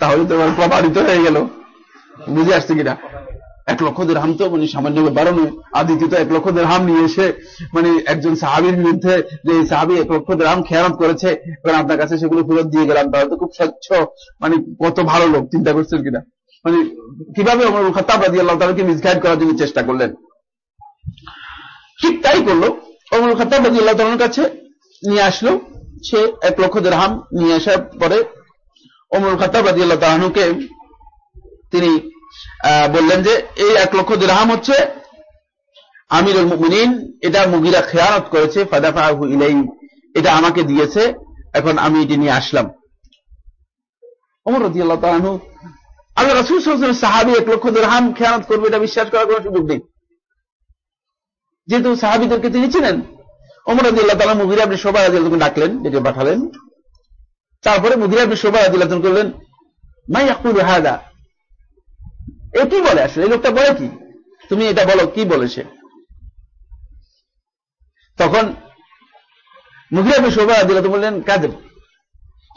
তাহলে তোমার প্রমাণিত হয়ে গেল। বুঝে আসছে কিনা? এক লক্ষ দেড়হাম তো মানে সামান্য ব্যাপারও নয় আর দ্বিতীয়ত এক লক্ষ দেড়হাম নিয়ে এসে মানে একজন সাহাবির বিরুদ্ধে যে সাহাবি এক লক্ষ দেড়হাম খেয়ানত করেছে, এবার আপনার কাছে সেগুলো ফেরত দিয়ে গেলাম। তাহলে তো খুব স্বচ্ছ মানে কত ভালো লোক, চিন্তা করছেন কিনা? মানে কীভাবে অমর খত্তাব রাজি আল্লাহ তাদেরকে মিসগাইড করার জন্য চেষ্টা করলেন? ঠিক তাই করল। অমর খত্তাব রাজি আল্লাহ তালার কাছে নিয়ে আসলো। সে এক লক্ষ দেড়হাম নিয়ে আসার পরে অমর খত্তাব রাজি আল্লাহ তালানুকে তিনি বললেন যে, এই এক লক্ষ দিরহাম হচ্ছে আমিরুল মুমিনিন, এটা মুগিরা খেয়ানত করেছে, ফাদাফাহু ইলাই এটা আমাকে দিয়েছে, এখন আমি এটি নিয়ে আসলাম। ওমর রাদিয়াল্লাহু আল্লাহ রাসূল ওয়াসাল্লাম সাহাবী এক লক্ষ দিরহাম খেয়ানত করবে, এটা বিশ্বাস করার কোনো সুযোগ নেই। যেহেতু সাহাবীদেরকে তিনি ছিলেন ওমর রাদিয়াল্লাহু তাআলা মুগিরা ইবনে শুবা রাদিয়াল্লাহু ডাকলেন, ডেকে পাঠালেন। তারপরে মুগিরা ইবনে শুবা রাদিয়াল্লাহু করলেন মা ইয়াকুলু হাদা? এ কি বলে আসলে এই লোকটা বলে কি? তুমি এটা বলো, কি বলেছে তখন মুখিরাবি শোভা দিল তো বললেন, কাদের?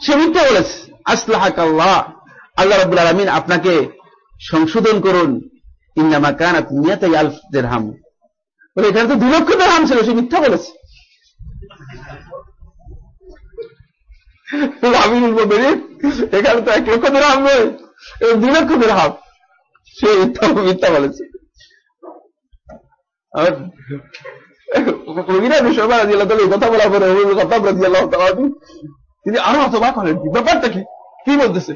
সে মিথ্যা বলেছে, আসলাহাক আল্লাহ রবুল আলমিন আপনাকে সংশোধন করুন, ইন্নামা কানাত নিয়াতাই আলফ দেড়হাম বলে, এখানে তো দুই লক্ষ দেড়হাম ছিল, সে মিথ্যা বলেছে। আমি এখানে তো এক লক্ষ দেড়হাম নয় দুই লক্ষ দেড়হাম সে মিথ্যা বলেছে। কথা তিনি আরও অথবা করেন ব্যাপারটা কি? কি বলতেছে?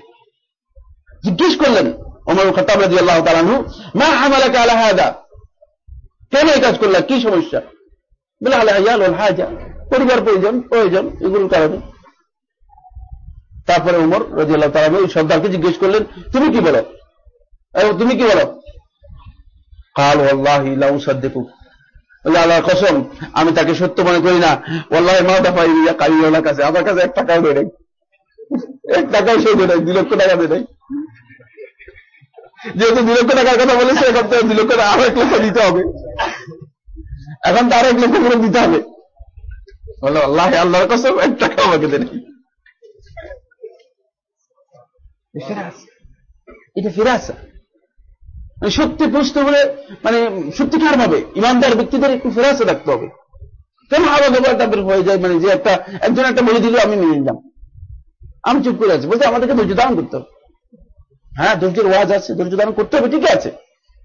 জিজ্ঞেস করলেন অমর খতাব রাজি আল্লাহ তালানহু মা আমালাকে আলাহাদা কেন এই কাজ করলাম কি সমস্যা? বলে আল্লাহ হাজা, পরিবার প্রয়োজন প্রয়োজন, এগুলোর কারণে। তারপরে উমর রাজি আল্লাহ তালানহু ওই সর্দারকে জিজ্ঞেস করলেন, তুমি কি বলো? তুমি কি বলো? কাল আল্লাহ সাদ্দেকু আল্লাহর কসম, আমি তাকে সত্য মনে করি না। ওল্লাহ মা দফা কালিওয়ালার কাছে। আমার কাছে এক টাকাও দেয় এক টাকাও সে দেয় দুই লক্ষ টাকা দেয় যেহেতু দুই লক্ষ টাকার কথা বলেছে, এখন তো দুই লক্ষ টাকা আরও এক লক্ষ দিতে হবে। এখন তো আরও এক লক্ষ করে দিতে হবে। বলল আল্লাহ আল্লাহর কসম, এক টাকা আমাকে দেয় এটা ফিরে আসা সত্যি প্রশ্ন হলে মানে সত্যিকার ভাবে, ইমানদার ব্যক্তিদের একটু ফেরাসে রাখতে হবে। কেন আবার ব্যাপার তাদের হয়ে যায়? মানে যে একটা, একজন একটা বলে দিল, আমি নিয়ে নিলাম। আমি চুপ করে আছি। বলতে আমাদেরকে ধৈর্য ধারণ করতে হবে। হ্যাঁ ধৈর্যের ওয়াজ আছে, ধৈর্য ধারণ করতে হবে ঠিক আছে।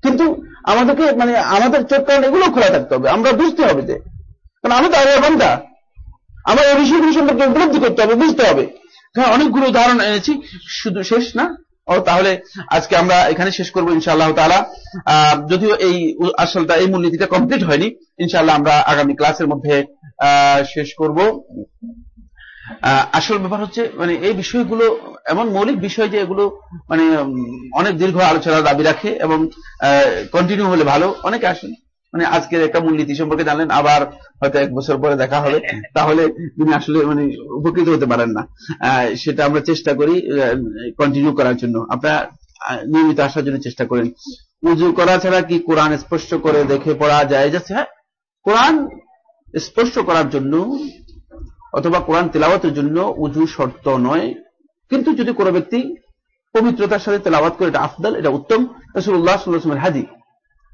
কিন্তু আমাদেরকে মানে আমাদের চোখ কারণ এগুলো খোলা থাকতে হবে। আমরা বুঝতে হবে যে, কারণ আমি তো আল্লাহ বান্দা। আমার এই বিষয়গুলো সম্পর্কে উপলব্ধি করতে হবে, বুঝতে হবে। হ্যাঁ অনেকগুলো উদাহরণ এনেছি। শুধু শেষ না ও, তাহলে আজকে আমরা এখানে শেষ করব ইনশাআল্লাহ তালা যদিও এই আসলটা, এই মূলনীতিটা কমপ্লিট হয়নি, ইনশাআল্লাহ আমরা আগামী ক্লাসের মধ্যে শেষ করব। আসল ব্যাপার হচ্ছে মানে এই বিষয়গুলো এমন মৌলিক বিষয় যে এগুলো মানে অনেক দীর্ঘ আলোচনা দাবি রাখে এবং কন্টিনিউ হলে ভালো। অনেকে আসেন মানে আজকের একটা মূলনীতি সম্পর্কে জানলেন আবার হয়তো এক বছর পরে দেখা হবে। তাহলে তিনি আসলে মানে উপকৃত হতে পারেন না। সেটা আমরা চেষ্টা করি কন্টিনিউ করার জন্য। আপনারা নিয়মিত আসার জন্য চেষ্টা করেন। উজু করা ছাড়া কি কোরআন স্পষ্ট করে দেখে পড়া যায়? যাচ্ছে হ্যাঁ কোরআন স্পষ্ট করার জন্য অথবা কোরআন তেলাওয়াতের জন্য উজু শর্ত নয়। কিন্তু যদি কোনো ব্যক্তি পবিত্রতার সাথে তেলাওয়াত করে এটা আফদাল এটা উত্তম। রসুল্লাহ হাজি।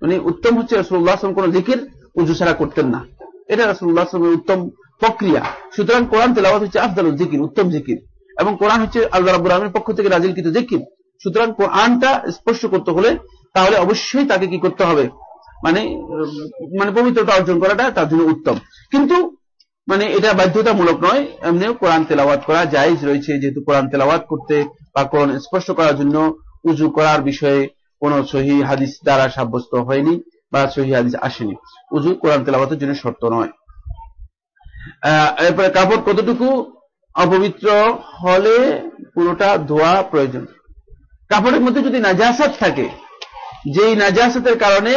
মানে উত্তম হচ্ছে রসুল্লাহ আসলাম কোন জিকির উজু ছাড়া করতেন না। এটা রসুল্লাহ আসলামের উত্তম প্রক্রিয়া। সুতরাং কোরআন তেলাওয়াত হচ্ছে আফদাল জিকির, উত্তম জিকির। এবং কোরআন হচ্ছে আল্লাহ রাবুর আলমের পক্ষ থেকে রাজিলকৃত জিকির। সুতরাং কোরআনটা স্পষ্ট করতে হলে তাহলে অবশ্যই তাকে কি করতে হবে? মানে মানে পবিত্রতা অর্জন করাটা তার জন্য উত্তম। কিন্তু মানে এটা বাধ্যতামূলক নয়, এমনিও কোরআন তেলাওয়াত করা জায়জ রয়েছে। যেহেতু কোরআন তেলাওয়াত করতে বা কোরআন স্পষ্ট করার জন্য উজু করার বিষয়ে কোন সহি হাদিস দ্বারা সাব্যস্ত হয়নি বা সহি হাদিস আসেনি। উজু কোরআন তেলাওয়াতের জন্য শর্ত নয়। এরপরে কাপড় কতটুকু? অপবিত্র হলে পুরোটা ধোয়া প্রয়োজন। কাপড়ের মধ্যে যদি নাজাসাত থাকে, যেই নাজাসাতের কারণে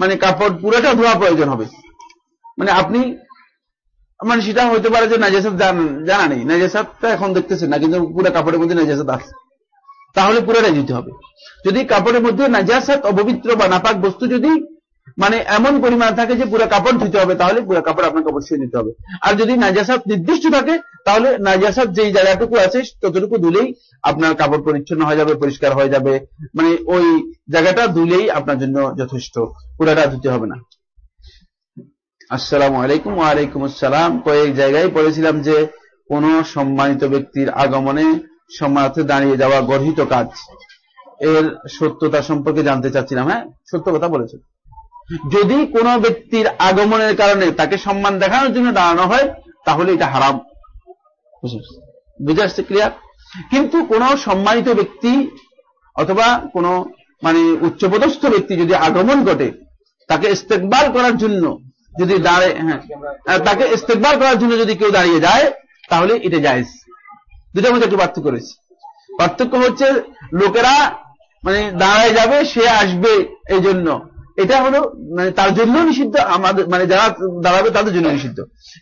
মানে কাপড় পুরোটা ধোয়া প্রয়োজন হবে। মানে আপনি মানে সেটা হইতে পারে যে নাজাসাত জানা নেই। নাজাসাতটা এখন দেখতেছেন না, কিন্তু পুরো কাপড়ের মধ্যে নাজাসাত আছে। তাহলে পুরোটাই দিতে হবে। যদি কাপড়ের মধ্যে নাজাসাত অপবিত্র বা নাপাক বস্তু যদি মানে এমন পরিমাণ থাকে যে পুরো কাপড় ধুতে হবে, তাহলে পুরো কাপড় আপনাকে অবশ্যই নিতে হবে। আর যদি নাজাসাত নির্দিষ্ট থাকে, তাহলে নাজাসাত যেই জায়গাটুকু আছে, ততটুকু ধুলেই আপনার কাপড় পরিচ্ছন্ন হয়ে যাবে, পরিষ্কার হয়ে যাবে। মানে ওই জায়গাটা ধুলেই আপনার জন্য যথেষ্ট, পুরাটা ধুতে হবে না। আসসালামু আলাইকুম, ওয়ালাইকুম আসসালাম। কয়েক জায়গায় বলেছিলাম যে, কোন সম্মানিত ব্যক্তির আগমনে সম্মানার্থে দাঁড়িয়ে যাওয়া গর্হিত কাজ। এর সত্যতা সম্পর্কে জানতে চাচ্ছিলাম হ্যাঁ? সত্য কথা বলেছেন যদি কোনো ব্যক্তির আগমনের কারণে তাকে সম্মান দেখানোর জন্য দাঁড়ানো হয়, তাহলে এটা হারাম। বুঝে আসছে ক্লিয়ার কিন্তু কোন সম্মানিত ব্যক্তি অথবা কোন মানে উচ্চপদস্থ ব্যক্তি যদি আগমন ঘটে, তাকে ইস্তেকবাল করার জন্য যদি দাঁড়ে হ্যাঁ তাকে ইস্তেকবাল করার জন্য যদি কেউ দাঁড়িয়ে যায়, তাহলে এটা জায়েজ। দুটার মধ্যে একটু পার্থক্য রয়েছে। পার্থক্য হচ্ছে, লোকেরা মানে দাঁড়ায় যাবে, সে আসবে এই জন্য এটা হলো মানে তার জন্য নিষিদ্ধ, আমাদের মানে যারা দাঁড়াবে তাদের জন্য নিষিদ্ধ।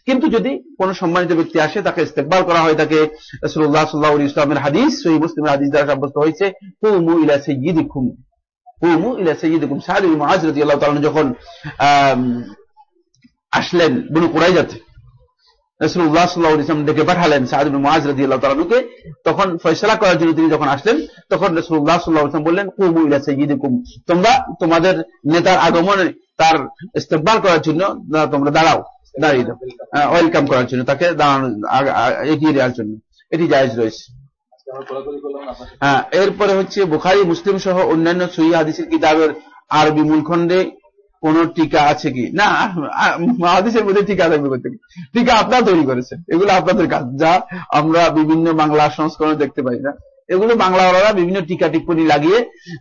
কিন্তু যদি কোন সম্মানিত ব্যক্তি আসে, তাকে ইস্তেকবাল করা হয়, তাকে রসুল্লাহ সাল্লাহ ইসলামের হাদিস সহি মুসলিমের হাদিস দ্বারা সাব্যস্ত হয়েছে, কুমু ইলা সৈয়িদিকুম কুমু ইলা সৈয়িদিকুম সাহাদ মুআজ রাদিয়াল্লাহু তাআলা যখন আসলেন, বনু কুরাইজাতে পাঠালেন সাহাদ মুআজ রাদিয়াল্লাহু তাআলাকে তখন ফয়সালা করার জন্য তিনি যখন আসলেন, তখন রসুল্লাহ সাল্লাহ ইসলাম বললেন, কুমু ইলা সৈয়িদিকুম তোমরা তোমাদের নেতার আগমনে তার ইস্তেকবাল করার জন্য তোমরা দাঁড়াও, দাঁড়িয়ে দাও ওয়েলকাম করার জন্য, তাকে দাঁড়ানো এগিয়ে দেওয়ার জন্য। এটি জায়েজ রয়েছে। হ্যাঁ এরপরে হচ্ছে বুখারি, মুসলিম সহ অন্যান্য সহি হাদিসের কিতাবের আরবি মূলখণ্ডে কোন টিকা আছে কি? না হাদিসের মধ্যে টিকা থাকবে করতে টিকা আপনারা তৈরি করেছেন। এগুলো আপনাদের কাজ। যা আমরা বিভিন্ন বাংলা সংস্করণে দেখতে পাই না। এগুলো বাংলাওয়ালারা বিভিন্ন টিকা টিপ্পণী লাগিয়ে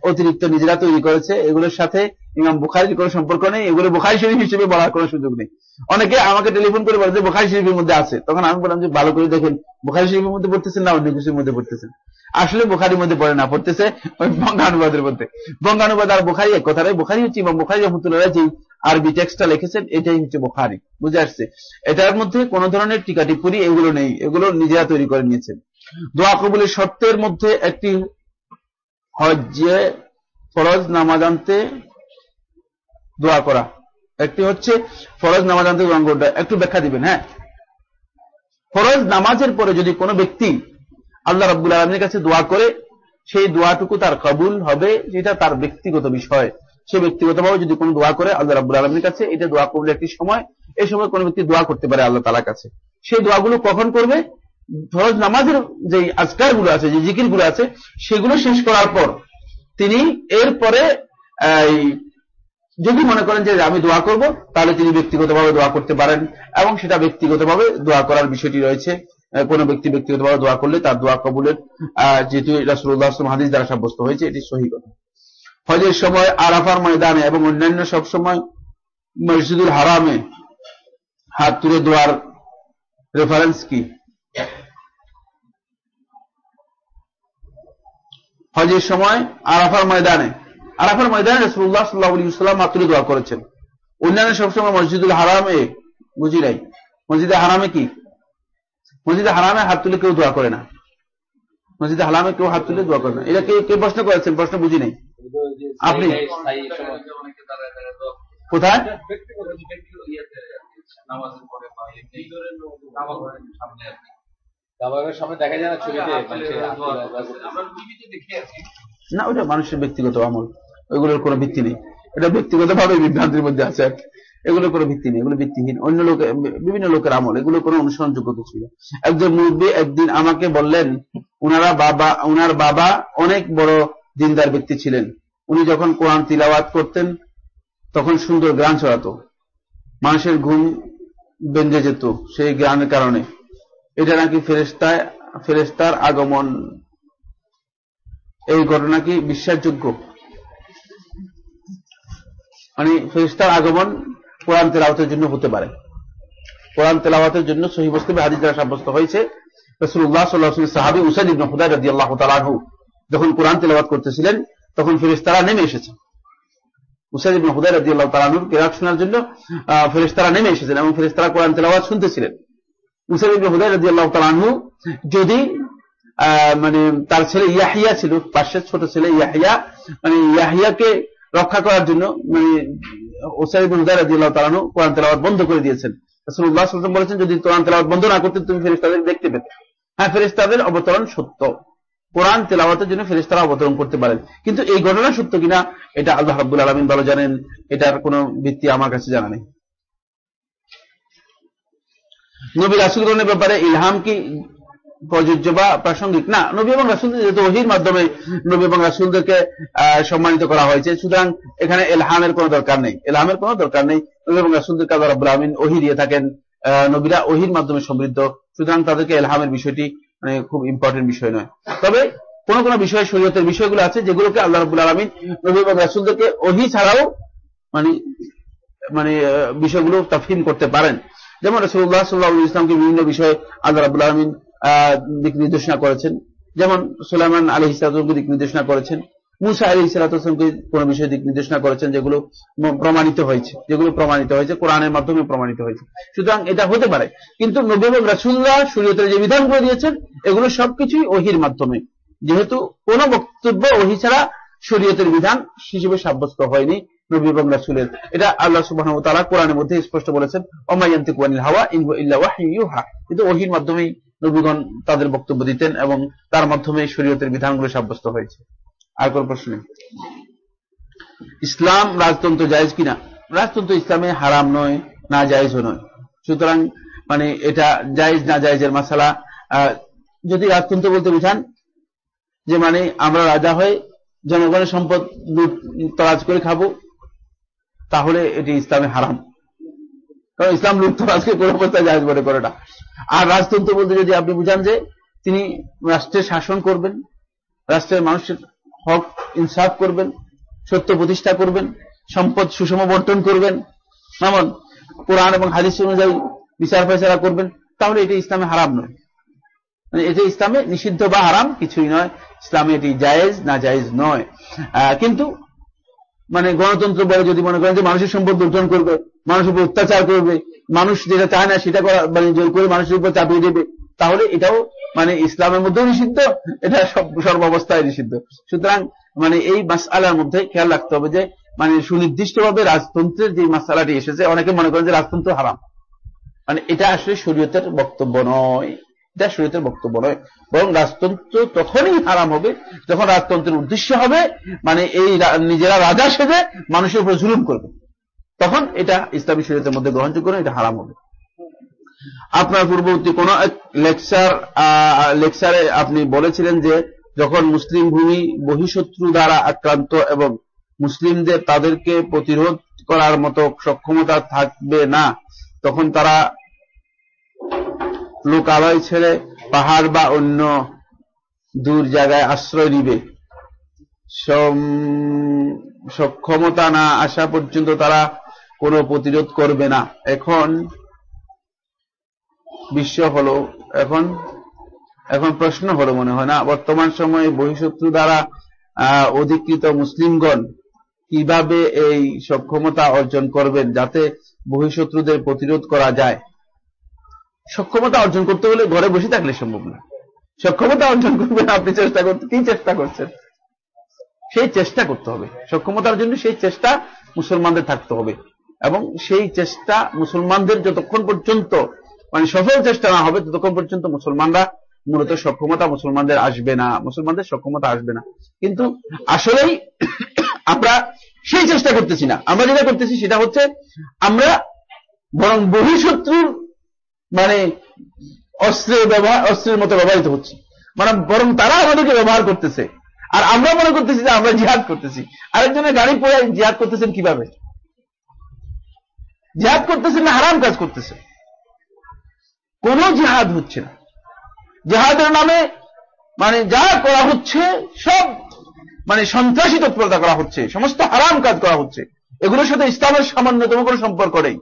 অতিরিক্ত নিজেরা তৈরি করেছে। এগুলোর সাথে ইমাম বুখারির কোনো সম্পর্ক নেই। এগুলো বুখারি শরীফ হিসেবে বলার কোনো সুযোগ নেই। অনেকে আমাকে টেলিফোন করে বলে যে বুখারি শরীফের মধ্যে আছে। তখন আমি বললাম যে, ভালো করে দেখেন, বুখারি শরীফের মধ্যে পড়তেছেন না, অন্য কিছুর মধ্যে পড়তেছেন? আসলে বুখারির মধ্যে পড়ে না, পড়তেছে ওই বঙ্গানুবাদের মধ্যে। বঙ্গানুবাদ আর বুখারি এক কথাটাই বুখারি হচ্ছে ইমাম বুখারি রহমতুল্লাহ যে আরবি টেক্সটটা লিখেছেন, এটাই হচ্ছে বুখারি। বুঝে আসছে? এটার মধ্যে কোন ধরনের টিকা টিপ্পনি এগুলো নেই। এগুলো নিজেরা তৈরি করে নিয়েছেন। দোয়া কবুলের শর্তের মধ্যে একটি হজ্জে ফরজ নামাজ আনতে দোয়া করা। একটি হচ্ছে ফরজ নামাজ আনতে দোয়া একটু ব্যাখ্যা দিবেন হ্যাঁ? ফরজ নামাজের পরে যদি কোনো ব্যক্তি আল্লাহ রাব্বুল আলমীর কাছে দোয়া করে, সেই দোয়াটুকু তার কবুল হবে, যেটা তার ব্যক্তিগত বিষয়। সে ব্যক্তিগতভাবে যদি কোনো দোয়া করে, আল্লাহ রাব্বুল আলমীর কাছে এটা দোয়া কবুলের একটি সময়। এই সময় কোনো ব্যক্তি দোয়া করতে পারে আল্লাহ তালার কাছে। সেই দোয়াগুলো কখন করবে? ফরজ নামাজের যে আজকারগুলো আছে, যে জিকিরগুলো আছে, সেগুলো শেষ করার পর তিনি এরপরে যদি মনে করেন যে আমি দোয়া করব, তাহলে তিনি ব্যক্তিগতভাবে দোয়া করতে পারেন এবং সেটা ব্যক্তিগতভাবে দোয়া করার বিষয়টি রয়েছে। কোনো ব্যক্তি ব্যক্তিগতভাবে দোয়া করলে তার দোয়া কবুলের যেহেতু রাসুল্লাহ আসলাম হাদিস দ্বারা সাব্যস্ত হয়েছে, এটি সহি কথা। হজের সময় আরাফার ময়দানে এবং অন্যান্য সব সময় মসজিদুল হারামে হাত তুলে দোয়ার রেফারেন্স কি? হজের সময় আরাফার ময়দানে। আরাফার ময়দানে রসুল্লাহ সাল্লাহ আলী হাত তুলে দোয়া করেছেন। অন্যান্য সবসময় মসজিদুল হারামে বুঝি নাই। মসজিদে হারামে কি? মসজিদে হারামে হাত তুলে কেউ দোয়া করে না। মসজিদে হারামে কেউ হাত তুলে দোয়া করে না। এটা কে কে প্রশ্ন করেছেন? প্রশ্ন বুঝি নাই। আপনি? কোথায়? নামাজের সামনে দেখা যায় না ছবিতে হ্যাঁ, মানুষের হাত দোয়া তোলা, দোয়া করছে। করছে। আমরা টিভিতে দেখে আছি না ওটা মানুষের ব্যক্তিগত আমল। ওইগুলোর কোনো ভিত্তি নেই। এটা ব্যক্তিগতভাবে বিভ্রান্তির মধ্যে আছে। আর কি। এগুলোর কোনো ভিত্তি নেই এগুলো ভিত্তিহীন। অন্য লোক বিভিন্ন লোকের আমল এগুলো কোনো অনুসরণযোগ্য কিছু না। একজন মুরব্বী একদিন আমাকে বললেন উনারা বাবা উনার বাবা অনেক বড় দিনদার ব্যক্তি ছিলেন। উনি যখন কোরআন তিলাওয়াত করতেন তখন সুন্দর গ্রান ছড়াতো মানুষের ঘুম বেঁধে যেত সেই গ্রানের কারণে। এটা নাকি ফেরেস্তায় ফেরেস্তার আগমন। এই ঘটনা কি বিশ্বাসযোগ্য? মানে ফেরিস্তার আগমন কোরআন তেলাওয়াতের জন্য হতে পারে। কোরআন তেলাওয়াতের জন্য সহি মুসলিমে হাদিস দ্বারা সাব্যস্ত হয়েছে আলাইহি ওয়াসাল্লাম সাহাবী উসাইদ ইবনে হুদায়র রাদিয়াল্লাহু তাআলা আনহু যখন কোরআন তেলাওয়াত করতেছিলেন তখন ফেরেশতারা নেমে এসেছেন উসাইদ ইবনে হুদায়র রাদিয়াল্লাহু তাআলা আনহুর কিরাত শোনার জন্য আহ, ফেরেশতারা নেমে এসেছেন এবং ফেরেশতারা কোরআন তেলাওয়াত শুনতেছিলেন। উসাইদ ইবনে হুদায়র রাদিয়াল্লাহু তাআলা আনহু যদি মানে তার ছেলে ইয়াহিয়া ছিল, পাশের ছোট ছেলে ইয়াহিয়া মানে ইয়াহিয়াকে রক্ষা করার জন্য মানে ওসাইদ ইবনে হুদায়র রাদিয়াল্লাহু তাআলা আনহু কোরআন তেলাওয়াত বন্ধ করে দিয়েছেন। সাল্লাল্লাহু বলেছেন, যদি কোরআন তেলাওয়াত বন্ধ না করতে তুমি ফেরেশতাদের দেখতে পেতে। হ্যাঁ ফেরেশতাদের অবতরণ সত্য। কোরআন তেলাওয়াতের জন্য ফেরেশতারা অবতরণ করতে পারেন। কিন্তু এই ঘটনা সত্য কিনা, এটা আল্লাহ রাব্বুল আলামিন ভালো জানেন, এটার কোনো ভিত্তি আমার কাছে জানা নেই। নবী রাসূলগণের ব্যাপারে ইলহাম কি প্রযোজ্য বা প্রাসঙ্গিক? না, নবী এবং রাসূলদের যেহেতু ওহির মাধ্যমে নবী এবং রাসূলদেরকে সম্মানিত করা হয়েছে, সুতরাং এখানে এলহামের কোনো দরকার নেই। এলহামের কোনো দরকার নেই। নবী এবং রাসূলদেরকে আল্লাহ আলামিন ওহি দিয়ে থাকেন নবীরা ওহির মাধ্যমে সমৃদ্ধ, সুতরাং তাদেরকে এলহামের বিষয়টি মানে খুব ইম্পর্টেন্ট বিষয় নয়। তবে কোন কোন বিষয়, শরীয়তের বিষয়গুলো আছে যেগুলোকে আল্লাহ রাব্বুল আলামিন নবী এবং রাসূলদেরকে ওহি ছাড়াও মানে মানে বিষয়গুলো তাফহিম করতে পারেন। যেমন রসুল্লাহ সাল্লাহ ইসলামকে বিভিন্ন বিষয়ে আল্লাহ রাবুল আলমিন দিক নির্দেশনা করেছেন। যেমন সুলাইমান আলী ইসলামকে দিক নির্দেশনা করেছেন। মুসা আলী ইসলাতামকে কোন বিষয়ে দিক নির্দেশনা করেছেন যেগুলো প্রমাণিত হয়েছে। যেগুলো প্রমাণিত হয়েছে, কোরআনের মাধ্যমে প্রমাণিত হয়েছে। সুতরাং এটা হতে পারে। কিন্তু নবী এবং রাসুল্লাহ শরীয়তের যে করে দিয়েছেন, এগুলো সবকিছুই ওহির মাধ্যমে। যেহেতু কোন বক্তব্য ওহি ছাড়া শরীয়তের বিধান হিসেবে সাব্যস্ত হয়নি। নবী এবং রাসূলের। এটা আল্লাহ সুবহানাহু ওয়া তাআলা কোরআনের মধ্যে স্পষ্ট বলেছেন ওমায়ান্তিকু আনিল হাওয়া ইন ইউহা। কিন্তু ওহির মাধ্যমেই নবীগণ তাদের বক্তব্য দিতেন এবং তার মাধ্যমে শরীয়তের বিধানগুলো সাব্যস্ত হয়েছে। আর কোন প্রশ্ন ইসলাম রাজতন্ত্র জায়েজ কিনা? রাজতন্ত্র ইসলামে হারাম নয়, না জায়েজও নয়। সুতরাং মানে এটা জায়েজ না জায়েজের মাসালা যদি রাজতন্ত্র বলতে বুঝান, যে মানে আমরা রাজা হয়ে জনগণের সম্পদ লুট তরাজ করে খাব তাহলে এটি ইসলামে হারাম। কারণ ইসলাম লুট তরাজকে কোনো অবস্থায় জায়েজ মনে করে না। আর রাজতন্ত্র বলতে যদি আপনি বুঝান যে, তিনি রাষ্ট্রের শাসন করবেন, রাষ্ট্রের মানুষের হক ইনসাফ করবেন, সত্য প্রতিষ্ঠা করবেন, সম্পদ সুষম বন্টন করবেন, যেমন কোরআন এবং হাদিস অনুযায়ী বিচার ফেসলা করবেন, তাহলে এটি ইসলামে হারাম নয়। মানে এটি ইসলামে নিষিদ্ধ বা হারাম কিছুই নয়। ইসলামে এটি জায়েজ না জায়েজ নয়। কিন্তু মানে গণতন্ত্র বলে যদি মনে করেন যে মানুষের সম্পদ লুণ্ঠন করবে, মানুষের উপর অত্যাচার করবে, মানুষ যেটা চায় না সেটা করা মানে জোর করে মানুষের উপর চাপিয়ে দেবে, তাহলে এটাও মানে ইসলামের মধ্যেও নিষিদ্ধ, এটা সব, সর্বাবস্থায় নিষিদ্ধ। সুতরাং মানে এই মাসালার মধ্যে খেয়াল রাখতে হবে যে মানে সুনির্দিষ্টভাবে রাজতন্ত্রের যে মাসালাটি এসেছে, অনেকে মনে করেন যে রাজতন্ত্র হারাম। মানে এটা আসলে শরীয়তের বক্তব্য নয়। এটা শরীয়তের বক্তব্য নয়, বরং রাজতন্ত্র তখনই হারাম হবে যখন রাজতন্ত্রের উদ্দেশ্য হবে মানে এই নিজেরা রাজা সেজে মানুষের উপর জুলুম করবে। তখন এটা ইসলামী শরীয়তের মধ্যে গ্রহণযোগ্য নয়, এটা হারাম হবে। আপনার পূর্ববর্তী কোন এক লেকচার লেকচারে আপনি বলেছিলেন যে যখন মুসলিম ভূমি বহিঃশত্রু দ্বারা আক্রান্ত এবং মুসলিমদের তাদেরকে প্রতিরোধ করার মতো সক্ষমতা থাকবে না, তখন তারা লোকালয় ছেড়ে পাহাড় বা অন্য দূর জায়গায় আশ্রয় নিবে। সক্ষমতা না আসা পর্যন্ত তারা কোনো প্রতিরোধ করবে না। এখন বিশ্ব হলো, এখন এখন প্রশ্ন হলো মনে হয় না, বর্তমান সময়ে বহিঃশত্রু দ্বারা অধিকৃত মুসলিমগণ কীভাবে এই সক্ষমতা অর্জন করবেন যাতে বহিঃশত্রুদের প্রতিরোধ করা যায়? সক্ষমতা অর্জন করতে হলে ঘরে বসে থাকলে সম্ভব না। সক্ষমতা অর্জন করবেন, আপনি চেষ্টা করতে কি চেষ্টা করছেন? সেই চেষ্টা করতে হবে। সক্ষমতার জন্য সেই চেষ্টা মুসলমানদের থাকতে হবে। এবং সেই চেষ্টা মুসলমানদের যতক্ষণ পর্যন্ত মানে সফল চেষ্টা না হবে, ততক্ষণ পর্যন্ত মুসলমানরা মূলত সক্ষমতা মুসলমানদের আসবে না। মুসলমানদের সক্ষমতা আসবে না। কিন্তু আসলেই আমরা সেই চেষ্টা করতেছি না। আমরা যেটা করতেছি সেটা হচ্ছে আমরা বরং বহিঃশত্রুর মানে অস্ত্রের ব্যবহার, অস্ত্রের মতো ব্যবহৃত হচ্ছে। মানে বরং তারা আমাদেরকে ব্যবহার করতেছে। আর আমরা মনে করতেছি যে আমরা জিহাদ করতেছি। আরেকজনের গাড়ি পড়ে জিহাদ করতেছেন কীভাবে? জিহাদ করতেছেন না, হারাম কাজ করতেছে। কোন জিহাদ হচ্ছে না। জিহাদের নামে মানে যা করা হচ্ছে, সব মানে সন্ত্রাসী তৎপরতা করা হচ্ছে। সমস্ত হারাম কাজ করা হচ্ছে। এগুলোর সাথে ইসলামের সামান্যতম কোনো সম্পর্ক নেই।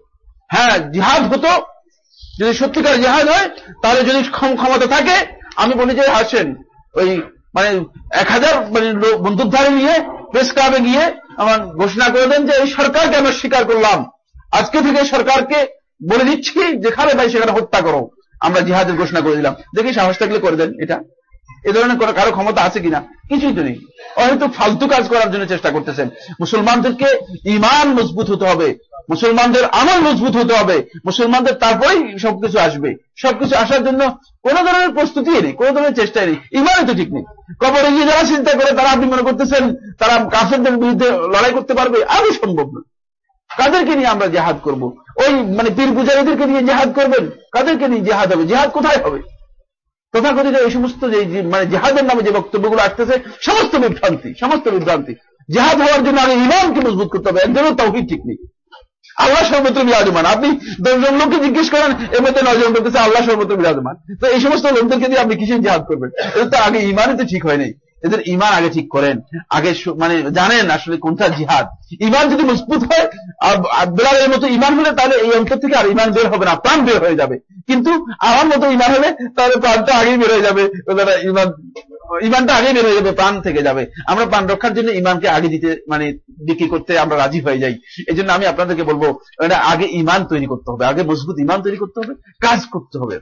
হ্যাঁ জিহাদ হতো যদি সত্যিকার জেহাদ হয়, তাহলে যদি ক্ষম- ক্ষমতা থাকে, আমি বলি যে আসেন। ওই মানে এক হাজার মানে বন্দুকধারী নিয়ে প্রেস ক্লাবে গিয়ে আমার ঘোষণা করে দেন যে এই সরকারকে আমরা স্বীকার করলাম। আজকে থেকে সরকারকে বলে দিচ্ছি, যেখানে ভাই সেখানে হত্যা করো। আমরা জিহাদের ঘোষণা করে দিলাম। দেখি সাহস থাকলে করে দেন এটা। এ ধরনের কোনো কারও ক্ষমতা আছে কিনা? কিছুই তো নেই। হয়তো ফালতু কাজ করার জন্য চেষ্টা করতেছেন। মুসলমানদেরকে ইমান মজবুত হতে হবে। মুসলমানদের আমল মজবুত হতে হবে। মুসলমানদের তারপরেই সবকিছু আসবে। সবকিছু আসার জন্য কোন ধরনের প্রস্তুতি নেই, কোন ধরনের চেষ্টাই নেই। ইমানই তো ঠিক নেই। কবরে গিয়ে যারা চিন্তা করে, তারা আপনি মনে করতেছেন, তারা কাফেরদের বিরুদ্ধে লড়াই করতে পারবে? আরও সম্ভব না। কাদেরকে নিয়ে আমরা জেহাদ করব? ওই মানে পীর পূজারীদেরকে নিয়ে জেহাদ করবেন? কাদেরকে নিয়ে জেহাদ হবে? জেহাদ কোথায় হবে? তথাকথিত এই সমস্ত যে মানে জেহাদের নামে যে বক্তব্যগুলো আসতেছে, সমস্ত বিভ্রান্তি সমস্ত বিভ্রান্তি। জেহাদ হওয়ার জন্য আগে ইমানকে মজবুত করতে হবে একজনের তৌহিদ ঠিক নেই। আল্লাহ সর্বত্র বিরাজমান। আপনি দশজন লোককে জিজ্ঞেস করেন এর মধ্যে নয়জন বলতেছে, আল্লাহ সর্বত্র বিরাজমান। তো এই সমস্ত লোকদেরকে দিয়ে আপনি কিসের জেহাদ করবেন? এটা তো আগে ইমানে তো ঠিক হয় নাই। এদের ইমান আগে ঠিক করেন। আগে মানে জানেন আসলে কোনটা জিহাদ। ইমান যদি মজবুত হয় মতো ইমান হলে তাহলে এই অন্তর থেকে আর ইমান বের হবে না, প্রাণ বের হয়ে যাবে। কিন্তু আমার মতো ইমান হলে তাহলে প্রাণটা আগেই বের হয়ে যাবে। ইমান ইমানটা আগেই বের হয়ে যাবে, প্রাণ থেকে যাবে। আমরা প্রাণ রক্ষার জন্য ইমানকে আগে দিতে মানে বিক্রি করতে আমরা রাজি হয়ে যাই। এই জন্য আমি আপনাদেরকে বলব আগে ইমান তৈরি করতে হবে, আগে মজবুত ইমান তৈরি করতে হবে, কাজ করতে হবে।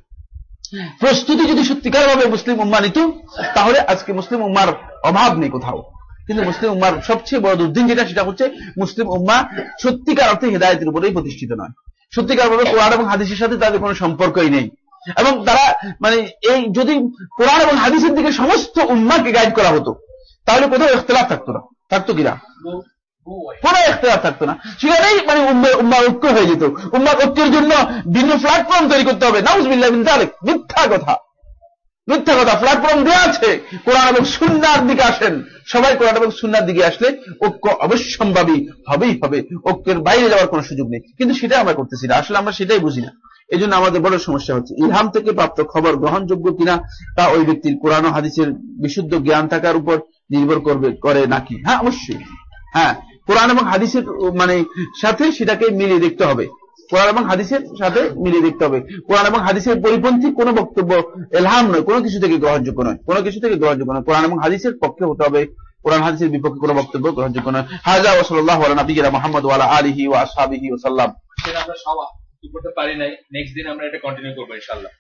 প্রস্তুতি যদি সত্যিকার ভাবে মুসলিম উম্মা নিত, তাহলে আজকে মুসলিম উম্মার অভাব নেই কোথাও। কিন্তু মুসলিম উম্মার সবচেয়ে বড় দুর্দিন যেটা, সেটা হচ্ছে মুসলিম উম্মা সত্যিকার অর্থে হেদায়তের উপরেই প্রতিষ্ঠিত নয়। সত্যিকার ভাবে কোরআন এবং হাদিসের সাথে তাদের কোনো সম্পর্কই নেই। এবং তারা মানে এই যদি কোরআন এবং হাদিসের দিকে সমস্ত উম্মাকে গাইড করা হতো, তাহলে কোথাও ইখতলাফ থাকতো না। থাকতো কিনা কোনো ইখতলাফ থাকতো না। সেখানেই মানে উম্মার ঐক্য হয়ে যেত। উম্মার ঐক্যের জন্য ভিন্ন প্ল্যাটফর্ম তৈরি করতে হবে। নাউজবিল্লাহ মিথ্যা কথা। মিথ্যা কথা। প্ল্যাটফর্ম দেওয়া আছে। কোরআন এবং সুন্নার দিকে আসেন। সবাই কোরআন এবং সুন্নার দিকে আসলে ঐক্য অবশ্যম্ভাবী হবেই হবে। ঐক্যের বাইরে যাওয়ার কোনো সুযোগ নেই। কিন্তু সেটা আমরা করতেছি না। আসলে আমরা সেটাই বুঝি না। এই জন্য আমাদের বড় সমস্যা হচ্ছে, ইলহাম থেকে প্রাপ্ত খবর গ্রহণযোগ্য কিনা, তা ওই ব্যক্তির কোরআন হাদিসের বিশুদ্ধ জ্ঞান থাকার উপর নির্ভর করবে, করে নাকি? হ্যাঁ অবশ্যই। হ্যাঁ কোরআন এবং হাদিসের মানে সাথে সেটাকে মিলিয়ে দেখতে হবে। কোরআন এবং হাদিসের সাথে মিলিয়ে দেখতে হবে। কোরআন এবং হাদিসের পরিপন্থী কোনো বক্তব্য এলহাম নয়, কোনো কিছু থেকে গ্রহণযোগ্য নয়। কোনো কিছু থেকে গ্রহণযোগ্য নয়। কোরআন এবং হাদিসের পক্ষে হতে হবে। কোরআন হাদিসের বিপক্ষে কোনো বক্তব্য গ্রহণযোগ্য নয়। হাজা ও সাল্লাহ আলা নবিয়িনা মুহাম্মদ ওয়া আলা আলিহি ওয়া আসহাবিহি ওয়া সাল্লাম। সেটা আমরা সবাই করতে পারি নাই নেক্সট দিন আমরা এটা কন্টিনিউ করব ইনশাল্লাহ